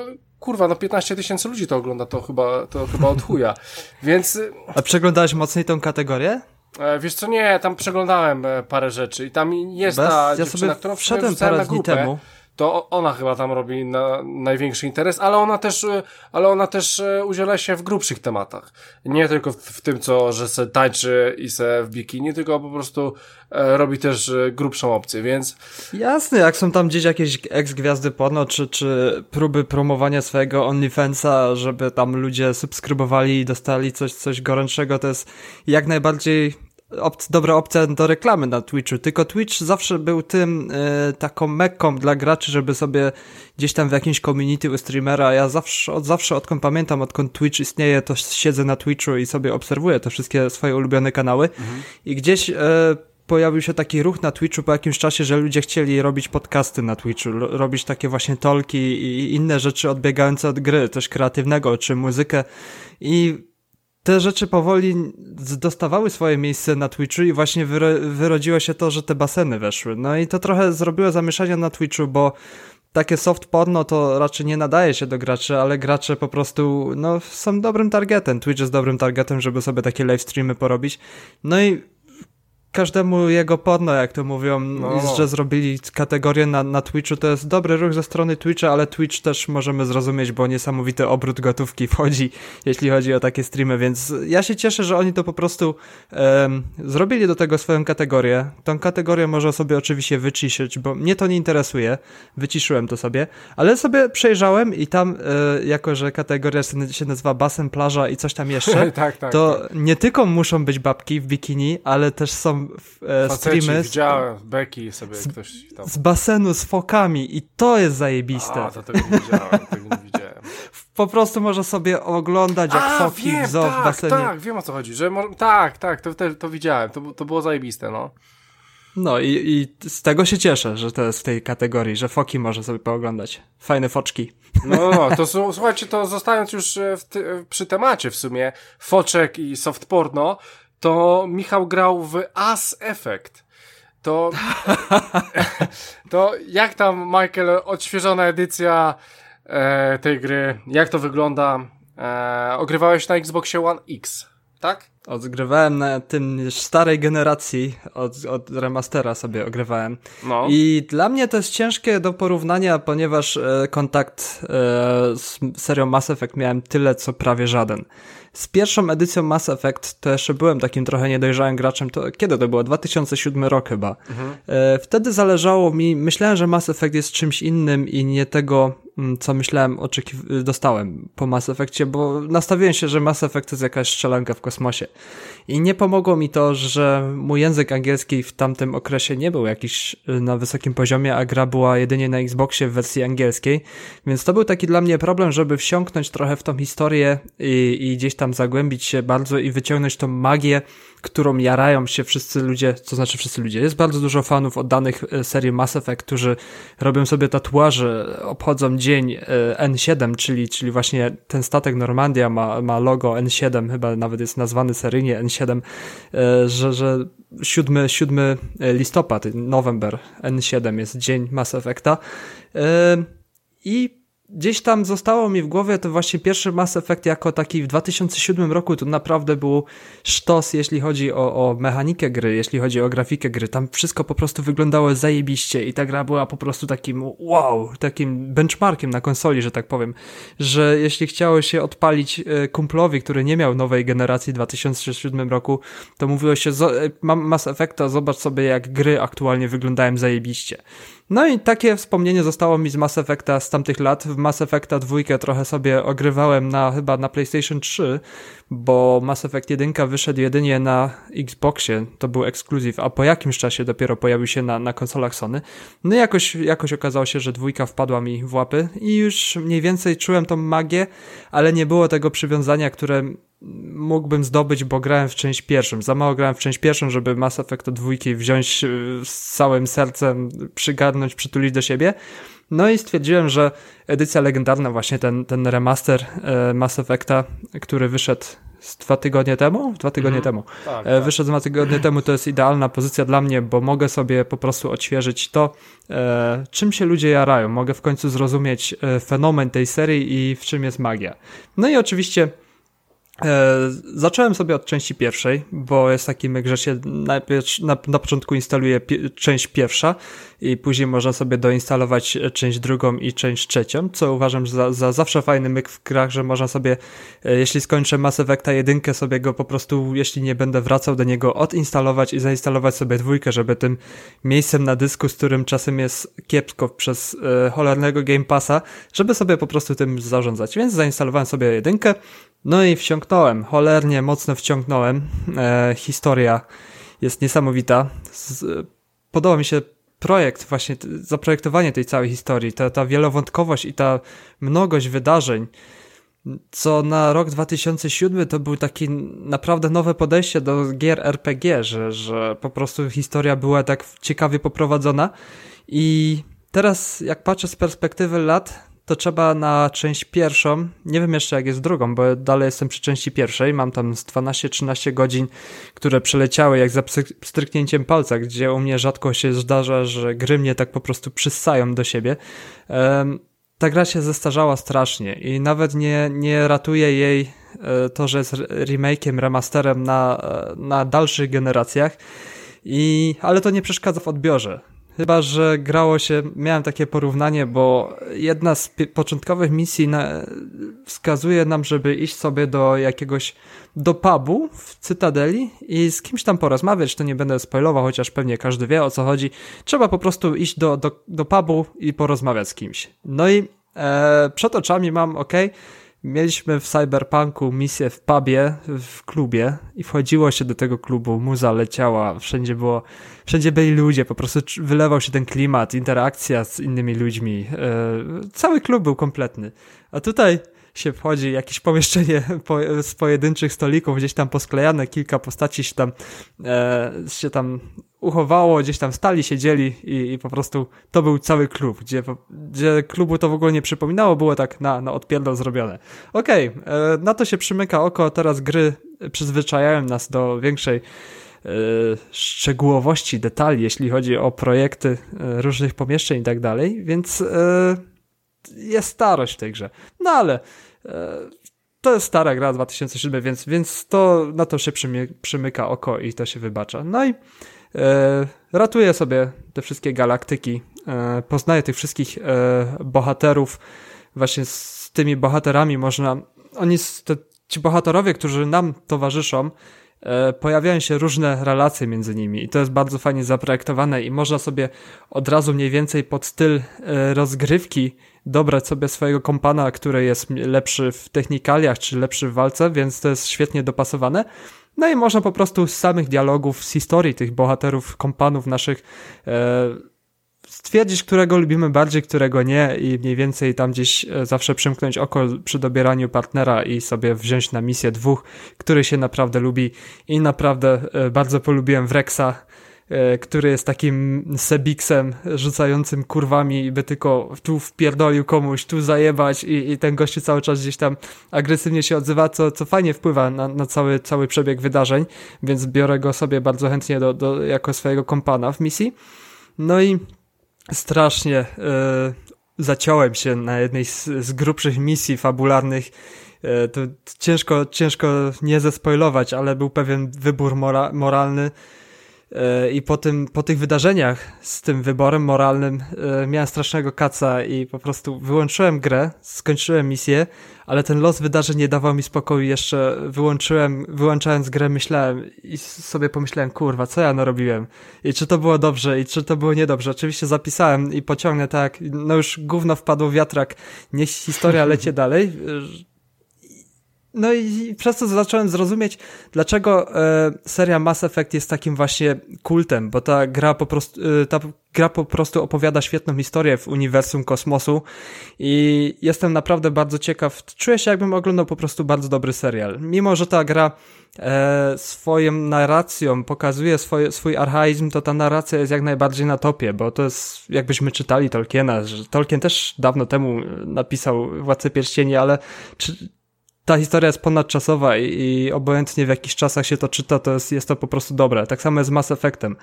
kurwa, no 15 tysięcy ludzi to ogląda, to chyba, to chyba od chuja. Więc... A przeglądałeś mocniej tą kategorię? E, wiesz co, nie, tam przeglądałem e, parę rzeczy i tam jest Bez, ta ja dziewczyna, którą wszedłem parę na grupę. Temu. To ona chyba tam robi na, największy interes, ale ona też, e, ale ona też e, udziela się w grubszych tematach. Nie tylko w, w tym, co, że se tańczy i se w bikini, tylko po prostu e, robi też e, grubszą opcję, więc... Jasne, jak są tam gdzieś jakieś ex-gwiazdy porno, czy, czy próby promowania swojego OnlyFansa, żeby tam ludzie subskrybowali i dostali coś, coś gorętszego, to jest jak najbardziej op dobra opcja do reklamy na Twitchu, tylko Twitch zawsze był tym y, taką mekką dla graczy, żeby sobie gdzieś tam w jakimś community u streamera, ja zawsze, od zawsze, odkąd pamiętam, odkąd Twitch istnieje, to siedzę na Twitchu i sobie obserwuję te wszystkie swoje ulubione kanały. Mhm. i gdzieś y, pojawił się taki ruch na Twitchu po jakimś czasie, że ludzie chcieli robić podcasty na Twitchu, robić takie właśnie tolki i inne rzeczy odbiegające od gry, coś kreatywnego, czy muzykę. I te rzeczy powoli dostawały swoje miejsce na Twitchu i właśnie wyro wyrodziło się to, że te baseny weszły. No i to trochę zrobiło zamieszania na Twitchu, bo takie soft porno to raczej nie nadaje się do graczy, ale gracze po prostu no, są dobrym targetem. Twitch jest dobrym targetem, żeby sobie takie live streamy porobić. No i każdemu jego porno, jak to mówią, no. że zrobili kategorię na, na Twitchu, to jest dobry ruch ze strony Twitcha, ale Twitch też możemy zrozumieć, bo niesamowity obrót gotówki wchodzi, jeśli chodzi o takie streamy, więc ja się cieszę, że oni to po prostu um, zrobili do tego swoją kategorię. Tą kategorię można sobie oczywiście wyciszyć, bo mnie to nie interesuje, wyciszyłem to sobie, ale sobie przejrzałem i tam, e, jako że kategoria się nazywa basen, plaża i coś tam jeszcze, tak, tak, to tak. nie tylko muszą być babki w bikini, ale też są e, streamy. widziałem, Becky sobie z, ktoś tam. Z basenu z fokami i to jest zajebiste. A, to tego nie widziałem, tego nie widziałem. Po prostu można sobie oglądać jak A, foki wiem, tak, w basenie. Tak, wiem o co chodzi, że tak, tak, to, to, to widziałem, to, to było zajebiste, no. No i, i z tego się cieszę, że to jest w tej kategorii, że foki może sobie pooglądać. Fajne foczki. No, no, no to słuchajcie, to zostając już e, ty, przy temacie w sumie foczek i soft porno, to Michał grał w As Effect. To, to jak tam, Michael, odświeżona edycja e, tej gry, jak to wygląda? E, ogrywałeś na Xboxie One X, tak? Odgrywałem na tym starej generacji, od, od remastera sobie ogrywałem. No. I dla mnie to jest ciężkie do porównania, ponieważ e, kontakt e, z serią Mass Effect miałem tyle, co prawie żaden. Z pierwszą edycją Mass Effect to jeszcze byłem takim trochę niedojrzałym graczem. To, kiedy to było? 2007 rok chyba. Mhm. E, wtedy zależało mi, myślałem, że Mass Effect jest czymś innym i nie tego Mm, co myślałem, dostałem po Mass Effectie, bo nastawiłem się, że Mass Effect to jest jakaś strzelanka w kosmosie. I nie pomogło mi to, że mój język angielski w tamtym okresie nie był jakiś y, na wysokim poziomie, a gra była jedynie na Xboxie w wersji angielskiej, więc to był taki dla mnie problem, żeby wsiąknąć trochę w tą historię i, i gdzieś tam zagłębić się bardzo i wyciągnąć tą magię, którą jarają się wszyscy ludzie, co znaczy wszyscy ludzie. Jest bardzo dużo fanów oddanych e, serii Mass Effect, którzy robią sobie tatuaże, obchodzą dzień e, N7, czyli, czyli właśnie ten statek Normandia ma, ma logo N7, chyba nawet jest nazwany seryjnie N7, e, że, że 7, 7 listopad, November N7 jest dzień Mass Effecta. I gdzieś tam zostało mi w głowie to właśnie pierwszy Mass Effect jako taki w 2007 roku to naprawdę był sztos, jeśli chodzi o, o mechanikę gry, jeśli chodzi o grafikę gry. Tam wszystko po prostu wyglądało zajebiście i ta gra była po prostu takim wow, takim benchmarkiem na konsoli, że tak powiem, że jeśli chciało się odpalić e, kumplowi, który nie miał nowej generacji w 2007 roku, to mówiło się, e, mam Mass Effecta, zobacz sobie jak gry aktualnie wyglądają zajebiście. No i takie wspomnienie zostało mi z Mass Effecta z tamtych lat. W Mass Effecta dwójkę trochę sobie ogrywałem na chyba na PlayStation 3, bo Mass Effect 1 wyszedł jedynie na Xboxie, to był ekskluzyw, a po jakimś czasie dopiero pojawił się na, na konsolach Sony. No i jakoś, jakoś okazało się, że dwójka wpadła mi w łapy i już mniej więcej czułem tą magię, ale nie było tego przywiązania, które mógłbym zdobyć, bo grałem w część pierwszą. Za mało grałem w część pierwszą, żeby Mass Effect dwójki wziąć e, z całym sercem, przygarnąć, przytulić do siebie. No i stwierdziłem, że edycja legendarna, właśnie ten, ten remaster e, Mass Effecta, który wyszedł z dwa tygodnie temu? Dwa tygodnie mhm. temu. Tak, e, tak. Wyszedł dwa tygodnie temu, to jest idealna pozycja dla mnie, bo mogę sobie po prostu odświeżyć to, e, czym się ludzie jarają. Mogę w końcu zrozumieć e, fenomen tej serii i w czym jest magia. No i oczywiście zacząłem sobie od części pierwszej, bo jest taki myk, że się najpierw na, na początku instaluje pi część pierwsza i później można sobie doinstalować część drugą i część trzecią, co uważam za, za zawsze fajny myk w grach, że można sobie, e, jeśli skończę Mass Effecta jedynkę, sobie go po prostu, jeśli nie będę wracał do niego, odinstalować i zainstalować sobie dwójkę, żeby tym miejscem na dysku, z którym czasem jest kiepsko przez e, cholernego Game Passa, żeby sobie po prostu tym zarządzać. Więc zainstalowałem sobie jedynkę, no i wciągnąłem, cholernie mocno wciągnąłem. E, historia jest niesamowita. Z, podoba mi się projekt, właśnie zaprojektowanie tej całej historii, ta, ta wielowątkowość i ta mnogość wydarzeń, co na rok 2007 to był taki naprawdę nowe podejście do gier RPG, że, że po prostu historia była tak ciekawie poprowadzona i teraz jak patrzę z perspektywy lat, to trzeba na część pierwszą, nie wiem jeszcze jak jest drugą, bo dalej jestem przy części pierwszej, mam tam z 12-13 godzin, które przeleciały jak za stryknięciem palca, gdzie u mnie rzadko się zdarza, że gry mnie tak po prostu przyssają do siebie. Ta gra się zestarzała strasznie i nawet nie, nie ratuje jej e, to, że jest remake'iem, remasterem na, e, na dalszych generacjach. I, ale to nie przeszkadza w odbiorze. Chyba, że grało się, miałem takie porównanie, bo jedna z początkowych misji na, wskazuje nam, żeby iść sobie do jakiegoś, do pubu w Cytadeli i z kimś tam porozmawiać, to nie będę spoilował, chociaż pewnie każdy wie o co chodzi. Trzeba po prostu iść do, do, do pubu i porozmawiać z kimś. No i e, przed oczami mam, ok, Mieliśmy w Cyberpunku misję w pubie, w klubie i wchodziło się do tego klubu, muza leciała, wszędzie było, wszędzie byli ludzie, po prostu wylewał się ten klimat, interakcja z innymi ludźmi. E, cały klub był kompletny. A tutaj się wchodzi, jakieś pomieszczenie po, z pojedynczych stolików, gdzieś tam posklejane, kilka postaci się tam, e, się tam uchowało, gdzieś tam stali, siedzieli i, i po prostu to był cały klub, gdzie, gdzie klubu to w ogóle nie przypominało, było tak na, na odpierdol zrobione. Okej, okay, e, na to się przymyka oko, teraz gry przyzwyczajają nas do większej e, szczegółowości, detali, jeśli chodzi o projekty e, różnych pomieszczeń i tak dalej, więc jest starość w tej grze. No ale to jest stara gra 2007, więc, więc to na to się przymy, przymyka oko i to się wybacza. No i e, ratuję sobie te wszystkie galaktyki, e, poznaję tych wszystkich e, bohaterów, właśnie z tymi bohaterami można, oni, te, ci bohaterowie, którzy nam towarzyszą, pojawiają się różne relacje między nimi i to jest bardzo fajnie zaprojektowane i można sobie od razu mniej więcej pod styl rozgrywki dobrać sobie swojego kompana, który jest lepszy w technikaliach, czy lepszy w walce, więc to jest świetnie dopasowane. No i można po prostu z samych dialogów, z historii tych bohaterów, kompanów naszych e, stwierdzić, którego lubimy bardziej, którego nie i mniej więcej tam gdzieś e, zawsze przymknąć oko przy dobieraniu partnera i sobie wziąć na misję dwóch, który się naprawdę lubi i naprawdę e, bardzo polubiłem Wrexa który jest takim sebiksem rzucającym kurwami, by tylko tu wpierdolił komuś, tu zajebać i, i ten gościu cały czas gdzieś tam agresywnie się odzywa, co, co fajnie wpływa na, na cały, cały przebieg wydarzeń, więc biorę go sobie bardzo chętnie do, do, jako swojego kompana w misji. No i strasznie yy, zaciąłem się na jednej z, z grubszych misji fabularnych to ciężko, ciężko nie zespoilować, ale był pewien wybór mora moralny, E, I po, tym, po tych wydarzeniach z tym wyborem moralnym e, miałem strasznego kaca i po prostu wyłączyłem grę, skończyłem misję, ale ten los wydarzeń nie dawał mi spokoju. Jeszcze wyłączyłem, wyłączając grę, myślałem i sobie pomyślałem, kurwa, co ja narobiłem? I czy to było dobrze, i czy to było niedobrze? Oczywiście zapisałem i pociągnę tak, no już gówno wpadło wiatrak, niech historia lecie dalej no i przez to zacząłem zrozumieć, dlaczego e, seria Mass Effect jest takim właśnie kultem, bo ta gra po prostu, e, ta gra po prostu opowiada świetną historię w uniwersum kosmosu i jestem naprawdę bardzo ciekaw. Czuję się jakbym oglądał po prostu bardzo dobry serial. Mimo, że ta gra e, swoją narracją pokazuje swoje, swój archaizm, to ta narracja jest jak najbardziej na topie, bo to jest, jakbyśmy czytali Tolkiena, że Tolkien też dawno temu napisał Władcę Pierścieni, ale czy, ta historia jest ponadczasowa i, i obojętnie w jakich czasach się to czyta, to jest, jest to po prostu dobre. Tak samo jest z Mass Effectem.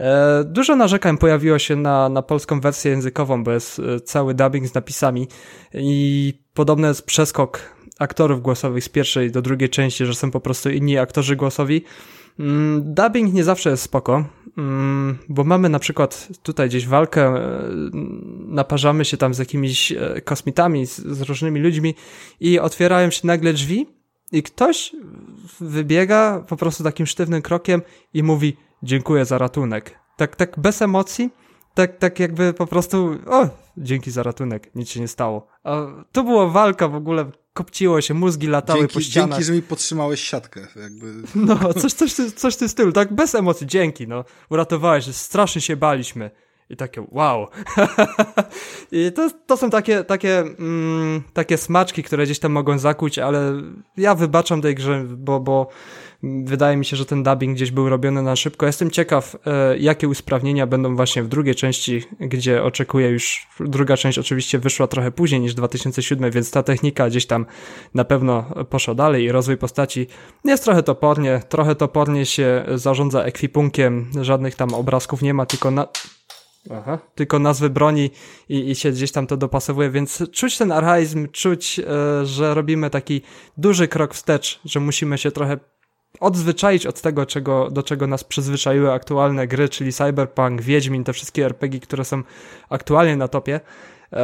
E, dużo narzekań pojawiło się na, na polską wersję językową, bo jest e, cały dubbing z napisami i podobny jest przeskok aktorów głosowych z pierwszej do drugiej części, że są po prostu inni aktorzy głosowi. Mm, dubbing nie zawsze jest spoko, mm, bo mamy na przykład tutaj gdzieś walkę, e, naparzamy się tam z jakimiś e, kosmitami, z, różnymi ludźmi i otwierają się nagle drzwi i ktoś wybiega po prostu takim sztywnym krokiem i mówi dziękuję za ratunek. Tak, tak bez emocji, tak, tak jakby po prostu o, dzięki za ratunek, nic się nie stało. A to była walka w ogóle, kopciło się, mózgi latały dzięki, po ścianach. Dzięki, że mi podtrzymałeś siatkę. Jakby. No, coś, coś, coś w tym stylu, tak bez emocji, dzięki, no. Uratowałeś, strasznie się baliśmy. I takie wow. I to, to są takie, takie, mm, takie smaczki, które gdzieś tam mogą zakuć, ale ja wybaczam tej grze, bo, bo wydaje mi się, że ten dubbing gdzieś był robiony na szybko. Jestem ciekaw, e, jakie usprawnienia będą właśnie w drugiej części, gdzie oczekuję już, druga część oczywiście wyszła trochę później niż 2007, więc ta technika gdzieś tam na pewno poszła dalej i rozwój postaci jest trochę topornie, trochę topornie się zarządza ekwipunkiem, żadnych tam obrazków nie ma, tylko na Aha. tylko nazwy broni i, i się gdzieś tam to dopasowuje, więc czuć ten archaizm, czuć, e, że robimy taki duży krok wstecz, że musimy się trochę odzwyczaić od tego, czego, do czego nas przyzwyczaiły aktualne gry, czyli Cyberpunk, Wiedźmin, te wszystkie RPG, które są aktualnie na topie, e,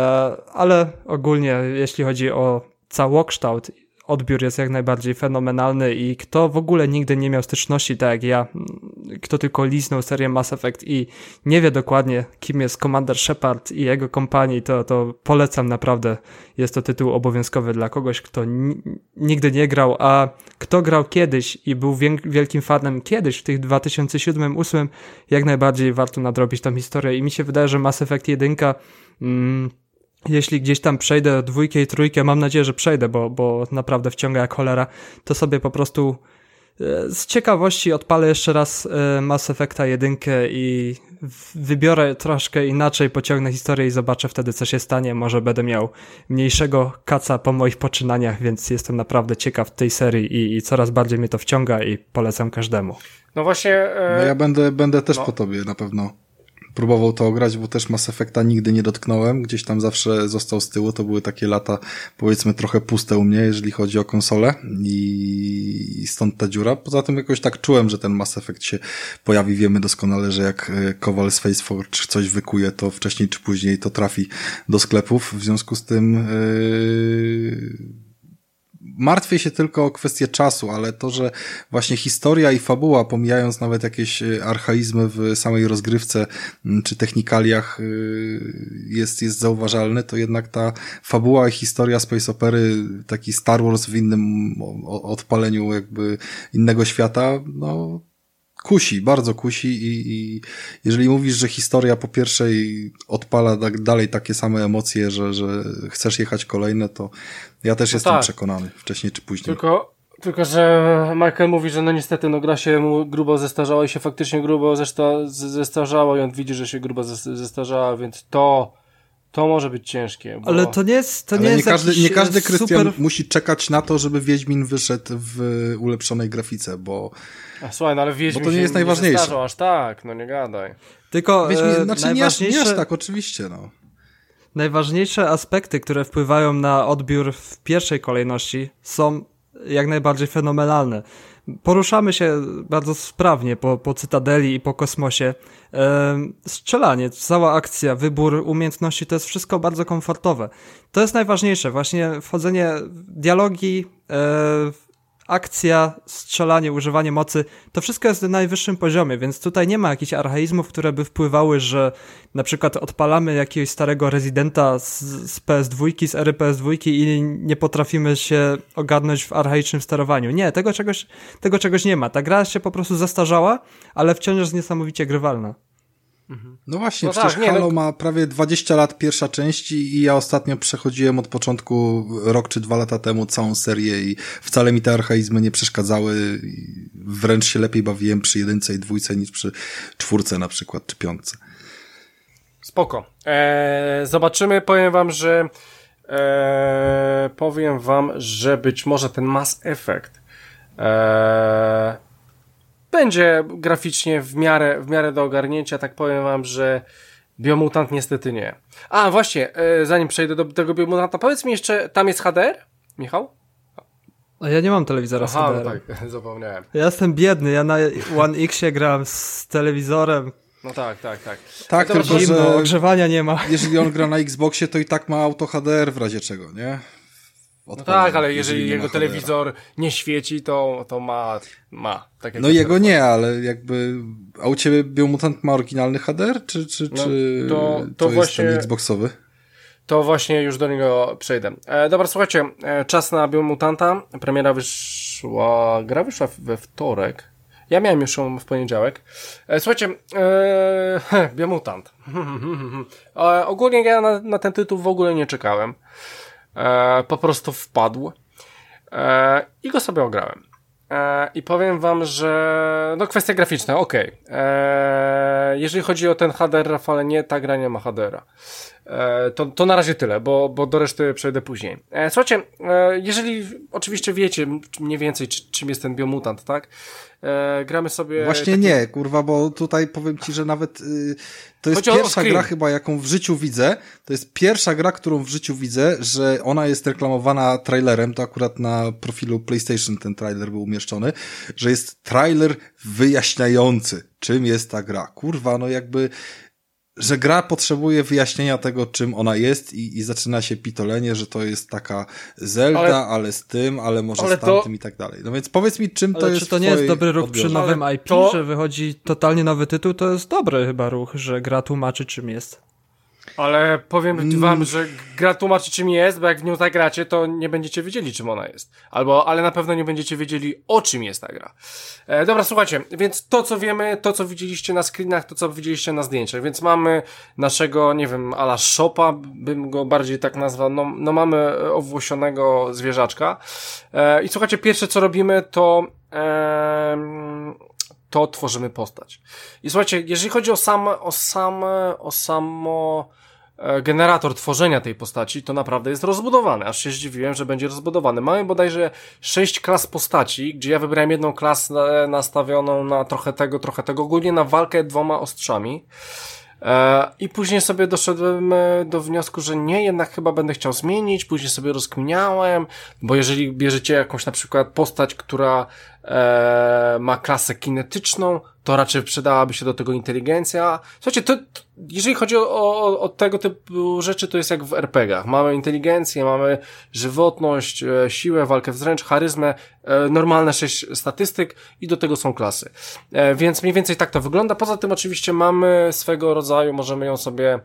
ale ogólnie jeśli chodzi o całokształt odbiór jest jak najbardziej fenomenalny i kto w ogóle nigdy nie miał styczności, tak jak ja, kto tylko liznął serię Mass Effect i nie wie dokładnie, kim jest Commander Shepard i jego kompanii, to, to polecam naprawdę. Jest to tytuł obowiązkowy dla kogoś, kto nigdy nie grał, a kto grał kiedyś i był wielkim fanem kiedyś, w tych 2007-2008, jak najbardziej warto nadrobić tą historię i mi się wydaje, że Mass Effect 1 mm, jeśli gdzieś tam przejdę dwójkę i trójkę, mam nadzieję, że przejdę, bo, bo naprawdę wciąga jak cholera, to sobie po prostu e, z ciekawości odpalę jeszcze raz e, Mass Effecta jedynkę i wybiorę troszkę inaczej, pociągnę historię i zobaczę wtedy, co się stanie. Może będę miał mniejszego kaca po moich poczynaniach, więc jestem naprawdę ciekaw tej serii i, i coraz bardziej mnie to wciąga i polecam każdemu. No właśnie... E... No ja będę, będę też no. po tobie na pewno próbował to ograć, bo też Mass Effecta nigdy nie dotknąłem, gdzieś tam zawsze został z tyłu, to były takie lata powiedzmy trochę puste u mnie, jeżeli chodzi o konsolę i stąd ta dziura. Poza tym jakoś tak czułem, że ten Mass Effect się pojawi, wiemy doskonale, że jak e, Kowal z Faceforge coś wykuje, to wcześniej czy później to trafi do sklepów, w związku z tym yy martwię się tylko o kwestię czasu, ale to, że właśnie historia i fabuła, pomijając nawet jakieś e, archaizmy w samej rozgrywce czy technikaliach e, jest, jest zauważalne, to jednak ta fabuła i historia Space Opery, taki Star Wars w innym odpaleniu jakby innego świata, no kusi, bardzo kusi i, i jeżeli mówisz, że historia po pierwszej odpala tak dalej takie same emocje, że, że chcesz jechać kolejne, to ja też no jestem tak. przekonany, wcześniej czy później. Tylko, tylko, że Michael mówi, że no niestety no gra się mu grubo zestarzała i się faktycznie grubo zestarzała i on widzi, że się grubo zestarzała, więc to to może być ciężkie. Bo... Ale to nie jest, to nie, nie każdy, nie każdy Krystian super... musi czekać na to, żeby Wiedźmin wyszedł w ulepszonej grafice, bo a słuchaj, no ale Wiedźmin bo to nie jest najważniejsze. Nie aż tak, no nie gadaj. Tylko Wiedźmin, e, znaczy najważniejsze... nie, aż, tak, oczywiście, no. Najważniejsze aspekty, które wpływają na odbiór w pierwszej kolejności są jak najbardziej fenomenalne. Poruszamy się bardzo sprawnie po, po cytadeli i po kosmosie. E, strzelanie, cała akcja, wybór umiejętności to jest wszystko bardzo komfortowe. To jest najważniejsze, właśnie wchodzenie, dialogi, e, akcja, strzelanie, używanie mocy, to wszystko jest na najwyższym poziomie, więc tutaj nie ma jakichś archaizmów, które by wpływały, że na przykład odpalamy jakiegoś starego rezydenta z, z PS2, z ery PS2 i nie potrafimy się ogarnąć w archaicznym sterowaniu. Nie, tego czegoś, tego czegoś nie ma. Ta gra się po prostu zastarzała, ale wciąż jest niesamowicie grywalna. Mhm. No właśnie, no przecież tak, nie, Halo no... ma prawie 20 lat pierwsza część i ja ostatnio przechodziłem od początku rok czy dwa lata temu całą serię i wcale mi te archaizmy nie przeszkadzały. Wręcz się lepiej bawiłem przy jedynce i dwójce niż przy czwórce na przykład, czy piątce. Spoko. Eee, zobaczymy, powiem wam, że eee, powiem wam, że być może ten Mass Effect eee, będzie graficznie w miarę, w miarę do ogarnięcia, tak powiem wam, że Biomutant niestety nie. A, właśnie, e, zanim przejdę do tego Biomutanta, powiedz mi jeszcze, tam jest HDR, Michał? A ja nie mam telewizora Aha, z no tak, zapomniałem. Ja jestem biedny, ja na One Xie gram z telewizorem. No tak, tak, tak. Tak, no tylko Zimno, że ogrzewania nie ma. jeżeli on gra na Xboxie, to i tak ma auto HDR w razie czego, nie? No tak, ale jeżeli, jego telewizor nie świeci, to, to ma, ma. Tak No jego nie, ale jakby... A u ciebie Biomutant ma oryginalny HDR, czy, czy, No, czy to- to jest właśnie- ten Xboxowy? To właśnie już do niego przejdę. E, dobra, słuchajcie, e, czas na Biomutanta. Premiera wyszła, gra wyszła we wtorek. Ja miałem już ją w poniedziałek. E, słuchajcie, e, Biomutant. e, ogólnie ja na, na ten tytuł w ogóle nie czekałem. E, po prostu wpadł. E, I go sobie ograłem. E, I powiem wam, że no kwestia graficzna, okej. E, Jeżeli chodzi o ten HDR, Rafale, nie, ta gra nie ma HDR-a. E, to, to na razie tyle, bo, bo do reszty przejdę później. E, słuchajcie, e, jeżeli oczywiście wiecie mniej więcej, czy, czym jest ten biomutant, tak? Gramy sobie... Właśnie taki- nie, kurwa, bo tutaj powiem ci, że nawet y, to jest Chodzi pierwsza gra chyba, jaką w życiu widzę. To jest pierwsza gra, którą w życiu widzę, że ona jest reklamowana trailerem. To akurat na profilu PlayStation ten trailer był umieszczony, że jest trailer wyjaśniający, czym jest ta gra. Kurwa, no jakby że gra potrzebuje wyjaśnienia tego, czym ona jest i, i zaczyna się pitolenie, że to jest taka Zelda, ale, Ale- z tym, ale może ale z to- tamtym i tak dalej. No więc powiedz mi, czym to Ale jest czy to w nie jest dobry ruch przy odbiorze? nowym Ale IP, to- że wychodzi totalnie nowy tytuł? To jest dobry chyba ruch, że gra tłumaczy czym jest. Ale powiem Mm. wam, że gra tłumaczy czym jest, bo jak w nią zagracie, to nie będziecie wiedzieli czym ona jest. Albo, ale na pewno nie będziecie wiedzieli o czym jest ta gra. E, dobra, słuchajcie, więc to co wiemy, to co widzieliście na screenach, to co widzieliście na zdjęciach, więc mamy naszego, nie wiem, ala shopa, bym go bardziej tak nazwał, no, no mamy e, owłosionego zwierzaczka. E, I słuchajcie, pierwsze co robimy to... em, to tworzymy postać. I słuchajcie, jeżeli chodzi o sam, o sam, o samo e, generator tworzenia tej postaci, to naprawdę jest rozbudowany. Aż się zdziwiłem, że będzie rozbudowany. Mamy bodajże sześć klas postaci, gdzie ja wybrałem jedną klasę nastawioną na trochę tego, trochę tego, ogólnie na walkę dwoma ostrzami. E, I później sobie doszedłem e, do wniosku, że nie, jednak chyba będę chciał zmienić. Później sobie rozkminiałem, bo jeżeli bierzecie jakąś na przykład postać, która e, ma klasę kinetyczną, to raczej przydałaby się do tego inteligencja. Słuchajcie, to, to jeżeli chodzi o, o, o tego typu rzeczy, to jest jak w RPG-ach. Mamy inteligencję, mamy żywotność, e, siłę, walkę wręcz, charyzmę, e, normalne sześć statystyk i do tego są klasy. E, więc mniej więcej tak to wygląda. Poza tym oczywiście mamy swego rodzaju, możemy ją sobie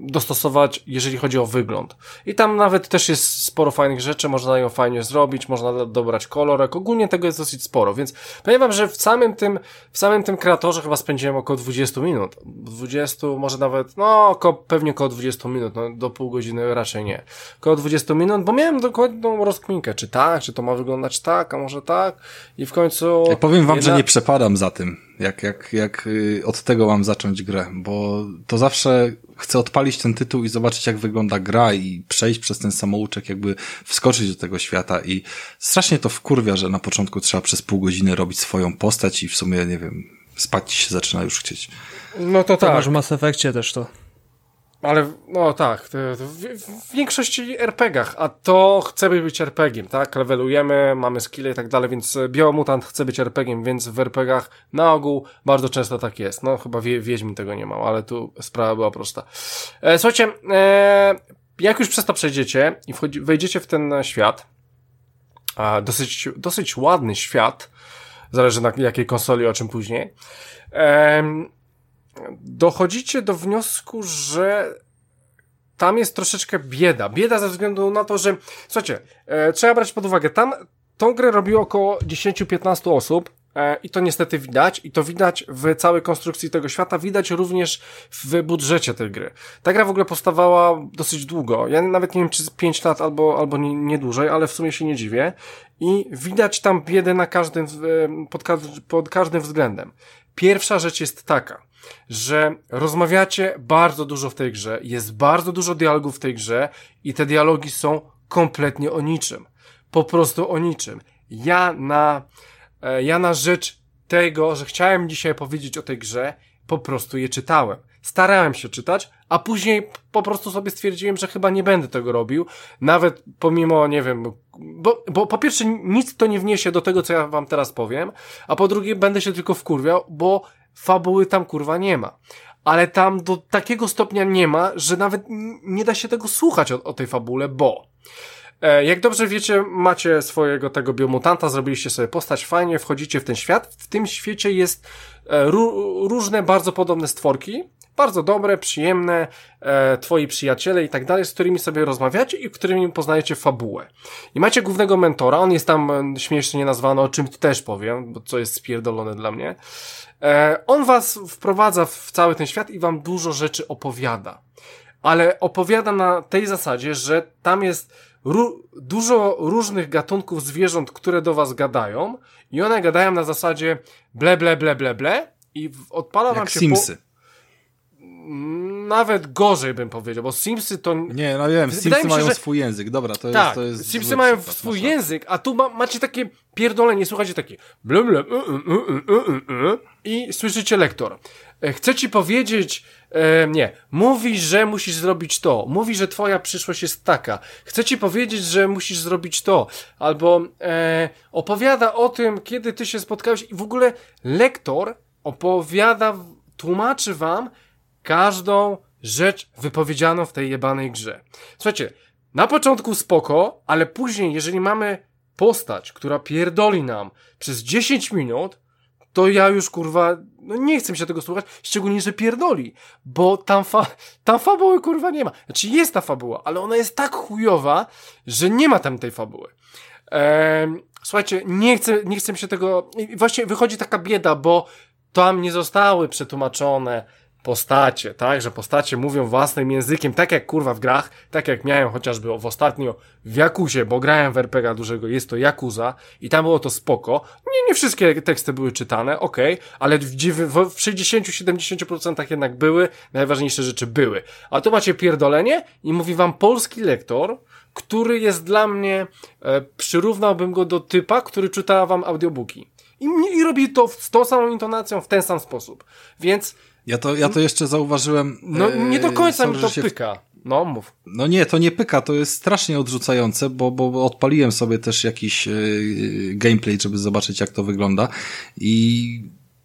dostosować, jeżeli chodzi o wygląd. I tam nawet też jest sporo fajnych rzeczy, można ją fajnie zrobić, można do- dobrać kolorek, ogólnie tego jest dosyć sporo, więc powiem wam, że w samym tym, w samym tym kreatorze chyba spędziłem około 20 minut. 20, może nawet, no, około, pewnie około 20 minut, no, do pół godziny raczej nie. Około 20 minut, bo miałem dokładną rozkminkę, czy tak, czy to ma wyglądać tak, a może tak, i w końcu... Ja powiem wam, że jedna- nie przepadam za tym, jak, jak, jak y, od tego mam zacząć grę, bo to zawsze chcę odpalić ten tytuł i zobaczyć, jak wygląda gra i przejść przez ten samouczek, jakby wskoczyć do tego świata i strasznie to wkurwia, że na początku trzeba przez pół godziny robić swoją postać i w sumie, nie wiem, spać ci się zaczyna już chcieć. No to To tak. masz w Mass Effectie też to. Ale, no tak, w, w większości RPGach, a to chcemy być RPGiem, tak? Levelujemy, mamy skille i tak dalej, więc e, Biomutant chce być RPGiem, więc w RPGach na ogół bardzo często tak jest. No chyba wie, Wiedźmin tego nie miał, ale tu sprawa była prosta. E, słuchajcie, e, jak już przez to przejdziecie i wchodzi, wejdziecie w ten e, świat, a dosyć, dosyć ładny świat, zależy na jakiej konsoli, o czym później, em, dochodzicie do wniosku, że tam jest troszeczkę bieda. Bieda ze względu na to, że, słuchajcie, e, trzeba brać pod uwagę, tam tą grę robiło około 10-15 osób, e, i to niestety widać, i to widać w całej konstrukcji tego świata, widać również w budżecie tej gry. Ta gra w ogóle powstawała dosyć długo. Ja nawet nie wiem, czy z 5 lat albo, albo nie, nie dłużej, ale w sumie się nie dziwię. I widać tam biedę na każdym, e, pod, pod każdym względem. Pierwsza rzecz jest taka, że rozmawiacie bardzo dużo w tej grze, jest bardzo dużo dialogów w tej grze i te dialogi są kompletnie o niczym. Po prostu o niczym. Ja na, e, ja na rzecz tego, że chciałem dzisiaj powiedzieć o tej grze, po prostu je czytałem. starałem się czytać, a później po prostu sobie stwierdziłem, że chyba nie będę tego robił, nawet pomimo, nie wiem, bo, bo po pierwsze nic to nie wniesie do tego, co ja wam teraz powiem, a po drugie będę się tylko wkurwiał, bo fabuły tam kurwa nie ma. Ale tam do takiego stopnia nie ma, że nawet nie da się tego słuchać o, o tej fabule, bo e, jak dobrze wiecie, macie swojego tego biomutanta, zrobiliście sobie postać fajnie, wchodzicie w ten świat. W tym świecie jest e, różne bardzo podobne stworki, bardzo dobre, przyjemne, e, twoi przyjaciele i tak dalej, z którymi sobie rozmawiacie i którymi poznajecie fabułę. I macie głównego mentora, on jest tam e, śmiesznie nazwany, o czym też powiem, bo co jest spierdolone dla mnie. E, on was wprowadza w cały ten świat i wam dużo rzeczy opowiada. Ale opowiada na tej zasadzie, że tam jest dużo różnych gatunków zwierząt, które do was gadają i one gadają na zasadzie ble, ble, ble, ble, ble i odpala Jak wam się... Simsy. Po nawet gorzej bym powiedział, bo Simsy to... Nie, no wiem, Simsy mają że... swój język, dobra, to tak, jest... To jest Simsy mają przykład, swój język, a tu ma, macie takie pierdolenie, słuchajcie takie blum, blum, i słyszycie lektor. E, chcę ci powiedzieć, e, nie, mówi, że musisz zrobić to, mówi, że twoja przyszłość jest taka, chcę ci powiedzieć, że musisz zrobić to, albo e, opowiada o tym, kiedy ty się spotkałeś i w ogóle lektor opowiada, tłumaczy wam, każdą rzecz wypowiedzianą w tej jebanej grze. Słuchajcie, na początku spoko, ale później, jeżeli mamy postać, która pierdoli nam przez 10 minut, to ja już kurwa, no nie chcę się tego słuchać, szczególnie, że pierdoli, bo tam, fa tam fabuły kurwa nie ma. Znaczy jest ta fabuła, ale ona jest tak chujowa, że nie ma tam tej fabuły. Ehm, słuchajcie, nie chcę, nie chcę się tego, i właśnie wychodzi taka bieda, bo tam nie zostały przetłumaczone postacie, tak? Że postacie mówią własnym językiem, tak jak kurwa w grach, tak jak miałem chociażby w ostatnio w Jakuzie, bo grałem w RPG dużego, jest to Jakuza i tam było to spoko. Nie, nie wszystkie teksty były czytane, okej, okay, ale w, w, w 60-70% jednak były, najważniejsze rzeczy były. A tu macie pierdolenie i mówi wam polski lektor, który jest dla mnie, e, przyrównałbym go do typa, który czyta wam audiobooki. I, I robi to z tą samą intonacją, w ten sam sposób. Więc ja to, ja to jeszcze zauważyłem. No nie do e, końca mi to się... pyka. No, mów. No nie, to nie pyka, to jest strasznie odrzucające, bo, bo odpaliłem sobie też jakiś yy, gameplay, żeby zobaczyć jak to wygląda i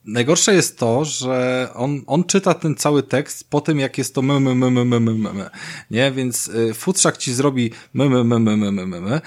Najgorsze jest to, że on, on czyta ten cały tekst po tym, jak jest to my, my, my, my, my, my, my. Nie, więc y, futrzak ci zrobi my, my, my, my, my, my, my, my.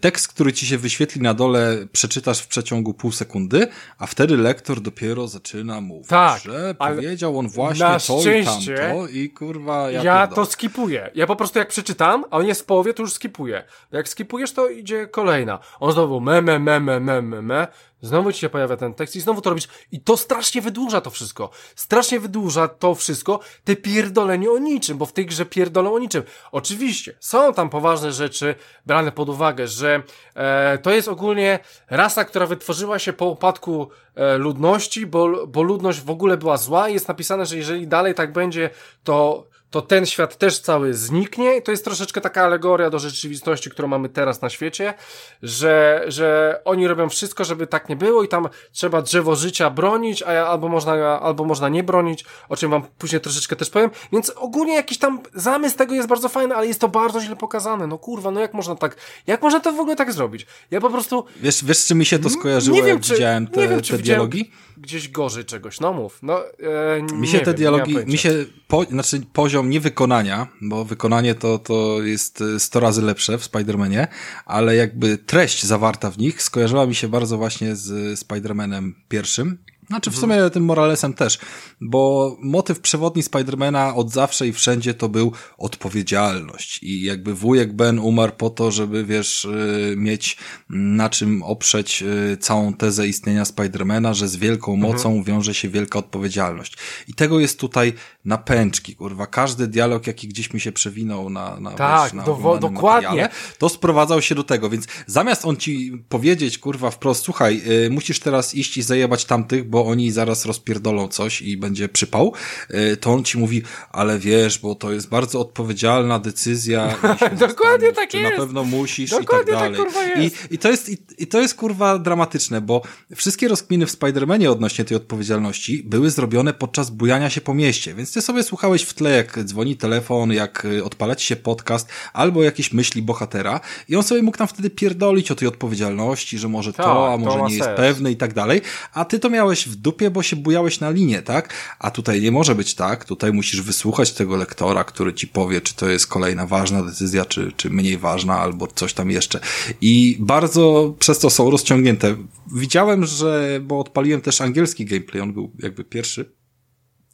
Tekst, który ci się wyświetli na dole, przeczytasz w przeciągu pół sekundy, a wtedy lektor dopiero zaczyna mówić, tak, że powiedział on właśnie to i tamto i kurwa ja Ja to skipuję. Ja po prostu jak przeczytam, a on jest w połowie, to już skipuję. Jak skipujesz, to idzie kolejna. On znowu me, me, me, me, me, me, me. Znowu ci się pojawia ten tekst i znowu to robisz. I to strasznie wydłuża to wszystko. Strasznie wydłuża to wszystko, te pierdolenie o niczym, bo w tej grze pierdolą o niczym. Oczywiście, są tam poważne rzeczy brane pod uwagę, że e, to jest ogólnie rasa, która wytworzyła się po upadku e, ludności, bo, bo ludność w ogóle była zła i jest napisane, że jeżeli dalej tak będzie, to to ten świat też cały zniknie i to jest troszeczkę taka alegoria do rzeczywistości, którą mamy teraz na świecie, że, że oni robią wszystko, żeby tak nie było i tam trzeba drzewo życia bronić, a albo można, albo można nie bronić, o czym wam później troszeczkę też powiem, więc ogólnie jakiś tam zamysł tego jest bardzo fajny, ale jest to bardzo źle pokazane, no kurwa, no jak można tak, jak można to w ogóle tak zrobić? Ja po prostu... Wiesz, wiesz czy mi się to skojarzyło, nie wiem, jak czy, widziałem te, nie wiem, czy te dialogi? Gdzieś gorzej czegoś, no mów, no e, Mi się te wiem, dialogi, mi się, po, znaczy poziom poziom nie wykonania, bo wykonanie to, to jest 100 razy lepsze w Spider-Manie, ale jakby treść zawarta w nich skojarzyła mi się bardzo właśnie z Spider-Manem pierwszym, znaczy w sumie tym Moralesem też, bo motyw przewodni Spidermana od zawsze i wszędzie to był odpowiedzialność i jakby wujek Ben umarł po to, żeby wiesz, y, mieć na czym oprzeć y, całą tezę istnienia Spidermana, że z wielką mhm. mocą mhm. wiąże się wielka odpowiedzialność. I tego jest tutaj na pęczki, kurwa. Każdy dialog, jaki gdzieś mi się przewinął na, na, tak, wiesz, na do, dokładnie. to sprowadzał się do tego, więc zamiast on ci powiedzieć, kurwa, wprost, słuchaj, y, musisz teraz iść i zajebać tamtych, bo oni zaraz rozpierdolą coś i będzie przypał, y, to on ci mówi, ale wiesz, bo to jest bardzo odpowiedzialna decyzja. Dokładnie tak jest. Na pewno musisz Dokładnie i tak, tak dalej. Tak, jest. I, I, to jest, i, I to jest kurwa dramatyczne, bo wszystkie rozkminy w Spider-Manie odnośnie tej odpowiedzialności były zrobione podczas bujania się po mieście, Więc ty sobie słuchałeś w tle, jak dzwoni telefon, jak y, odpala ci się podcast, albo jakieś myśli bohatera i on sobie mógł tam wtedy pierdolić o tej odpowiedzialności, że może to, tak, a może to nie jest pewny i tak dalej, a ty to miałeś w dupie, bo się bujałeś na linię, tak? A tutaj nie może być tak, tutaj musisz wysłuchać tego lektora, który ci powie, czy to jest kolejna ważna decyzja, czy, czy mniej ważna, albo coś tam jeszcze. I bardzo przez to są rozciągnięte. Widziałem, że, bo odpaliłem też angielski gameplay, on był jakby pierwszy.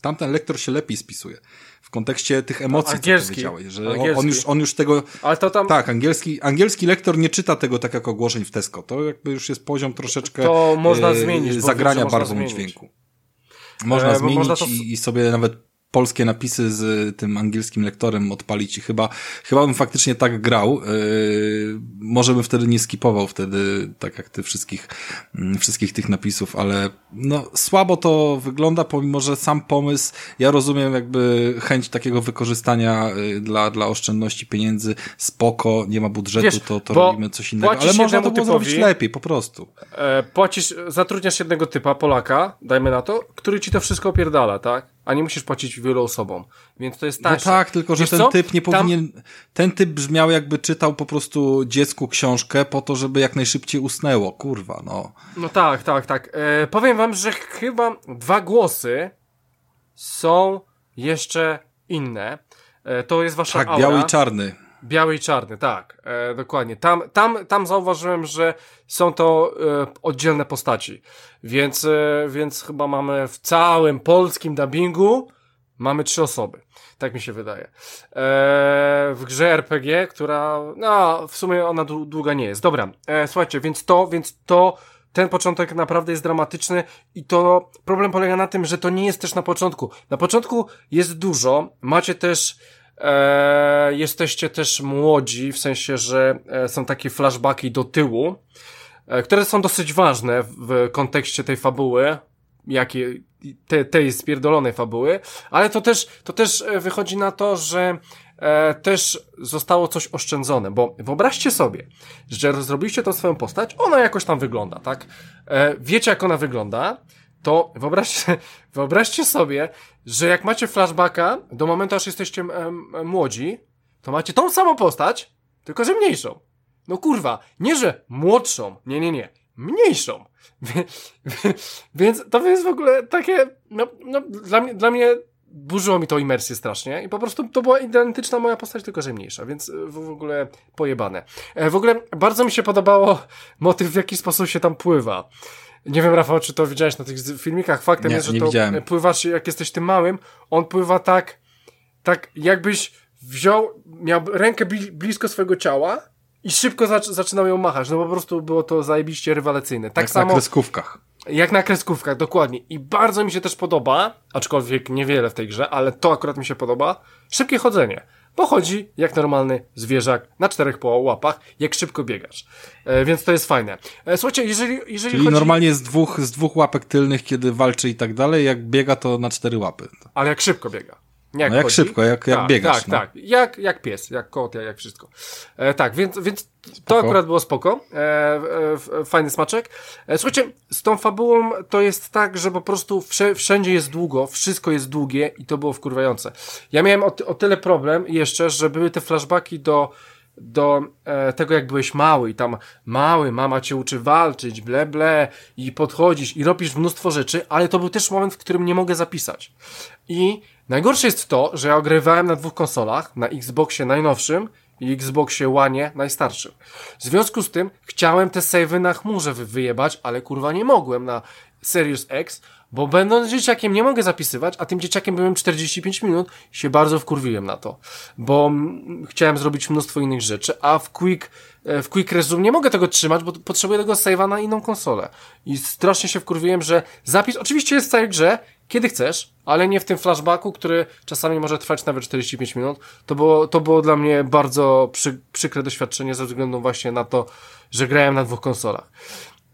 Tamten lektor się lepiej spisuje. W kontekście tych emocji, angielski. co powiedziałeś, że on, on, już, on już tego... Ale to tam... Tak, angielski, angielski lektor nie czyta tego tak jak ogłoszeń w Tesco. To jakby już jest poziom troszeczkę to można e, zmienić, zagrania barwą dźwięku. Można e, zmienić można to... i, i sobie nawet polskie napisy z tym angielskim lektorem odpalić i chyba, chyba bym faktycznie tak grał. Yy, może bym wtedy nie skipował wtedy, tak jak ty wszystkich, yy, wszystkich tych napisów, ale no słabo to wygląda, pomimo, że sam pomysł, ja rozumiem jakby chęć takiego wykorzystania yy, dla, dla oszczędności pieniędzy, spoko, nie ma budżetu, Wiesz, to, to robimy coś innego, ale można to było zrobić lepiej, po prostu. E, płacisz, zatrudniasz jednego typa, Polaka, dajmy na to, który ci to wszystko opierdala, tak? A nie musisz płacić wielu osobom. Więc to jest tańsze. No tak, tylko że Wiesz ten co? typ nie powinien. Tam... Ten typ brzmiał, jakby czytał po prostu dziecku książkę po to, żeby jak najszybciej usnęło. Kurwa, no. No tak, tak, tak. E, powiem wam, że chyba dwa głosy są jeszcze inne. E, to jest wasza tak, aura. biały i czarny. Biały i czarny, tak, e, dokładnie. Tam, tam, tam zauważyłem, że są to e, oddzielne postaci, więc, e, więc chyba mamy w całym polskim dubbingu mamy trzy osoby. Tak mi się wydaje. E, w grze RPG, która, no, w sumie ona długa nie jest. Dobra, e, słuchajcie, więc to, więc to, ten początek naprawdę jest dramatyczny i to problem polega na tym, że to nie jest też na początku. Na początku jest dużo, macie też E, jesteście też młodzi, w sensie, że e, są takie flashbacki do tyłu, e, które są dosyć ważne w kontekście tej fabuły, jakie, te, tej spierdolonej fabuły, ale to też, to też e, wychodzi na to, że e, też zostało coś oszczędzone, bo wyobraźcie sobie, że zrobiliście tą swoją postać, ona jakoś tam wygląda, tak? E, wiecie, jak ona wygląda, to wyobraźcie, wyobraźcie sobie, że jak macie flashbacka do momentu, aż jesteście młodzi, to macie tą samą postać, tylko że mniejszą. No kurwa, nie że młodszą, nie, nie, nie, mniejszą. Więc to jest w ogóle takie, no, no dla mnie, dla mnie burzyło mi to imersję strasznie i po prostu to była identyczna moja postać, tylko że mniejsza, więc w ogóle pojebane. E, w ogóle bardzo mi się podobało motyw, w jaki sposób się tam pływa. Nie wiem, Rafał, czy to widziałeś na tych filmikach. Faktem nie, jest, że to widziałem. pływasz, jak jesteś tym małym, on pływa tak, tak jakbyś wziął, miał rękę blisko swojego ciała i szybko zac zaczynał ją machać. No po prostu było to zajebiście rywalacyjne. Tak jak samo. na kreskówkach. Jak na kreskówkach, dokładnie. I bardzo mi się też podoba, aczkolwiek niewiele w tej grze, ale to akurat mi się podoba, szybkie chodzenie bo chodzi jak normalny zwierzak na czterech po łapach, jak szybko biegasz. E, więc to jest fajne. E, słuchajcie, jeżeli, jeżeli Czyli chodzi... normalnie z dwóch, z dwóch łapek tylnych, kiedy walczy i tak dalej, jak biega to na cztery łapy. Ale jak szybko biega. Jak, no jak szybko, jak, jak tak, biegasz. Tak, no. tak. Jak, jak pies, jak kot, jak, jak wszystko. E, tak, więc, więc to akurat było spoko. E, e, fajny smaczek. E, słuchajcie, z tą fabułą to jest tak, że po prostu wszędzie jest długo, wszystko jest długie i to było wkurwające. Ja miałem o, o tyle problem jeszcze, że były te flashbacki do do e, tego, jak byłeś mały i tam mały, mama cię uczy walczyć, ble, ble i podchodzisz i robisz mnóstwo rzeczy, ale to był też moment, w którym nie mogę zapisać. I najgorsze jest to, że ja ogrywałem na dwóch konsolach, na Xboxie najnowszym i Xboxie One najstarszym. W związku z tym chciałem te savey na chmurze wyjebać, ale kurwa nie mogłem na Series X, bo będąc dzieciakiem nie mogę zapisywać, a tym dzieciakiem byłem 45 minut się bardzo wkurwiłem na to, bo chciałem zrobić mnóstwo innych rzeczy, a w Quick, e, w Quick Resume nie mogę tego trzymać, bo potrzebuję tego save'a na inną konsolę. I strasznie się wkurwiłem, że zapis oczywiście jest w całej grze, kiedy chcesz, ale nie w tym flashbacku, który czasami może trwać nawet 45 minut. To było, to było dla mnie bardzo przy, przykre doświadczenie ze względu właśnie na to, że grałem na dwóch konsolach.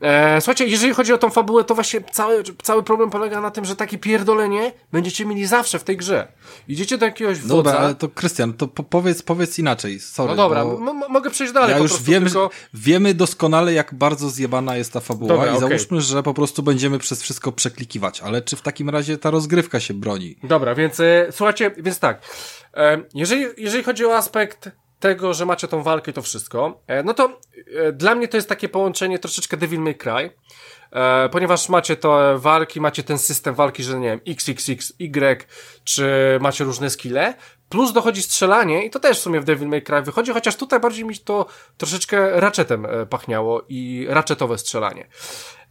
E, słuchajcie, jeżeli chodzi o tą fabułę, to właśnie cały, cały problem polega na tym, że takie pierdolenie będziecie mieli zawsze w tej grze. Idziecie do jakiegoś wodza... Dobra, ale to Krystian, to po powiedz, powiedz inaczej, sorry. No dobra, mogę przejść dalej ja już prostu, wiem, tylko... wiemy doskonale, jak bardzo zjebana jest ta fabuła dobra, i okay. załóżmy, że po prostu będziemy przez wszystko przeklikiwać, ale czy w takim razie ta rozgrywka się broni? Dobra, więc e, słuchajcie, więc tak, e, jeżeli, jeżeli chodzi o aspekt tego, że macie tą walkę i to wszystko, e, no to e, dla mnie to jest takie połączenie troszeczkę Devil May Cry, e, ponieważ macie to walki, macie ten system walki, że nie wiem, XXXY, czy macie różne skille, plus dochodzi strzelanie i to też w sumie w Devil May Cry wychodzi, chociaż tutaj bardziej mi to troszeczkę ratchetem pachniało i ratchetowe strzelanie.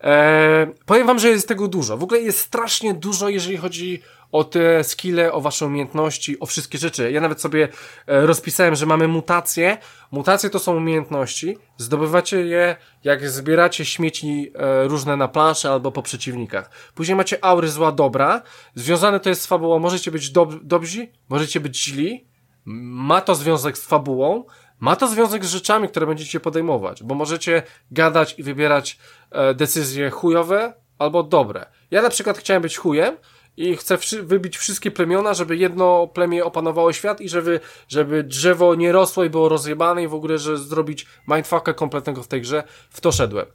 E, powiem wam, że jest tego dużo. W ogóle jest strasznie dużo, jeżeli chodzi o te skille, o wasze umiejętności, o wszystkie rzeczy. Ja nawet sobie e, rozpisałem, że mamy mutacje. Mutacje to są umiejętności. Zdobywacie je, jak zbieracie śmieci e, różne na planszy albo po przeciwnikach. Później macie aury zła dobra. Związane to jest z fabułą. Możecie być dob dobrzy, możecie być źli. Ma to związek z fabułą. Ma to związek z rzeczami, które będziecie podejmować, bo możecie gadać i wybierać e, decyzje chujowe albo dobre. Ja na przykład chciałem być chujem, i chce wybić wszystkie plemiona, żeby jedno plemię opanowało świat i żeby, żeby drzewo nie rosło i było rozjebane i w ogóle, że zrobić mindfucka kompletnego w tej grze. W to szedłem.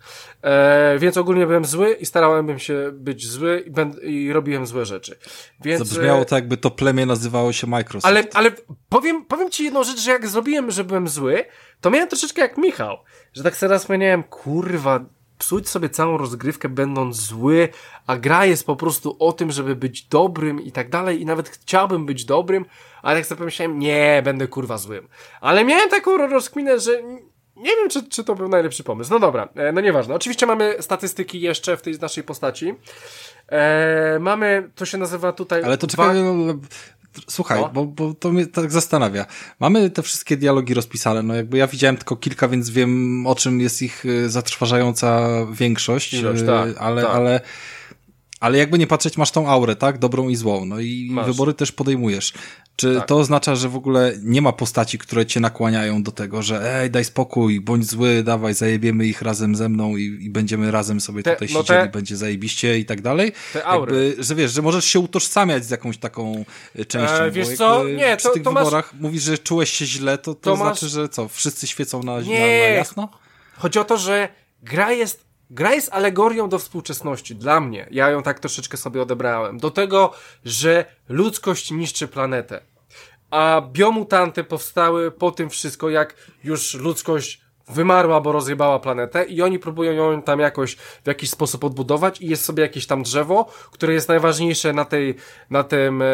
E, więc ogólnie byłem zły i starałem się być zły i, ben, i robiłem złe rzeczy. Więc, Zabrzmiało to jakby to plemię nazywało się Microsoft. Ale, ale powiem, powiem ci jedną rzecz, że jak zrobiłem, że byłem zły, to miałem troszeczkę jak Michał. Że tak teraz miałem, kurwa, psuć sobie całą rozgrywkę będąc zły, a gra jest po prostu o tym, żeby być dobrym i tak dalej i nawet chciałbym być dobrym, ale jak sobie pomyślałem, nie, będę kurwa złym. Ale miałem taką rozkminę, że nie wiem, czy, czy to był najlepszy pomysł. No dobra, e, no nieważne. Oczywiście mamy statystyki jeszcze w tej naszej postaci. E, mamy, to się nazywa tutaj... Ale to czekaj, no, Słuchaj, bo, bo to mnie tak zastanawia. Mamy te wszystkie dialogi rozpisane, no jakby ja widziałem tylko kilka, więc wiem o czym jest ich y, zatrważająca większość, Ilość, y, tak, ale, tak. ale ale jakby nie patrzeć, masz tą aurę, tak? Dobrą i złą. No i masz. wybory też podejmujesz. Czy tak. to oznacza, że w ogóle nie ma postaci, które cię nakłaniają do tego, że ej, daj spokój, bądź zły, dawaj, zajebiemy ich razem ze mną i, i będziemy razem sobie te, tutaj no siedzieli, te, będzie zajebiście i tak dalej? Te aury. Jakby, że wiesz, że możesz się utożsamiać z jakąś taką e, częścią. E, wiesz co? Nie, przy to, tych to wyborach masz... mówisz, że czułeś się źle, to, to, to znaczy, masz... że co, wszyscy świecą na, nie. na, na jasno? Chodzi o to, że gra jest Gra jest alegorią do współczesności, dla mnie. Ja ją tak troszeczkę sobie odebrałem. Do tego, że ludzkość niszczy planetę. A biomutanty powstały po tym wszystko, jak już ludzkość wymarła, bo rozjebała planetę i oni próbują ją tam jakoś w jakiś sposób odbudować i jest sobie jakieś tam drzewo, które jest najważniejsze na tej, na tym, e,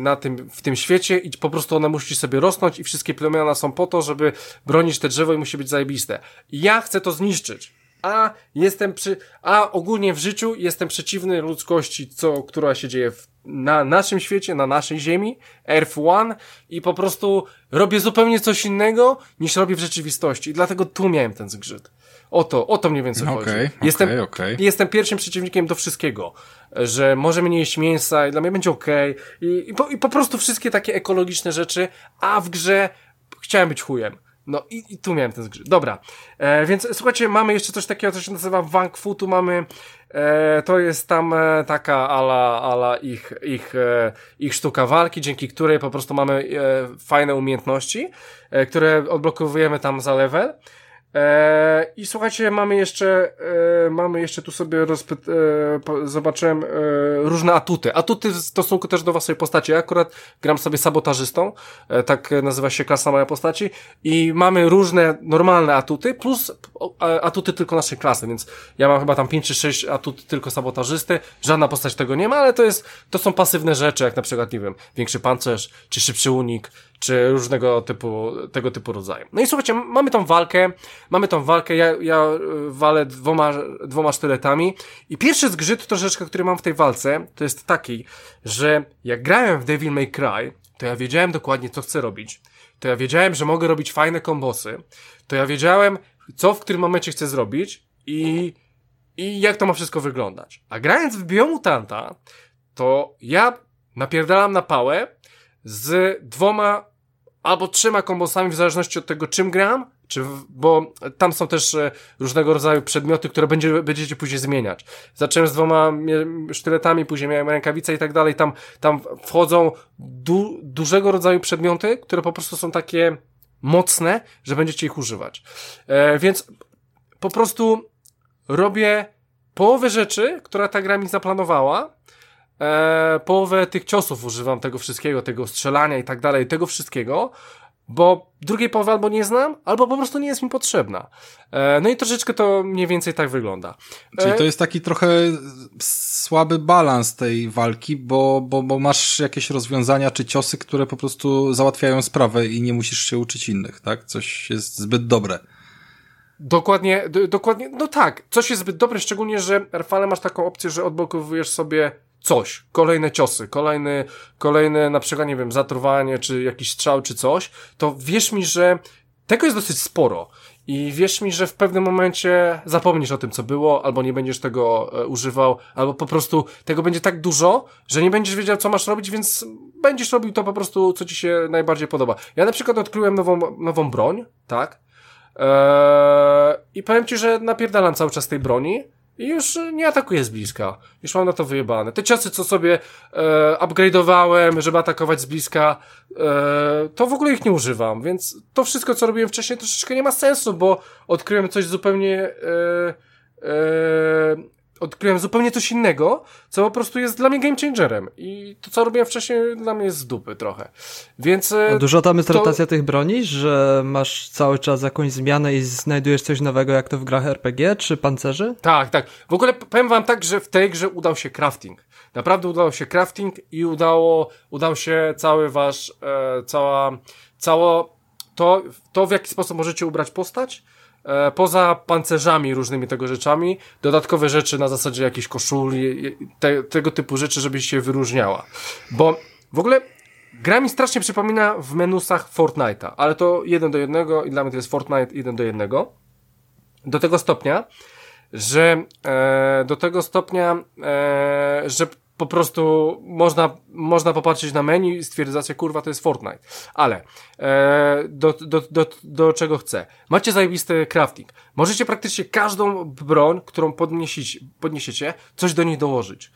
na tym, w tym świecie i po prostu ono musi sobie rosnąć i wszystkie plemiona są po to, żeby bronić te drzewo i musi być zajebiste. I ja chcę to zniszczyć a jestem przy, a ogólnie w życiu jestem przeciwny ludzkości, co, która się dzieje w, na naszym świecie, na naszej ziemi, Earth One i po prostu robię zupełnie coś innego niż robię w rzeczywistości i dlatego tu miałem ten zgrzyt. O to, o to mniej więcej okay, chodzi. Jestem, okay, okay. jestem pierwszym przeciwnikiem do wszystkiego, że możemy nie jeść mięsa i dla mnie będzie okej okay. I, i, po, i po prostu wszystkie takie ekologiczne rzeczy, a w grze chciałem być chujem. No i, i tu miałem ten zgrzyt. Dobra, e, więc słuchajcie, mamy jeszcze coś takiego, co się nazywa Wang Fu, tu mamy, e, to jest tam e, taka ala, ala ich, ich, e, ich sztuka walki, dzięki której po prostu mamy e, fajne umiejętności, e, które odblokowujemy tam za level. E, I słuchajcie, mamy jeszcze, e, mamy jeszcze tu sobie rozpyt, e, zobaczyłem e, różne atuty. Atuty w stosunku też do waszej postaci. Ja akurat gram sobie sabotażystą, e, tak nazywa się klasa moja postaci. I mamy różne normalne atuty, plus atuty tylko naszej klasy, więc ja mam chyba tam 5 czy 6 atuty tylko sabotażysty. Żadna postać tego nie ma, ale to jest, to są pasywne rzeczy, jak na przykład, nie wiem, większy pancerz, czy szybszy unik, czy różnego typu, tego typu rodzaju. No i słuchajcie, mamy tą walkę, mamy tą walkę, ja, ja y, walę dwoma, dwoma sztyletami i pierwszy zgrzyt troszeczkę, który mam w tej walce, to jest taki, że jak grałem w Devil May Cry, to ja wiedziałem dokładnie, co chcę robić. To ja wiedziałem, że mogę robić fajne kombosy. To ja wiedziałem, co w którym momencie chcę zrobić i, i jak to ma wszystko wyglądać. A grając w Biomutanta, to ja napierdalam na pałę z dwoma albo trzema kombosami w zależności od tego, czym gram, czy, bo tam są też e, różnego rodzaju przedmioty, które będzie, będziecie później zmieniać. Zacząłem z dwoma sztyletami, później miałem rękawice i tak dalej, tam, tam wchodzą du, dużego rodzaju przedmioty, które po prostu są takie mocne, że będziecie ich używać. E, więc po prostu robię połowę rzeczy, która ta gra mi zaplanowała, e, połowę tych ciosów używam tego wszystkiego, tego strzelania i tak dalej, tego wszystkiego, bo drugiej połowy albo nie znam, albo po prostu nie jest mi potrzebna. E, no i troszeczkę to mniej więcej tak wygląda. E, Czyli to jest taki trochę słaby balans tej walki, bo, bo, bo masz jakieś rozwiązania czy ciosy, które po prostu załatwiają sprawę i nie musisz się uczyć innych, tak? Coś jest zbyt dobre. Dokładnie, dokładnie, no tak, coś jest zbyt dobre, szczególnie, że Rafale masz taką opcję, że odblokowujesz sobie coś, kolejne ciosy, kolejny, kolejne na przykład, nie wiem, zatruwanie, czy jakiś strzał, czy coś, to wierz mi, że tego jest dosyć sporo. I wierz mi, że w pewnym momencie zapomnisz o tym, co było, albo nie będziesz tego e, używał, albo po prostu tego będzie tak dużo, że nie będziesz wiedział, co masz robić, więc będziesz robił to po prostu, co ci się najbardziej podoba. Ja na przykład odkryłem nową, nową broń, tak? Eee, I powiem ci, że napierdalam cały czas tej broni. I już nie atakuję z bliska. Już mam na to wyjebane. Te ciosy, co sobie e, upgrade'owałem, żeby atakować z bliska, e, to w ogóle ich nie używam. Więc to wszystko, co robiłem wcześniej, troszeczkę nie ma sensu, bo odkryłem coś zupełnie e, e, odkryłem zupełnie coś innego, co po prostu jest dla mnie game changerem. I to, co robiłem wcześniej, dla mnie jest z dupy trochę. Więc. A dużo tam jest to... rotacja tych broni, że masz cały czas jakąś zmianę i znajdujesz coś nowego, jak to w grach RPG czy pancerzy? Tak, tak. W ogóle powiem wam tak, że w tej grze udał się crafting. Naprawdę udał się crafting i udało, udał się cały wasz, e, cała, cało to, to, w jaki sposób możecie ubrać postać, E, poza pancerzami różnymi tego rzeczami, dodatkowe rzeczy na zasadzie jakiejś koszuli, te, tego typu rzeczy, żeby się wyróżniała. Bo w ogóle gra mi strasznie przypomina w menusach Fortnite'a, ale to jeden do jednego i dla mnie to jest Fortnite jeden do jednego. Do tego stopnia, że e, do tego stopnia, e, że po prostu można, można popatrzeć na menu i stwierdzać, że kurwa to jest Fortnite. Ale e, do, do, do, do czego chcę? Macie zajebisty crafting. Możecie praktycznie każdą broń, którą podniesiecie, coś do niej dołożyć.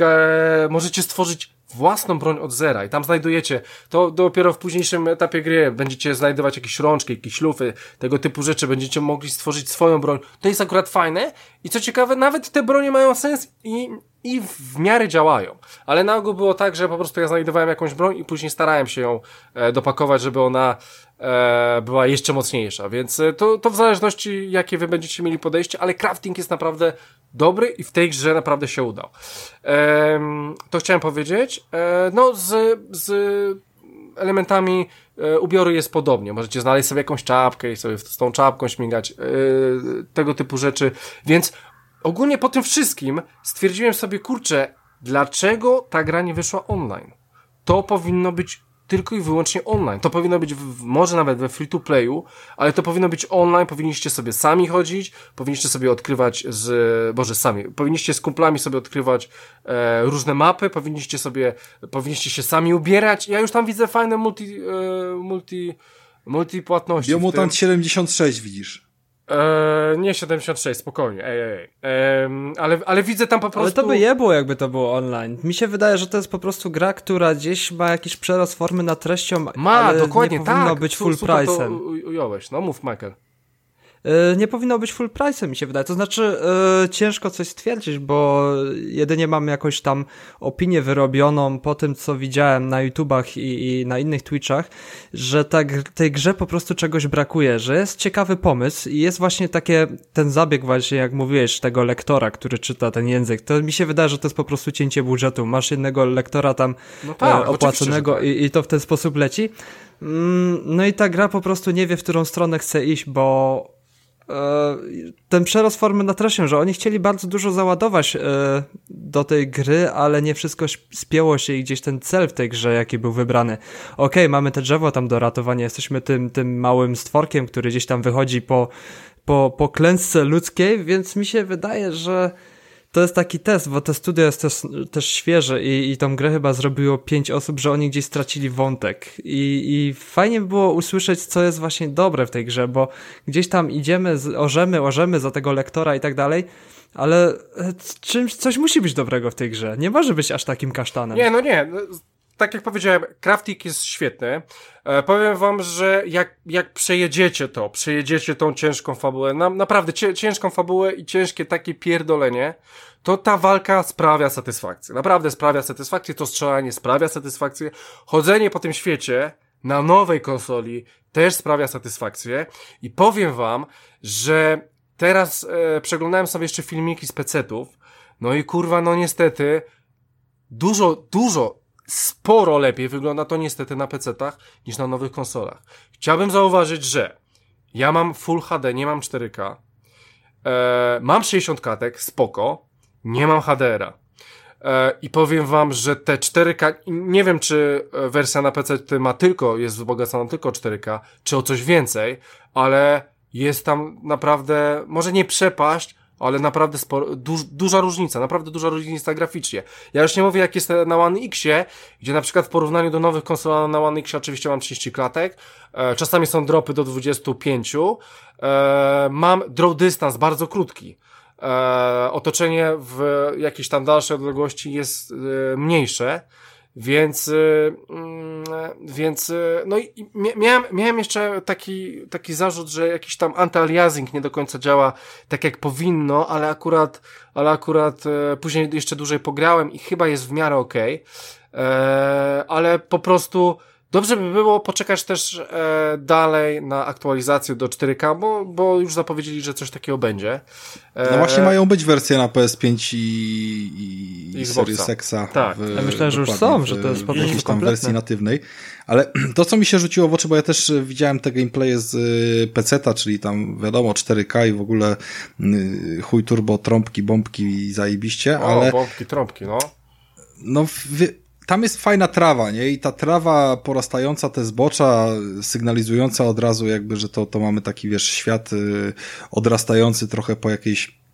E, możecie stworzyć własną broń od zera i tam znajdujecie, to dopiero w późniejszym etapie gry będziecie znajdować jakieś rączki, jakieś szlufy, tego typu rzeczy, będziecie mogli stworzyć swoją broń. To jest akurat fajne i co ciekawe, nawet te bronie mają sens i i w miarę działają. Ale na ogół było tak, że po prostu ja znajdowałem jakąś broń i później starałem się ją e, dopakować, żeby ona e, była jeszcze mocniejsza. Więc e, to, to w zależności jakie wy będziecie mieli podejście, ale crafting jest naprawdę dobry i w tej grze naprawdę się udał. To chciałem powiedzieć. No z, z elementami ubioru jest podobnie. Możecie znaleźć sobie jakąś czapkę i sobie z tą czapką śmigać, tego typu rzeczy. Więc ogólnie po tym wszystkim stwierdziłem sobie, kurczę, dlaczego ta gra nie wyszła online? To powinno być tylko i wyłącznie online. To powinno być, w, może nawet we free to playu, ale to powinno być online, powinniście sobie sami chodzić, powinniście sobie odkrywać z, boże sami, powinniście z kumplami sobie odkrywać e, różne mapy, powinniście sobie, powinniście się sami ubierać. Ja już tam widzę fajne multi, e, multi, multi płatności. Biomutant 76 widzisz. Eee, nie 76, spokojnie, ej, ej, eee, ale, ale widzę tam po prostu... Ale to by je było, jakby to było online. Mi się wydaje, że to jest po prostu gra, która gdzieś ma jakiś przerost formy na treścią, ma, ale dokładnie, nie powinno tak. być full price'em. ująłeś, no mów Michael. E, nie powinno być full price, mi się wydaje. To znaczy, yy, ciężko coś stwierdzić, bo jedynie mam jakąś tam opinię wyrobioną po tym, co widziałem na YouTubach i, i na innych Twitchach, że tak, tej grze po prostu czegoś brakuje, że jest ciekawy pomysł i jest właśnie takie, ten zabieg właśnie, jak mówiłeś, tego lektora, który czyta ten język. To mi się wydaje, że to jest po prostu cięcie budżetu. Masz jednego lektora tam no tak, e, opłaconego tak. i, i to w ten sposób leci. Mm, no i ta gra po prostu nie wie, w którą stronę chce iść, bo E, ten przerost formy na treścią, że oni chcieli bardzo dużo załadować e, do tej gry, ale nie wszystko spięło się i gdzieś ten cel w tej grze, jaki był wybrany. Okay, mamy te drzewo tam do ratowania, jesteśmy tym, tym małym stworkiem, który gdzieś tam wychodzi po, po, po klęsce ludzkiej, więc mi się wydaje, że to jest taki test, bo to studio jest też, też świeże i, i tą grę chyba zrobiło pięć osób, że oni gdzieś stracili wątek. I, I fajnie by było usłyszeć, co jest właśnie dobre w tej grze, bo gdzieś tam idziemy, orzemy, orzemy za tego lektora i tak dalej, ale e, czymś, coś musi być dobrego w tej grze. Nie może być aż takim kasztanem. Nie, no nie tak jak powiedziałem, crafting jest świetny. E, powiem wam, że jak, jak przejedziecie to, przejedziecie tą ciężką fabułę, na, naprawdę ciężką fabułę i ciężkie takie pierdolenie, to ta walka sprawia satysfakcję. Naprawdę sprawia satysfakcję, to strzelanie sprawia satysfakcję. Chodzenie po tym świecie na nowej konsoli też sprawia satysfakcję. I powiem wam, że teraz e, przeglądałem sobie jeszcze filmiki z pecetów, no i kurwa, no niestety, dużo, dużo, sporo lepiej wygląda to niestety na PC-tach niż na nowych konsolach. Chciałbym zauważyć, że ja mam Full HD, nie mam 4K, e, mam 60 katek, spoko, nie mam HDR-a. E, I powiem wam, że te 4K, nie wiem czy wersja na PC ma tylko, jest wzbogacona tylko 4K, czy o coś więcej, ale jest tam naprawdę, może nie przepaść, ale naprawdę sporo, du, duża różnica, naprawdę duża różnica graficznie. Ja już nie mówię jak jest na One Xie, gdzie na przykład w porównaniu do nowych konsol na One Xie oczywiście mam 30 klatek, e, czasami są dropy do 25, e, mam draw distance bardzo krótki. E, otoczenie w jakiejś tam dalszej odległości jest e, mniejsze, więc, y, mm, więc, y, no i miałem, miałem jeszcze taki, taki zarzut, że jakiś tam anti-aliasing nie do końca działa tak jak powinno, ale akurat, ale akurat e, później jeszcze dłużej pograłem i chyba jest w miarę okej, okay. E, ale po prostu, Dobrze by było poczekać też e, dalej na aktualizację do 4K, bo, bo już zapowiedzieli, że coś takiego będzie. E, no właśnie mają być wersje na PS5 i, i Series Xa. Tak, w, ja myślę, że już są, że to jest po prostu tam wersji natywnej. Ale to, co mi się rzuciło w oczy, bo ja też widziałem te gameplaye z y, PC-ta, czyli tam wiadomo 4K i w ogóle y, chuj turbo, trąbki, bombki i zajebiście, o, ale... bombki, trąbki, no. No, tam jest fajna trawa, nie? I ta trawa porastająca, te zbocza, sygnalizująca od razu jakby, że to, to mamy taki, wiesz, świat y, odrastający trochę po jakiejś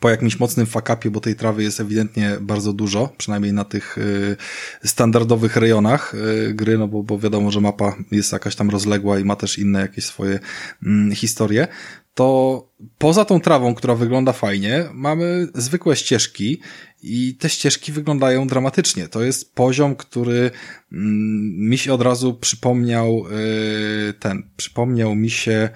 po jakimś mocnym fakapie, bo tej trawy jest ewidentnie bardzo dużo, przynajmniej na tych y, standardowych rejonach y, gry, no bo, bo wiadomo, że mapa jest jakaś tam rozległa i ma też inne jakieś swoje y, historie to poza tą trawą, która wygląda fajnie, mamy zwykłe ścieżki i te ścieżki wyglądają dramatycznie. To jest poziom, który mm, mi się od razu przypomniał y, ten, przypomniał mi się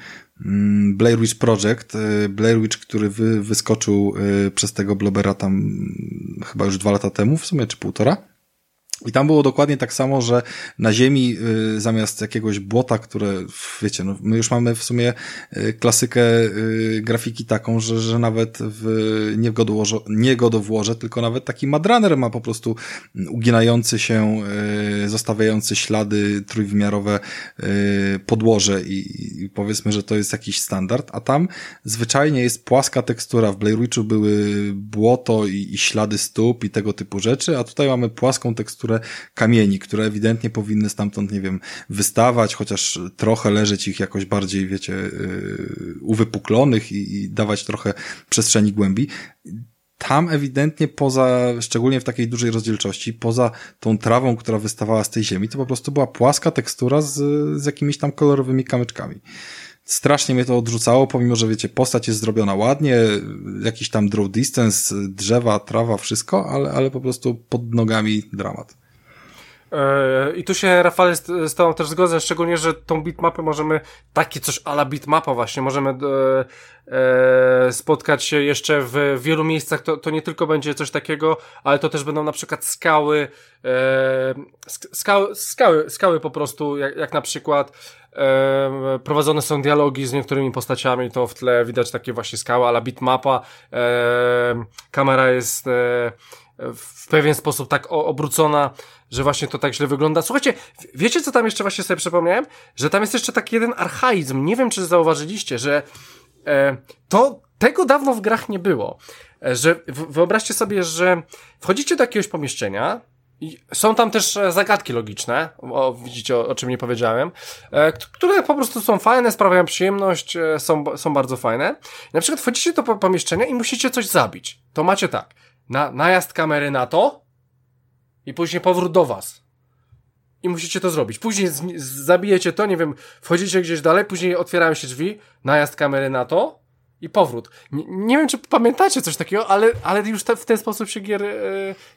mm, Blair Witch Project, y, Blair Witch, który wy, wyskoczył y, przez tego blobera tam mm, chyba już dwa lata temu, w sumie, czy półtora. I tam było dokładnie tak samo, że na ziemi y, zamiast jakiegoś błota, które, wiecie, no, my już mamy w sumie y, klasykę y, grafiki taką, że, że nawet w nie, nie godowłoże, tylko nawet taki madraner ma po prostu uginający się, zostawiający ślady trójwymiarowe podłoże i, i, powiedzmy, że to jest jakiś standard, a tam zwyczajnie jest płaska tekstura. W Blair Witchu były błoto i, i ślady stóp i tego typu rzeczy, a tutaj mamy płaską teksturę kamieni, które ewidentnie powinny stamtąd, nie wiem, wystawać, chociaż trochę leżeć ich jakoś bardziej, wiecie, yy, uwypuklonych i, i dawać trochę przestrzeni głębi tam ewidentnie poza, szczególnie w takiej dużej rozdzielczości, poza tą trawą, która wystawała z tej ziemi, to po prostu była płaska tekstura z, z jakimiś tam kolorowymi kamyczkami. Strasznie mnie to odrzucało, pomimo, że wiecie, postać jest zrobiona ładnie, jakiś tam draw distance, drzewa, trawa, wszystko, ale, ale po prostu pod nogami dramat. E, I tu się, Rafale, z, z Tobą też zgodzę, szczególnie, że tą bitmapę możemy, takie coś ala bitmapa właśnie, możemy e, e, spotkać się jeszcze w wielu miejscach, to, to nie tylko będzie coś takiego, ale to też będą na przykład skały, e, skały, skały, skały po prostu, jak, jak na przykład e, prowadzone są dialogi z niektórymi postaciami, to w tle widać takie właśnie skały ala bitmapa, e, kamera jest e, w pewien sposób tak obrócona, że właśnie to tak źle wygląda. Słuchajcie, wiecie co tam jeszcze właśnie sobie przypomniałem? Że tam jest jeszcze taki jeden archaizm. Nie wiem, czy zauważyliście, że e, to tego dawno w grach nie było. E, że wyobraźcie sobie, że wchodzicie do jakiegoś pomieszczenia I są tam też e, zagadki logiczne, o, widzicie o, o czym nie powiedziałem, e, które po prostu są fajne, sprawiają przyjemność, e, są, są bardzo fajne. Na przykład wchodzicie do pomieszczenia i musicie coś zabić. To macie tak, na, najazd kamery na to i później powrót do was. I musicie to zrobić. Później z, z, zabijecie to, nie wiem, wchodzicie gdzieś dalej, później otwierają się drzwi, najazd kamery na to i powrót. Nie, nie, wiem, czy pamiętacie coś takiego, ale, ale już te, w ten sposób się gier e,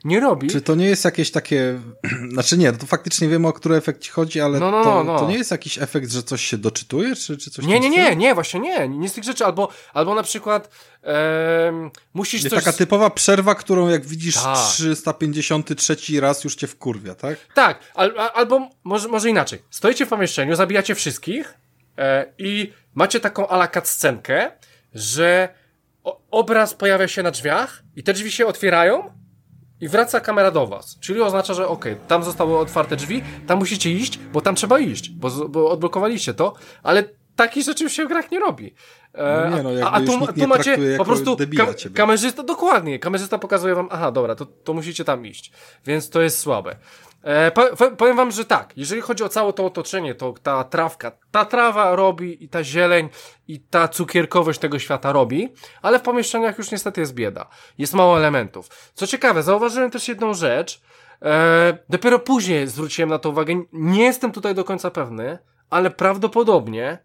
nie robi. Czy to nie jest jakieś takie, znaczy nie, to faktycznie wiemy, o który efekt ci chodzi, ale no, no, to, no, no. to nie jest jakiś efekt, że coś się doczytuje, czy, czy coś Nie, nie, nie, nie, właśnie nie, nie z tych rzeczy, albo, albo na przykład e, musisz nie, coś... Taka typowa przerwa, którą jak widzisz tak. 353 raz już cię wkurwia, tak? Tak, al, albo może, może inaczej. Stoicie w pomieszczeniu, zabijacie wszystkich e, i macie taką ala scenkę, że obraz pojawia się na drzwiach i te drzwi się otwierają i wraca kamera do was. Czyli oznacza, że ok, tam zostały otwarte drzwi, tam musicie iść, bo tam trzeba iść, bo, bo odblokowaliście to, ale takich rzeczy się w grach nie robi. E, no nie, no, a, a tu, tu macie po prostu kam kamerzysta, dokładnie, kamerzysta pokazuje wam, aha, dobra, to, to musicie tam iść. Więc to jest słabe. E, powiem wam, że tak, jeżeli chodzi o całe to otoczenie, to ta trawka, ta trawa robi i ta zieleń i ta cukierkowość tego świata robi, ale w pomieszczeniach już niestety jest bieda. Jest mało elementów. Co ciekawe, zauważyłem też jedną rzecz, e, dopiero później zwróciłem na to uwagę, nie jestem tutaj do końca pewny, ale prawdopodobnie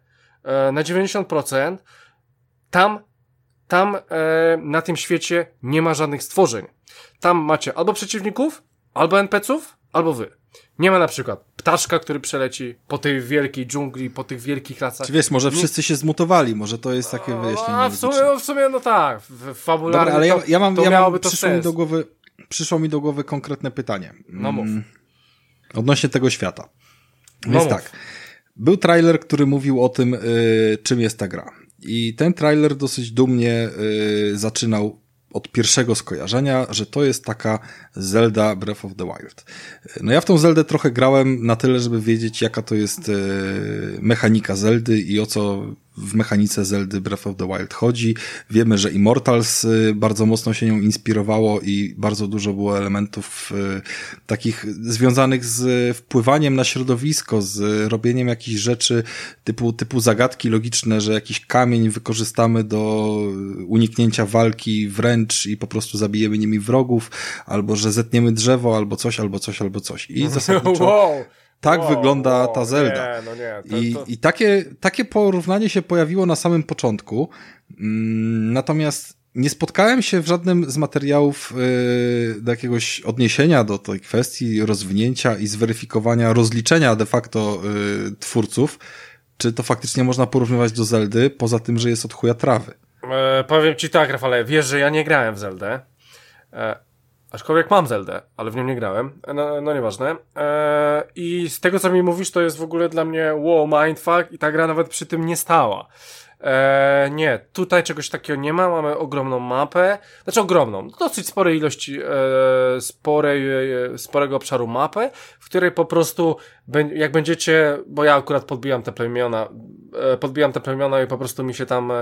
e, na 90% tam, tam e, na tym świecie nie ma żadnych stworzeń. Tam macie albo przeciwników, albo NPCów, albo wy. Nie ma na przykład ptaszka, który przeleci po tej wielkiej dżungli, po tych wielkich lasach. Czy wiesz, może wszyscy się zmutowali, może to jest takie wyjaśnienie. A w sumie, no, w sumie no tak, fabularnie Dobra, ale ja, ja mam, to ja mam przyszło mi do głowy, przyszło mi do głowy konkretne pytanie. No mów. Mm, odnośnie tego świata. No Więc tak, był trailer, który mówił o tym, y, czym jest ta gra. I ten trailer dosyć dumnie y, zaczynał od pierwszego skojarzenia, że to jest taka Zelda Breath of the Wild. No ja w tą Zeldę trochę grałem na tyle, żeby wiedzieć jaka to jest e, mechanika Zeldy i o co w mechanice Zeldy Breath of the Wild chodzi. Wiemy, że Immortals y, bardzo mocno się nią inspirowało i bardzo dużo było elementów y, takich związanych z wpływaniem na środowisko, z robieniem jakichś rzeczy typu, typu zagadki logiczne, że jakiś kamień wykorzystamy do uniknięcia walki wręcz i po prostu zabijemy nimi wrogów, albo że zetniemy drzewo, albo coś, albo coś, albo coś. I zasadniczo... wow tak wow, wygląda wow, ta Zelda. Nie, no nie, to, I, to... I takie, takie porównanie się pojawiło na samym początku. Mm, natomiast nie spotkałem się w żadnym z materiałów yy, do jakiegoś odniesienia do tej kwestii, rozwinięcia i zweryfikowania, rozliczenia de facto yy, twórców, czy to faktycznie można porównywać do Zeldy, poza tym, że jest od chuja trawy. E, powiem ci tak, Rafale, wiesz, że ja nie grałem w Zeldę. E, Aczkolwiek mam Zeldę, ale w nią nie grałem. E, no, no nieważne. Eee, I z tego, co mi mówisz, to jest w ogóle dla mnie wow, mindfuck i ta gra nawet przy tym nie stała. E, nie, tutaj czegoś takiego nie ma, mamy ogromną mapę, znaczy ogromną, dosyć sporej ilości, e, sporej, e, sporego obszaru mapy, w której po prostu, jak będziecie, bo ja akurat podbijam te plemiona, e, podbijam te plemiona i po prostu mi się tam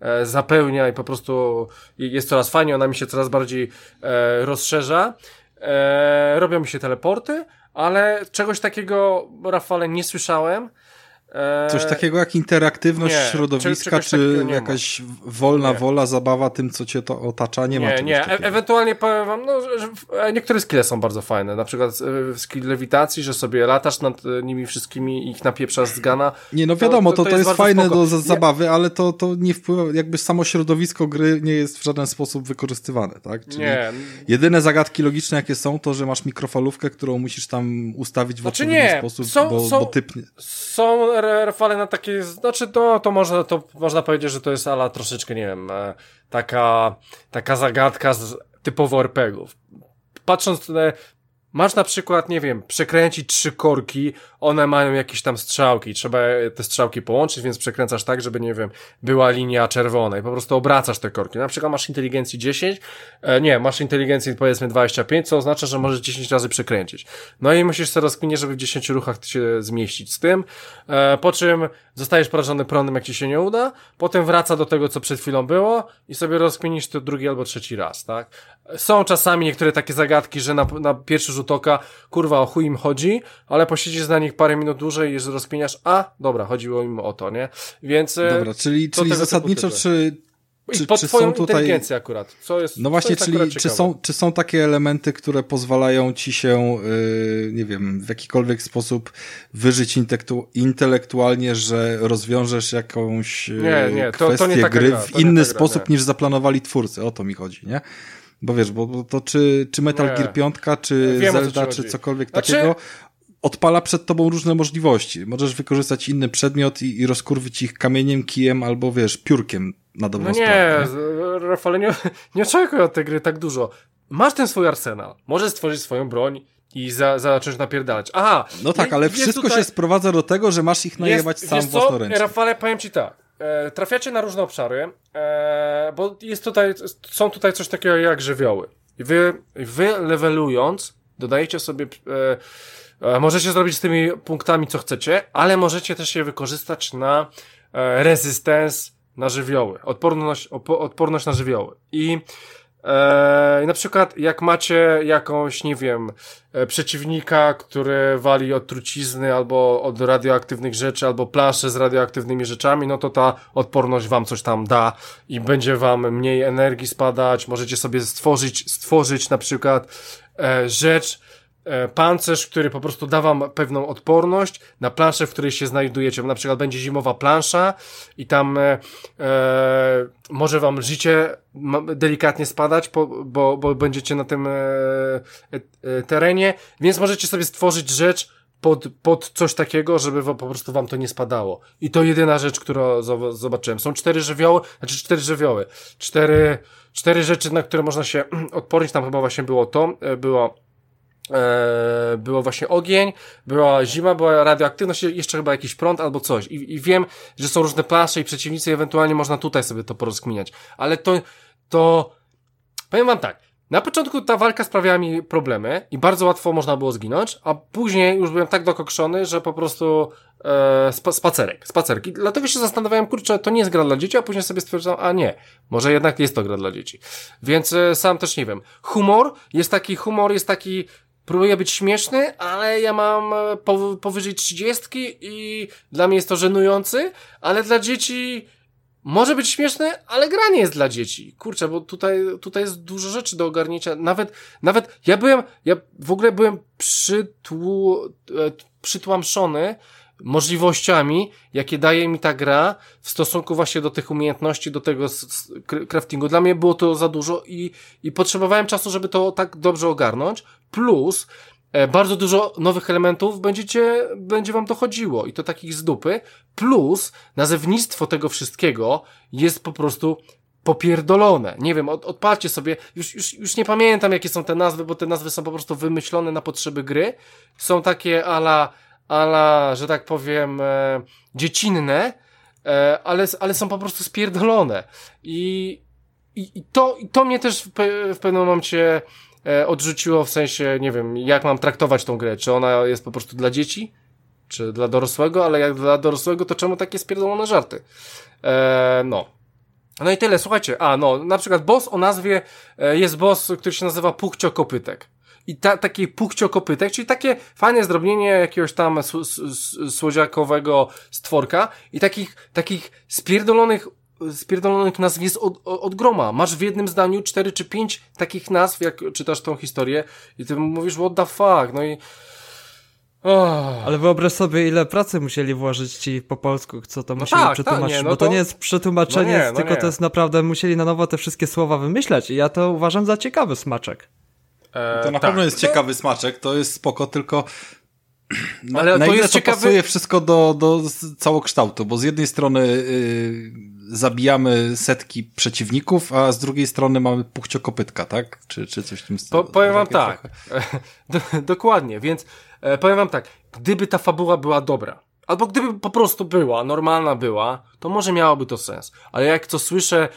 e, zapełnia i po prostu jest coraz fajniej, ona mi się coraz bardziej e, rozszerza, e, robią mi się teleporty, ale czegoś takiego, Rafale, nie słyszałem, Coś eee, takiego jak interaktywność nie, środowiska, czy jakaś wolna nie. wola, zabawa tym, co cię to otacza, nie, nie ma Nie, e ewentualnie powiem wam, no, że e, niektóre skille są bardzo fajne, na przykład e, skill lewitacji, że sobie latasz nad nimi wszystkimi i ich napieprzasz z gana. Nie, no wiadomo, to, to, to, to jest, jest fajne spoko. do zabawy, ale to, to nie wpływa, jakby samo środowisko gry nie jest w żaden sposób wykorzystywane, tak? Czyli nie. jedyne zagadki logiczne, jakie są, to, że masz mikrofalówkę, którą musisz tam ustawić w znaczy odpowiedni sposób, są, bo, są, bo typ... Są Rafale na takie, znaczy to, to można, to można powiedzieć, że to jest ala troszeczkę, nie wiem, e, taka, taka zagadka z typowo RPGów. Patrząc na, Masz na przykład, nie wiem, przekręcić trzy korki, one mają jakieś tam strzałki, trzeba te strzałki połączyć, więc przekręcasz tak, żeby, nie wiem, była linia czerwona i po prostu obracasz te korki. Na przykład masz inteligencji 10, e, nie, masz inteligencji powiedzmy 25, co oznacza, że możesz 10 razy przekręcić. No i musisz sobie rozkminić, żeby w 10 ruchach się zmieścić z tym, e, po czym zostajesz porażony prądem, jak ci się nie uda, potem wraca do tego, co przed chwilą było i sobie rozkminisz to drugi albo trzeci raz, tak? Są czasami niektóre takie zagadki, że na, na pierwszy rzut Butoka, kurwa, o chuj im chodzi, ale posiedzisz na nich parę minut dłużej i rozkminiasz, a, dobra, chodziło im o to, nie? Więc... E, dobra, czyli, czyli zasadniczo, czy czy, I pod czy twoją są tutaj... inteligencję akurat. Co jest, no właśnie, czyli czy są, czy są takie elementy, które pozwalają ci się, yy, nie wiem, w jakikolwiek sposób wyżyć intelektu intelektualnie, że rozwiążesz jakąś yy, nie, nie, to, kwestię to gry gra, w inny sposób niż zaplanowali twórcy. O to mi chodzi, nie? Bo wiesz, bo, bo to czy, czy Metal nie. Gear 5, czy Wiem, Zelda, czy cokolwiek znaczy... takiego odpala przed tobą różne możliwości. Możesz wykorzystać inny przedmiot i, i rozkurwić ich kamieniem, kijem albo wiesz, piórkiem na dobrą no nie, sprawę. Nie, Rafale, nie, nie oczekuj od tej gry tak dużo. Masz ten swój arsenal, możesz stworzyć swoją broń i za, zacząć napierdalać. Aha! No tak, ale wszystko tutaj... się sprowadza do tego, że masz ich najebać jest, sam wiesz własnoręcznie. Rafale, powiem ci tak. E, trafiacie na różne obszary, e, bo jest tutaj, są tutaj coś takiego jak żywioły. I wy, wy levelując, dodajecie sobie e, możecie zrobić z tymi punktami co chcecie, ale możecie też je wykorzystać na e, resistance, na żywioły, odporność, odporność na żywioły. I e, na przykład jak macie jakąś, nie wiem, e, przeciwnika, który wali od trucizny albo od radioaktywnych rzeczy, albo planszę z radioaktywnymi rzeczami, no to ta odporność wam coś tam da i będzie wam mniej energii spadać, możecie sobie stworzyć, stworzyć na przykład e, rzecz, pancerz, który po prostu da wam pewną odporność na planszę, w której się znajdujecie. Na przykład będzie zimowa plansza i tam e, e, może wam życie delikatnie spadać, bo, bo będziecie na tym e, e, terenie, więc możecie sobie stworzyć rzecz pod, pod coś takiego, żeby po prostu wam to nie spadało. I to jedyna rzecz, którą zobaczyłem. Są cztery żywioły, znaczy cztery żywioły. Cztery, cztery rzeczy, na które można się odpornić. Tam chyba właśnie było to, e, było E, było właśnie ogień, była zima, była radioaktywność, jeszcze chyba jakiś prąd albo coś. I, I, wiem, że są różne plansze i przeciwnicy, ewentualnie można tutaj sobie to porozkminiać. Ale to, to, powiem wam tak, na początku ta walka sprawiała mi problemy i bardzo łatwo można było zginąć, a później już byłem tak dokokszony, że po prostu e, spa spacerek, spacerki. Dlatego się zastanawiałem, kurczę, to nie jest gra dla dzieci, a później sobie stwierdzam, a nie, może jednak jest to gra dla dzieci. Więc e, sam też nie wiem. Humor jest taki, humor jest taki próbuję być śmieszny, ale ja mam e, powyżej trzydziestki i dla mnie jest to żenujący, ale dla dzieci może być śmieszny, ale gra nie jest dla dzieci. Kurczę, bo tutaj, tutaj jest dużo rzeczy do ogarnięcia. Nawet, nawet ja byłem, ja w ogóle byłem przytłu, e, przytłamszony możliwościami, jakie daje mi ta gra w stosunku właśnie do tych umiejętności, do tego craftingu. Dla mnie było to za dużo i, i potrzebowałem czasu, żeby to tak dobrze ogarnąć. Plus, e, bardzo dużo nowych elementów będziecie, będzie wam dochodziło i to takich z dupy. Plus, nazewnictwo tego wszystkiego jest po prostu popierdolone. Nie wiem, od, odpalcie sobie, już, już, już nie pamiętam jakie są te nazwy, bo te nazwy są po prostu wymyślone na potrzeby gry. Są takie ala ala, że tak powiem, e, dziecinne, e, ale, ale są po prostu spierdolone. I, i, i, to, i to mnie też w, pe, w pewnym momencie e, odrzuciło w sensie, nie wiem, jak mam traktować tą grę. Czy ona jest po prostu dla dzieci? Czy dla dorosłego? Ale jak dla dorosłego, to czemu takie spierdolone żarty? E, no. No i tyle, słuchajcie. A, no, na przykład boss o nazwie, e, jest boss, który się nazywa Puchcio Kopytek i ta, taki pukcio kopytek, czyli takie fajne zdrobnienie jakiegoś tam słodziakowego stworka i takich, takich spierdolonych spierdolonych nazw jest od, od groma. Masz w jednym zdaniu cztery czy pięć takich nazw, jak czytasz tą historię i ty mówisz what the fuck, no i Oh. Ale wyobraź sobie, ile pracy musieli włożyć ci po polsku, co to no musieli tak, przetłumaczyć, tak, nie, no bo to... to... nie jest przetłumaczenie, no nie, no tylko nie. to jest naprawdę, musieli na nowo te wszystkie słowa wymyślać i ja to uważam za ciekawy smaczek. E, to na tak. pewno jest ciekawy smaczek, to jest spoko, tylko na, Ale na to jest to ciekawy... pasuje wszystko do, do całokształtu, bo z jednej strony yy, zabijamy setki przeciwników, a z drugiej strony mamy puchciokopytka, tak? Czy, czy coś w tym stylu? Po, powiem wam tak, dokładnie, więc e, powiem wam tak, gdyby ta fabuła była dobra, Albo gdyby po prostu była, normalna była, to może miałoby to sens. Ale jak to słyszę,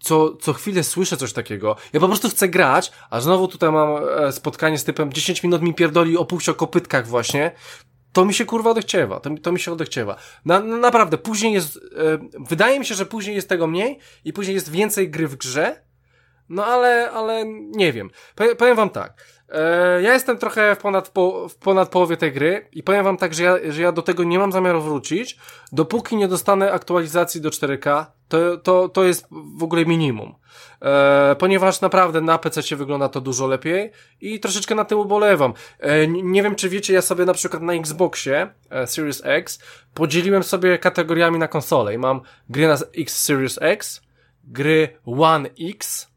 co, co chwilę słyszę coś takiego, ja po prostu chcę grać, a znowu tutaj mam e, spotkanie z typem 10 minut mi pierdoli o półcio kopytkach właśnie, to mi się kurwa odechciewa, to, to mi się odechciewa. Na, na, naprawdę, później jest, e, wydaje mi się, że później jest tego mniej i później jest więcej gry w grze, no ale, ale nie wiem. Powiem wam tak. E, ja jestem trochę w ponad, po, w ponad połowie tej gry i powiem wam tak, że ja, że ja do tego nie mam zamiaru wrócić, dopóki nie dostanę aktualizacji do 4K, to, to, to jest w ogóle minimum. E, ponieważ naprawdę na PC wygląda to dużo lepiej i troszeczkę na tym ubolewam. E, nie wiem, czy wiecie, ja sobie na przykład na Xboxie e, Series X podzieliłem sobie kategoriami na konsolę i mam gry na X Series X, gry One X,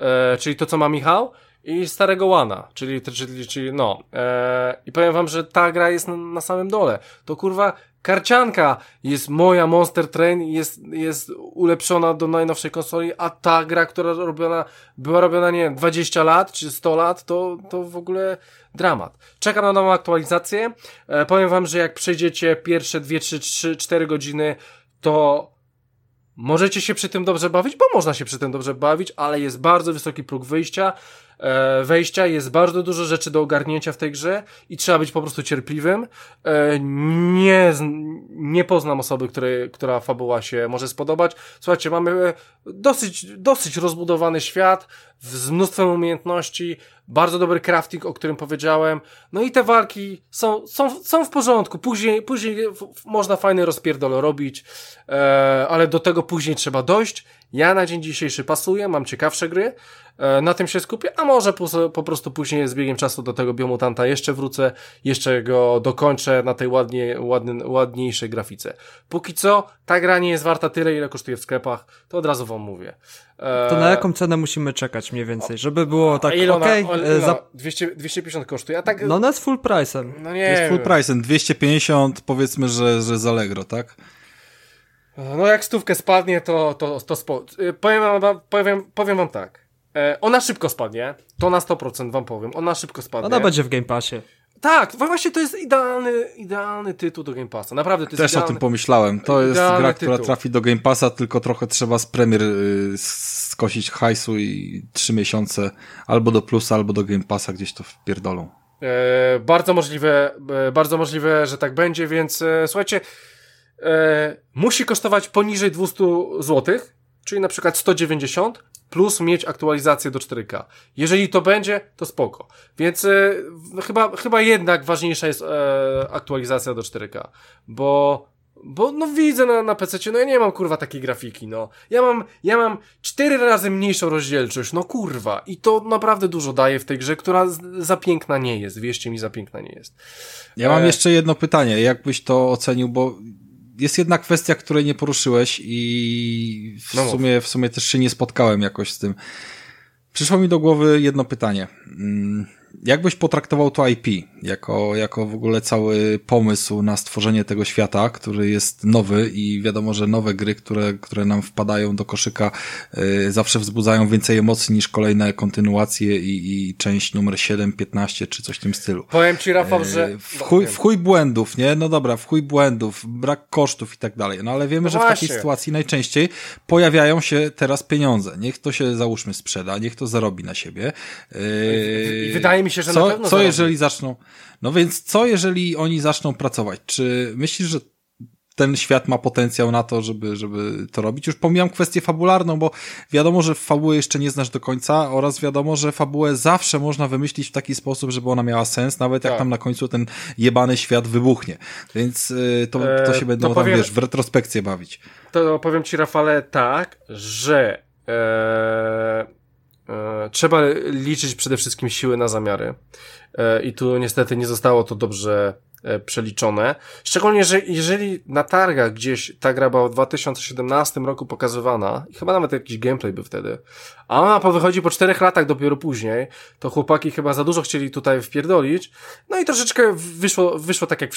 e, czyli to, co ma Michał, i starego Łana, czyli, czyli, czyli no. E, I powiem wam, że ta gra jest na, na, samym dole. To kurwa karcianka jest moja Monster Train jest, jest ulepszona do najnowszej konsoli, a ta gra, która robiona, była robiona, nie wiem, 20 lat czy 100 lat, to, to w ogóle dramat. Czekam na nową aktualizację. E, powiem wam, że jak przejdziecie pierwsze 2, 3, 3, 4 godziny, to Możecie się przy tym dobrze bawić, bo można się przy tym dobrze bawić, ale jest bardzo wysoki próg wyjścia, wejścia, jest bardzo dużo rzeczy do ogarnięcia w tej grze i trzeba być po prostu cierpliwym. E, nie, nie poznam osoby, której, która fabuła się może spodobać. Słuchajcie, mamy dosyć, dosyć rozbudowany świat z mnóstwem umiejętności, bardzo dobry crafting, o którym powiedziałem. No i te walki są, są, są w porządku. Później, później można fajny rozpierdol robić, e, ale do tego później trzeba dojść. Ja na dzień dzisiejszy pasuję, mam ciekawsze gry, e, na tym się skupię, a może po, po, prostu później z biegiem czasu do tego biomutanta jeszcze wrócę, jeszcze go dokończę na tej ładnie, ładny, ładniejszej grafice. Póki co, ta gra nie jest warta tyle, ile kosztuje w sklepach, to od razu wam mówię. E... To na jaką cenę musimy czekać mniej więcej, żeby było tak okej? Okay, e, za... 200, 250 kosztuje, a tak... No na z full price'em. No nie Jest full price'em, 250 powiedzmy, że, że z Allegro, tak? No jak stówkę spadnie, to, to, to spo... Y, powiem, wam, powiem, powiem wam tak. E, ona szybko spadnie, to na 100% wam powiem. Ona szybko spadnie. Ona będzie w Game Passie. Tak, właśnie to jest idealny, idealny tytuł do Game Passa. Naprawdę to jest Też idealny, o tym pomyślałem. To jest gra, która trafi do Game Passa, tylko trochę trzeba z premier y, skosić hajsu i trzy miesiące albo do plusa, albo do Game Passa gdzieś to wpierdolą. E, bardzo możliwe, e, bardzo możliwe, że tak będzie, więc e, słuchajcie, e, musi kosztować poniżej 200 zł, czyli na przykład 190, plus mieć aktualizację do 4K. Jeżeli to będzie, to spoko. Więc e, chyba, chyba jednak ważniejsza jest e, aktualizacja do 4K, bo bo no widzę na, na PC, no ja nie mam kurwa takiej grafiki, no. Ja mam, ja mam cztery razy mniejszą rozdzielczość, no kurwa. I to naprawdę dużo daje w tej grze, która za piękna nie jest. Wierzcie mi, za piękna nie jest. Ja mam e... jeszcze jedno pytanie. Jak byś to ocenił, bo jest jedna kwestia, której nie poruszyłeś i w, no sumie, w sumie też się nie spotkałem jakoś z tym. Przyszło mi do głowy jedno pytanie. Jak byś potraktował to IP jako, jako w ogóle cały pomysł na stworzenie tego świata, który jest nowy i wiadomo, że nowe gry, które, które nam wpadają do koszyka, y, zawsze wzbudzają więcej emocji niż kolejne kontynuacje i, i część numer 7, 15 czy coś w tym stylu. Powiem ci, Rafał, że... W chuj, w chuj błędów, nie? No dobra, w chuj błędów, brak kosztów i tak dalej. No ale wiemy, no że w takiej sytuacji najczęściej pojawiają się teraz pieniądze. Niech to się, załóżmy, sprzeda, niech to zarobi na siebie. I wydaje mi mi się, że co, na pewno Co jeżeli zaczną... No więc co jeżeli oni zaczną pracować? Czy myślisz, że ten świat ma potencjał na to, żeby, żeby to robić. Już pomijam kwestię fabularną, bo wiadomo, że fabuły jeszcze nie znasz do końca oraz wiadomo, że fabułę zawsze można wymyślić w taki sposób, żeby ona miała sens, nawet jak tak. tam na końcu ten jebany świat wybuchnie. Więc y, to, to się e, będą to powiem, tam, wiesz, w retrospekcję bawić. To powiem ci, Rafale, tak, że E, trzeba liczyć przede wszystkim siły na zamiary. E, I tu niestety nie zostało to dobrze e, przeliczone. Szczególnie, że jeżeli na targach gdzieś ta gra była w 2017 roku pokazywana, i chyba nawet jakiś gameplay był wtedy, a ona wychodzi po czterech latach dopiero później, to chłopaki chyba za dużo chcieli tutaj wpierdolić, no i troszeczkę wyszło, wyszło tak jak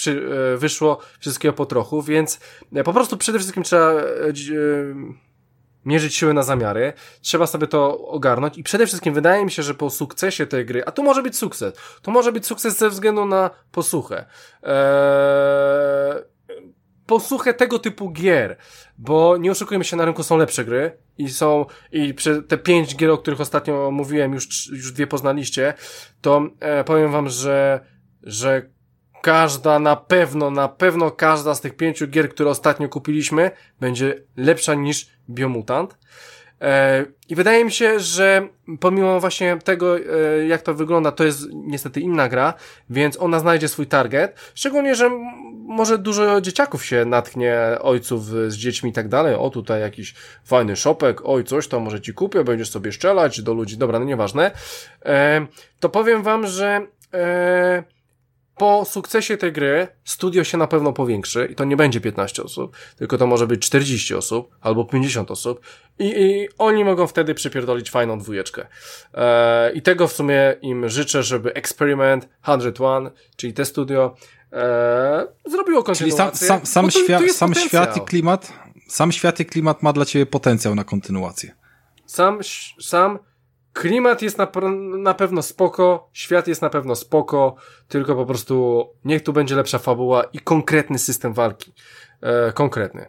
wyszło wszystkiego po trochu, więc po prostu przede wszystkim trzeba mierzyć siły na zamiary, trzeba sobie to ogarnąć i przede wszystkim wydaje mi się, że po sukcesie tej gry, a tu może być sukces, to może być sukces ze względu na posłuchę. Eee, posłuchę tego typu gier, bo nie oszukujmy się, na rynku są lepsze gry i są, i te pięć gier, o których ostatnio mówiłem, już, już dwie poznaliście, to e, powiem wam, że, że każda, na pewno, na pewno każda z tych pięciu gier, które ostatnio kupiliśmy, będzie lepsza niż Biomutant. E, I wydaje mi się, że pomimo właśnie tego, e, jak to wygląda, to jest niestety inna gra, więc ona znajdzie swój target. Szczególnie, że może dużo dzieciaków się natknie, ojców z dziećmi i tak dalej. O, tutaj jakiś fajny shopek, oj, coś to może ci kupię, będziesz sobie strzelać do ludzi. Dobra, no nieważne. E, to powiem wam, że po sukcesie tej gry studio się na pewno powiększy i to nie będzie 15 osób, tylko to może być 40 osób albo 50 osób i, i oni mogą wtedy przypierdolić fajną dwójeczkę. Eee, I tego w sumie im życzę, żeby Experiment 101, czyli te studio, eee, zrobiło kontynuację. Czyli sam, sam, sam, świat, sam świat i klimat, sam świat i klimat ma dla ciebie potencjał na kontynuację. Sam, sam Klimat jest na, na pewno spoko, świat jest na pewno spoko, tylko po prostu niech tu będzie lepsza fabuła i konkretny system walki. E, konkretny.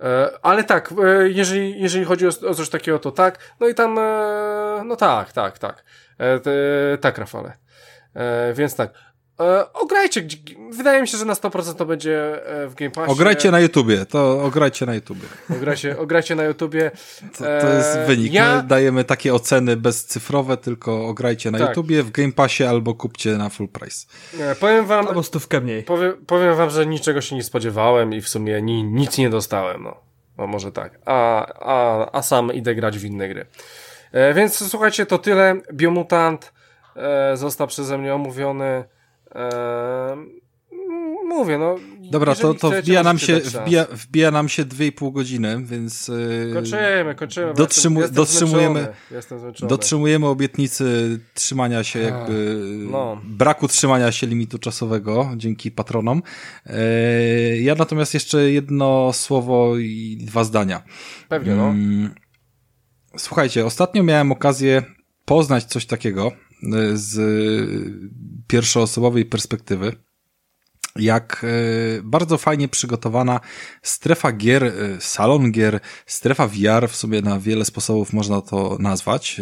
E, ale tak, e, jeżeli, jeżeli chodzi o, o, coś takiego, to tak. No i tam, e, no tak, tak, tak. E, tak, Rafale. E, więc tak. E, ograjcie, wydaje mi się, że na 100% to będzie e, w Game Passie. Ograjcie na YouTubie, to ograjcie na YouTubie. Ograjcie, ograjcie na YouTubie. To, to jest e, wynik. Ja... My dajemy takie oceny bezcyfrowe, tylko ograjcie na tak. YouTubie, w Game Passie albo kupcie na full price. Powiem wam... Albo stówkę mniej. Powiem, powiem wam, że niczego się nie spodziewałem i w sumie ni, nic nie dostałem, no. No może tak. A, a, a sam idę grać w inne gry. E, więc słuchajcie, to tyle. Biomutant e, został przeze mnie omówiony. Mówię, no. Dobra, to, to wbija, nam się, wbija, wbija nam się 2,5 godziny, więc. Yy, kończymy, kończymy. Dotrzymu, jestem, dotrzymujemy, jestem dotrzymujemy obietnicy trzymania się, jakby. No. Braku trzymania się limitu czasowego dzięki patronom. Yy, ja natomiast jeszcze jedno słowo i dwa zdania. Pewnie, no. Yy, słuchajcie, ostatnio miałem okazję poznać coś takiego z pierwszoosobowej perspektywy, jak e, bardzo fajnie przygotowana strefa gier, e, salon gier, strefa VR, w sobie na wiele sposobów można to nazwać,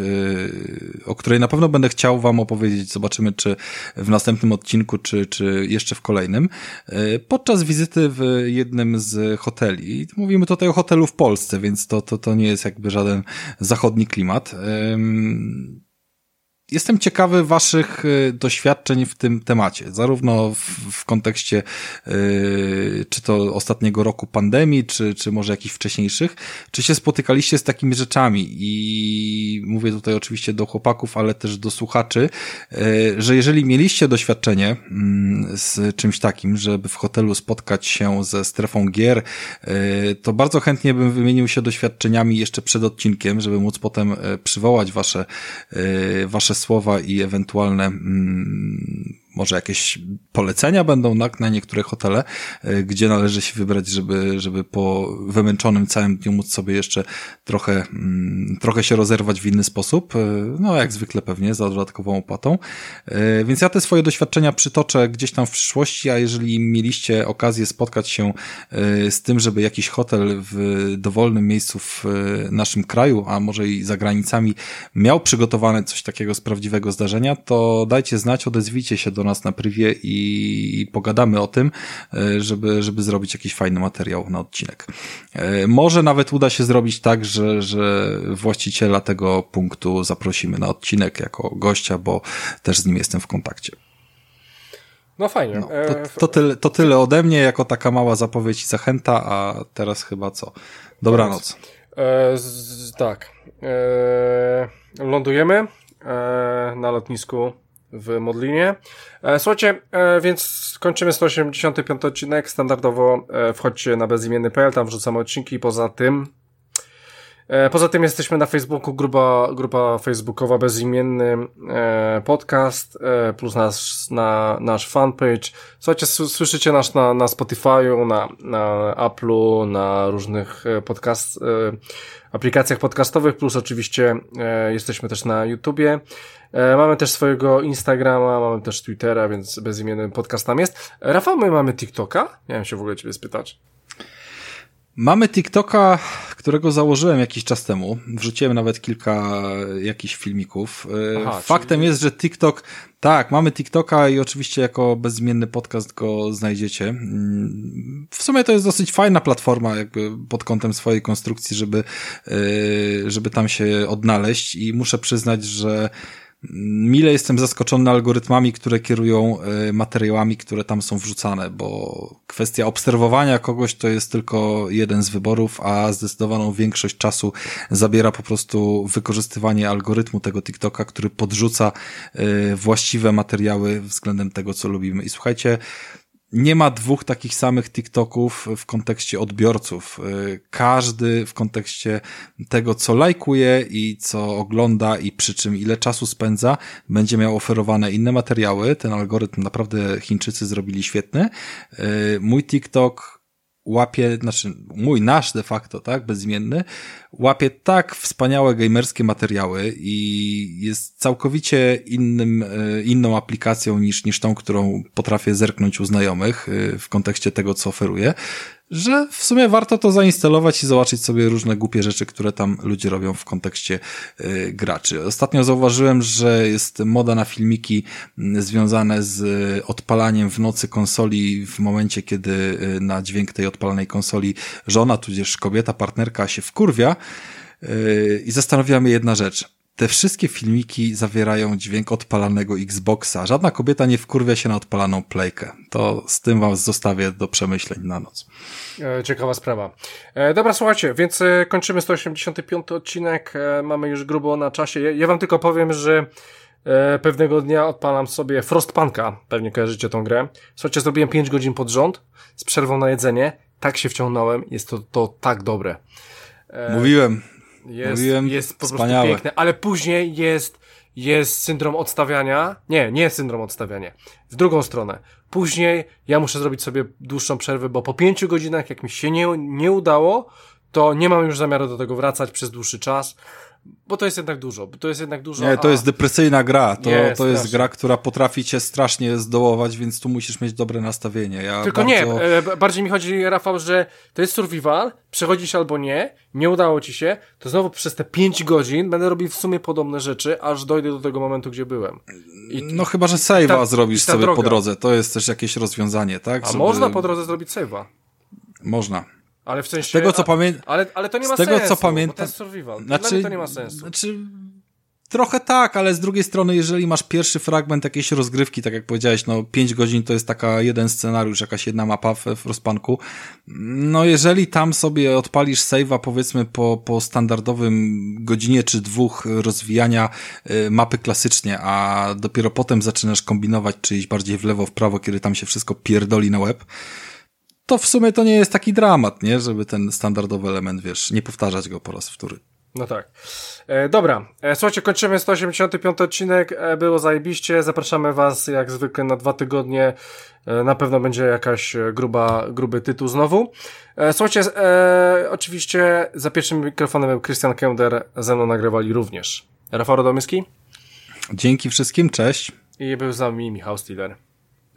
o której na pewno będę chciał Wam opowiedzieć. Zobaczymy, czy w następnym odcinku, czy, czy jeszcze w kolejnym. Podczas wizyty w jednym z hoteli, mówimy tutaj o hotelu w Polsce, więc to, to, to nie jest jakby żaden zachodni klimat Jestem ciekawy waszych y, doświadczeń w tym temacie, zarówno w, w kontekście yy, czy to ostatniego roku pandemii, czy, czy może jakichś wcześniejszych. Czy się spotykaliście z takimi rzeczami? I mówię tutaj oczywiście do chłopaków, ale też do słuchaczy, yy, że jeżeli mieliście doświadczenie yy, z czymś takim, żeby w hotelu spotkać się ze strefą gier, y, to bardzo chętnie bym wymienił się doświadczeniami jeszcze przed odcinkiem, żeby móc potem y, przywołać wasze, wasze słowa i ewentualne mm, może jakieś polecenia będą na, na niektóre hotele, e, gdzie należy się wybrać, żeby, żeby po wymęczonym całym dniu móc sobie jeszcze trochę, mm, trochę się rozerwać w inny sposób. E, no, jak zwykle pewnie, za dodatkową opłatą. E, więc ja te swoje doświadczenia przytoczę gdzieś tam w przyszłości, a jeżeli mieliście okazję spotkać się z tym, żeby jakiś hotel w dowolnym miejscu w naszym kraju, a może i za granicami miał przygotowane coś takiego z prawdziwego zdarzenia, to dajcie znać, odezwijcie się do do nas na privie i pogadamy o tym, e, żeby, żeby zrobić jakiś fajny materiał na odcinek. E, może nawet uda się zrobić tak, że, że właściciela tego punktu zaprosimy na odcinek jako gościa, bo też z nim jestem w kontakcie. No fajnie. No, to, e, to, tyle, to tyle ode mnie, jako taka mała zapowiedź i zachęta, a teraz chyba co? Dobranoc. E, z, tak. E, lądujemy e, na lotnisku w Modlinie. E, słuchajcie, e, więc kończymy 185 odcinek. Standardowo e, wchodźcie na bezimienny.pl, tam wrzucamy odcinki. Poza tym Poza tym jesteśmy na Facebooku, grupa, grupa facebookowa bezimienny podcast, plus nasz, na, nasz fanpage. Słuchajcie, słyszycie nas na, na Spotify'u, na, na Apple'u, na różnych podcast, aplikacjach podcastowych, plus oczywiście jesteśmy też na YouTubie. E, mamy też swojego Instagrama, mamy też Twittera, więc bezimienny podcast tam jest. Rafał, my mamy TikToka? Miałem się w ogóle ciebie spytać. Mamy TikToka, którego założyłem jakiś czas temu. Wrzuciłem nawet kilka jakichś filmików. E, Aha, Faktem czyli... jest, że TikTok, tak, mamy TikToka i oczywiście jako bezmienny podcast go znajdziecie. Mm, w sumie to jest dosyć fajna platforma jakby pod kątem swojej konstrukcji, żeby, e, żeby tam się odnaleźć i muszę przyznać, że Mile jestem zaskoczony algorytmami, które kierują e, materiałami, które tam są wrzucane, bo kwestia obserwowania kogoś to jest tylko jeden z wyborów, a zdecydowaną większość czasu zabiera po prostu wykorzystywanie algorytmu tego TikToka, który podrzuca e, właściwe materiały względem tego, co lubimy. I słuchajcie, nie ma dwóch takich samych TikToków w kontekście odbiorców. Y, każdy w kontekście tego, co lajkuje i co ogląda i przy czym ile czasu spędza, będzie miał oferowane inne materiały. Ten algorytm naprawdę Chińczycy zrobili świetny. Y, mój TikTok łapie, znaczy mój, nasz de facto, tak, bezimienny, łapie tak wspaniałe gamerskie materiały i jest całkowicie innym, e, inną aplikacją niż, niż tą, którą potrafię zerknąć u znajomych e, w kontekście tego, co oferuje, że w sumie warto to zainstalować i zobaczyć sobie różne głupie rzeczy, które tam ludzie robią w kontekście y, graczy. Ostatnio zauważyłem, że jest moda na filmiki związane z odpalaniem w nocy konsoli w momencie, kiedy y, na dźwięk tej odpalanej konsoli żona, tudzież kobieta, partnerka się wkurwia i zastanowiła mnie jedna rzecz te wszystkie filmiki zawierają dźwięk odpalanego Xboxa. Żadna kobieta nie wkurwia się na odpalaną playkę. To z tym was zostawię do przemyśleń na noc. E, ciekawa sprawa. E, dobra, słuchajcie, więc e, kończymy 185 odcinek. E, mamy już grubo na czasie. Ja, ja wam tylko powiem, że e, pewnego dnia odpalam sobie Frostpunka. Pewnie kojarzycie tą grę. Słuchajcie, zrobiłem 5 godzin pod rząd z przerwą na jedzenie. Tak się wciągnąłem. Jest to, to tak dobre. E, Mówiłem. Jest, Mówiłem, jest po wspaniałe. prostu piękne, ale później jest, jest syndrom odstawiania. Nie, nie syndrom odstawiania. W drugą stronę. Później ja muszę zrobić sobie dłuższą przerwę, bo po pięciu godzinach, jak mi się nie, nie udało, to nie mam już zamiaru do tego wracać przez dłuższy czas. Bo to jest jednak dużo, to jest jednak dużo. Nie, to jest depresyjna gra. To, jest, to jest gra, która potrafi cię strasznie zdołować, więc tu musisz mieć dobre nastawienie. Ja Tylko bardzo... nie, bardziej mi chodzi, Rafał, że to jest survival, przechodzisz albo nie, nie udało ci się, to znowu przez te 5 godzin będę robił w sumie podobne rzeczy, aż dojdę do tego momentu, gdzie byłem. I, no chyba, że save'a zrobisz sobie droga. po drodze. To jest też jakieś rozwiązanie, tak? A Żeby... można po drodze zrobić save'a. Można. Ale w sensie. Z tego co pamiętam. Ale, ale to nie ma z tego, sensu. co pamiętam. To jest survival. Znaczy, to nie ma sensu. Znaczy, trochę tak, ale z drugiej strony, jeżeli masz pierwszy fragment jakiejś rozgrywki, tak jak powiedziałeś, no 5 godzin to jest taka jeden scenariusz, jakaś jedna mapa w, w rozpanku. No jeżeli tam sobie odpalisz save'a powiedzmy po, po standardowym godzinie czy dwóch rozwijania y, mapy klasycznie, a dopiero potem zaczynasz kombinować, czy iść bardziej w lewo, w prawo, kiedy tam się wszystko pierdoli na web, to w sumie to nie jest taki dramat, nie? Żeby ten standardowy element, wiesz, nie powtarzać go po raz wtóry. No tak. E, dobra, e, słuchajcie, kończymy 185 odcinek, e, było zajebiście, zapraszamy was jak zwykle na dwa tygodnie, e, na pewno będzie jakaś e, gruba, gruby tytuł znowu. E, słuchajcie, oczywiście za pierwszym mikrofonem był Christian Kender, ze mną nagrywali również Rafał Radomyski. Dzięki wszystkim, cześć. I był z nami Michał Stiller.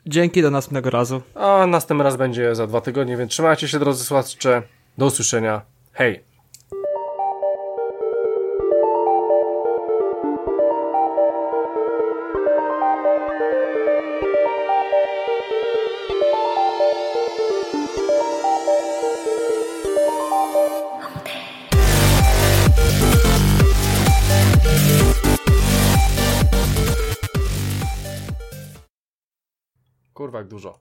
Dzięki, do następnego razu. A następny raz będzie za dwa tygodnie, więc trzymajcie się drodzy słuchacze. Do usłyszenia. Hej! Jak dużo.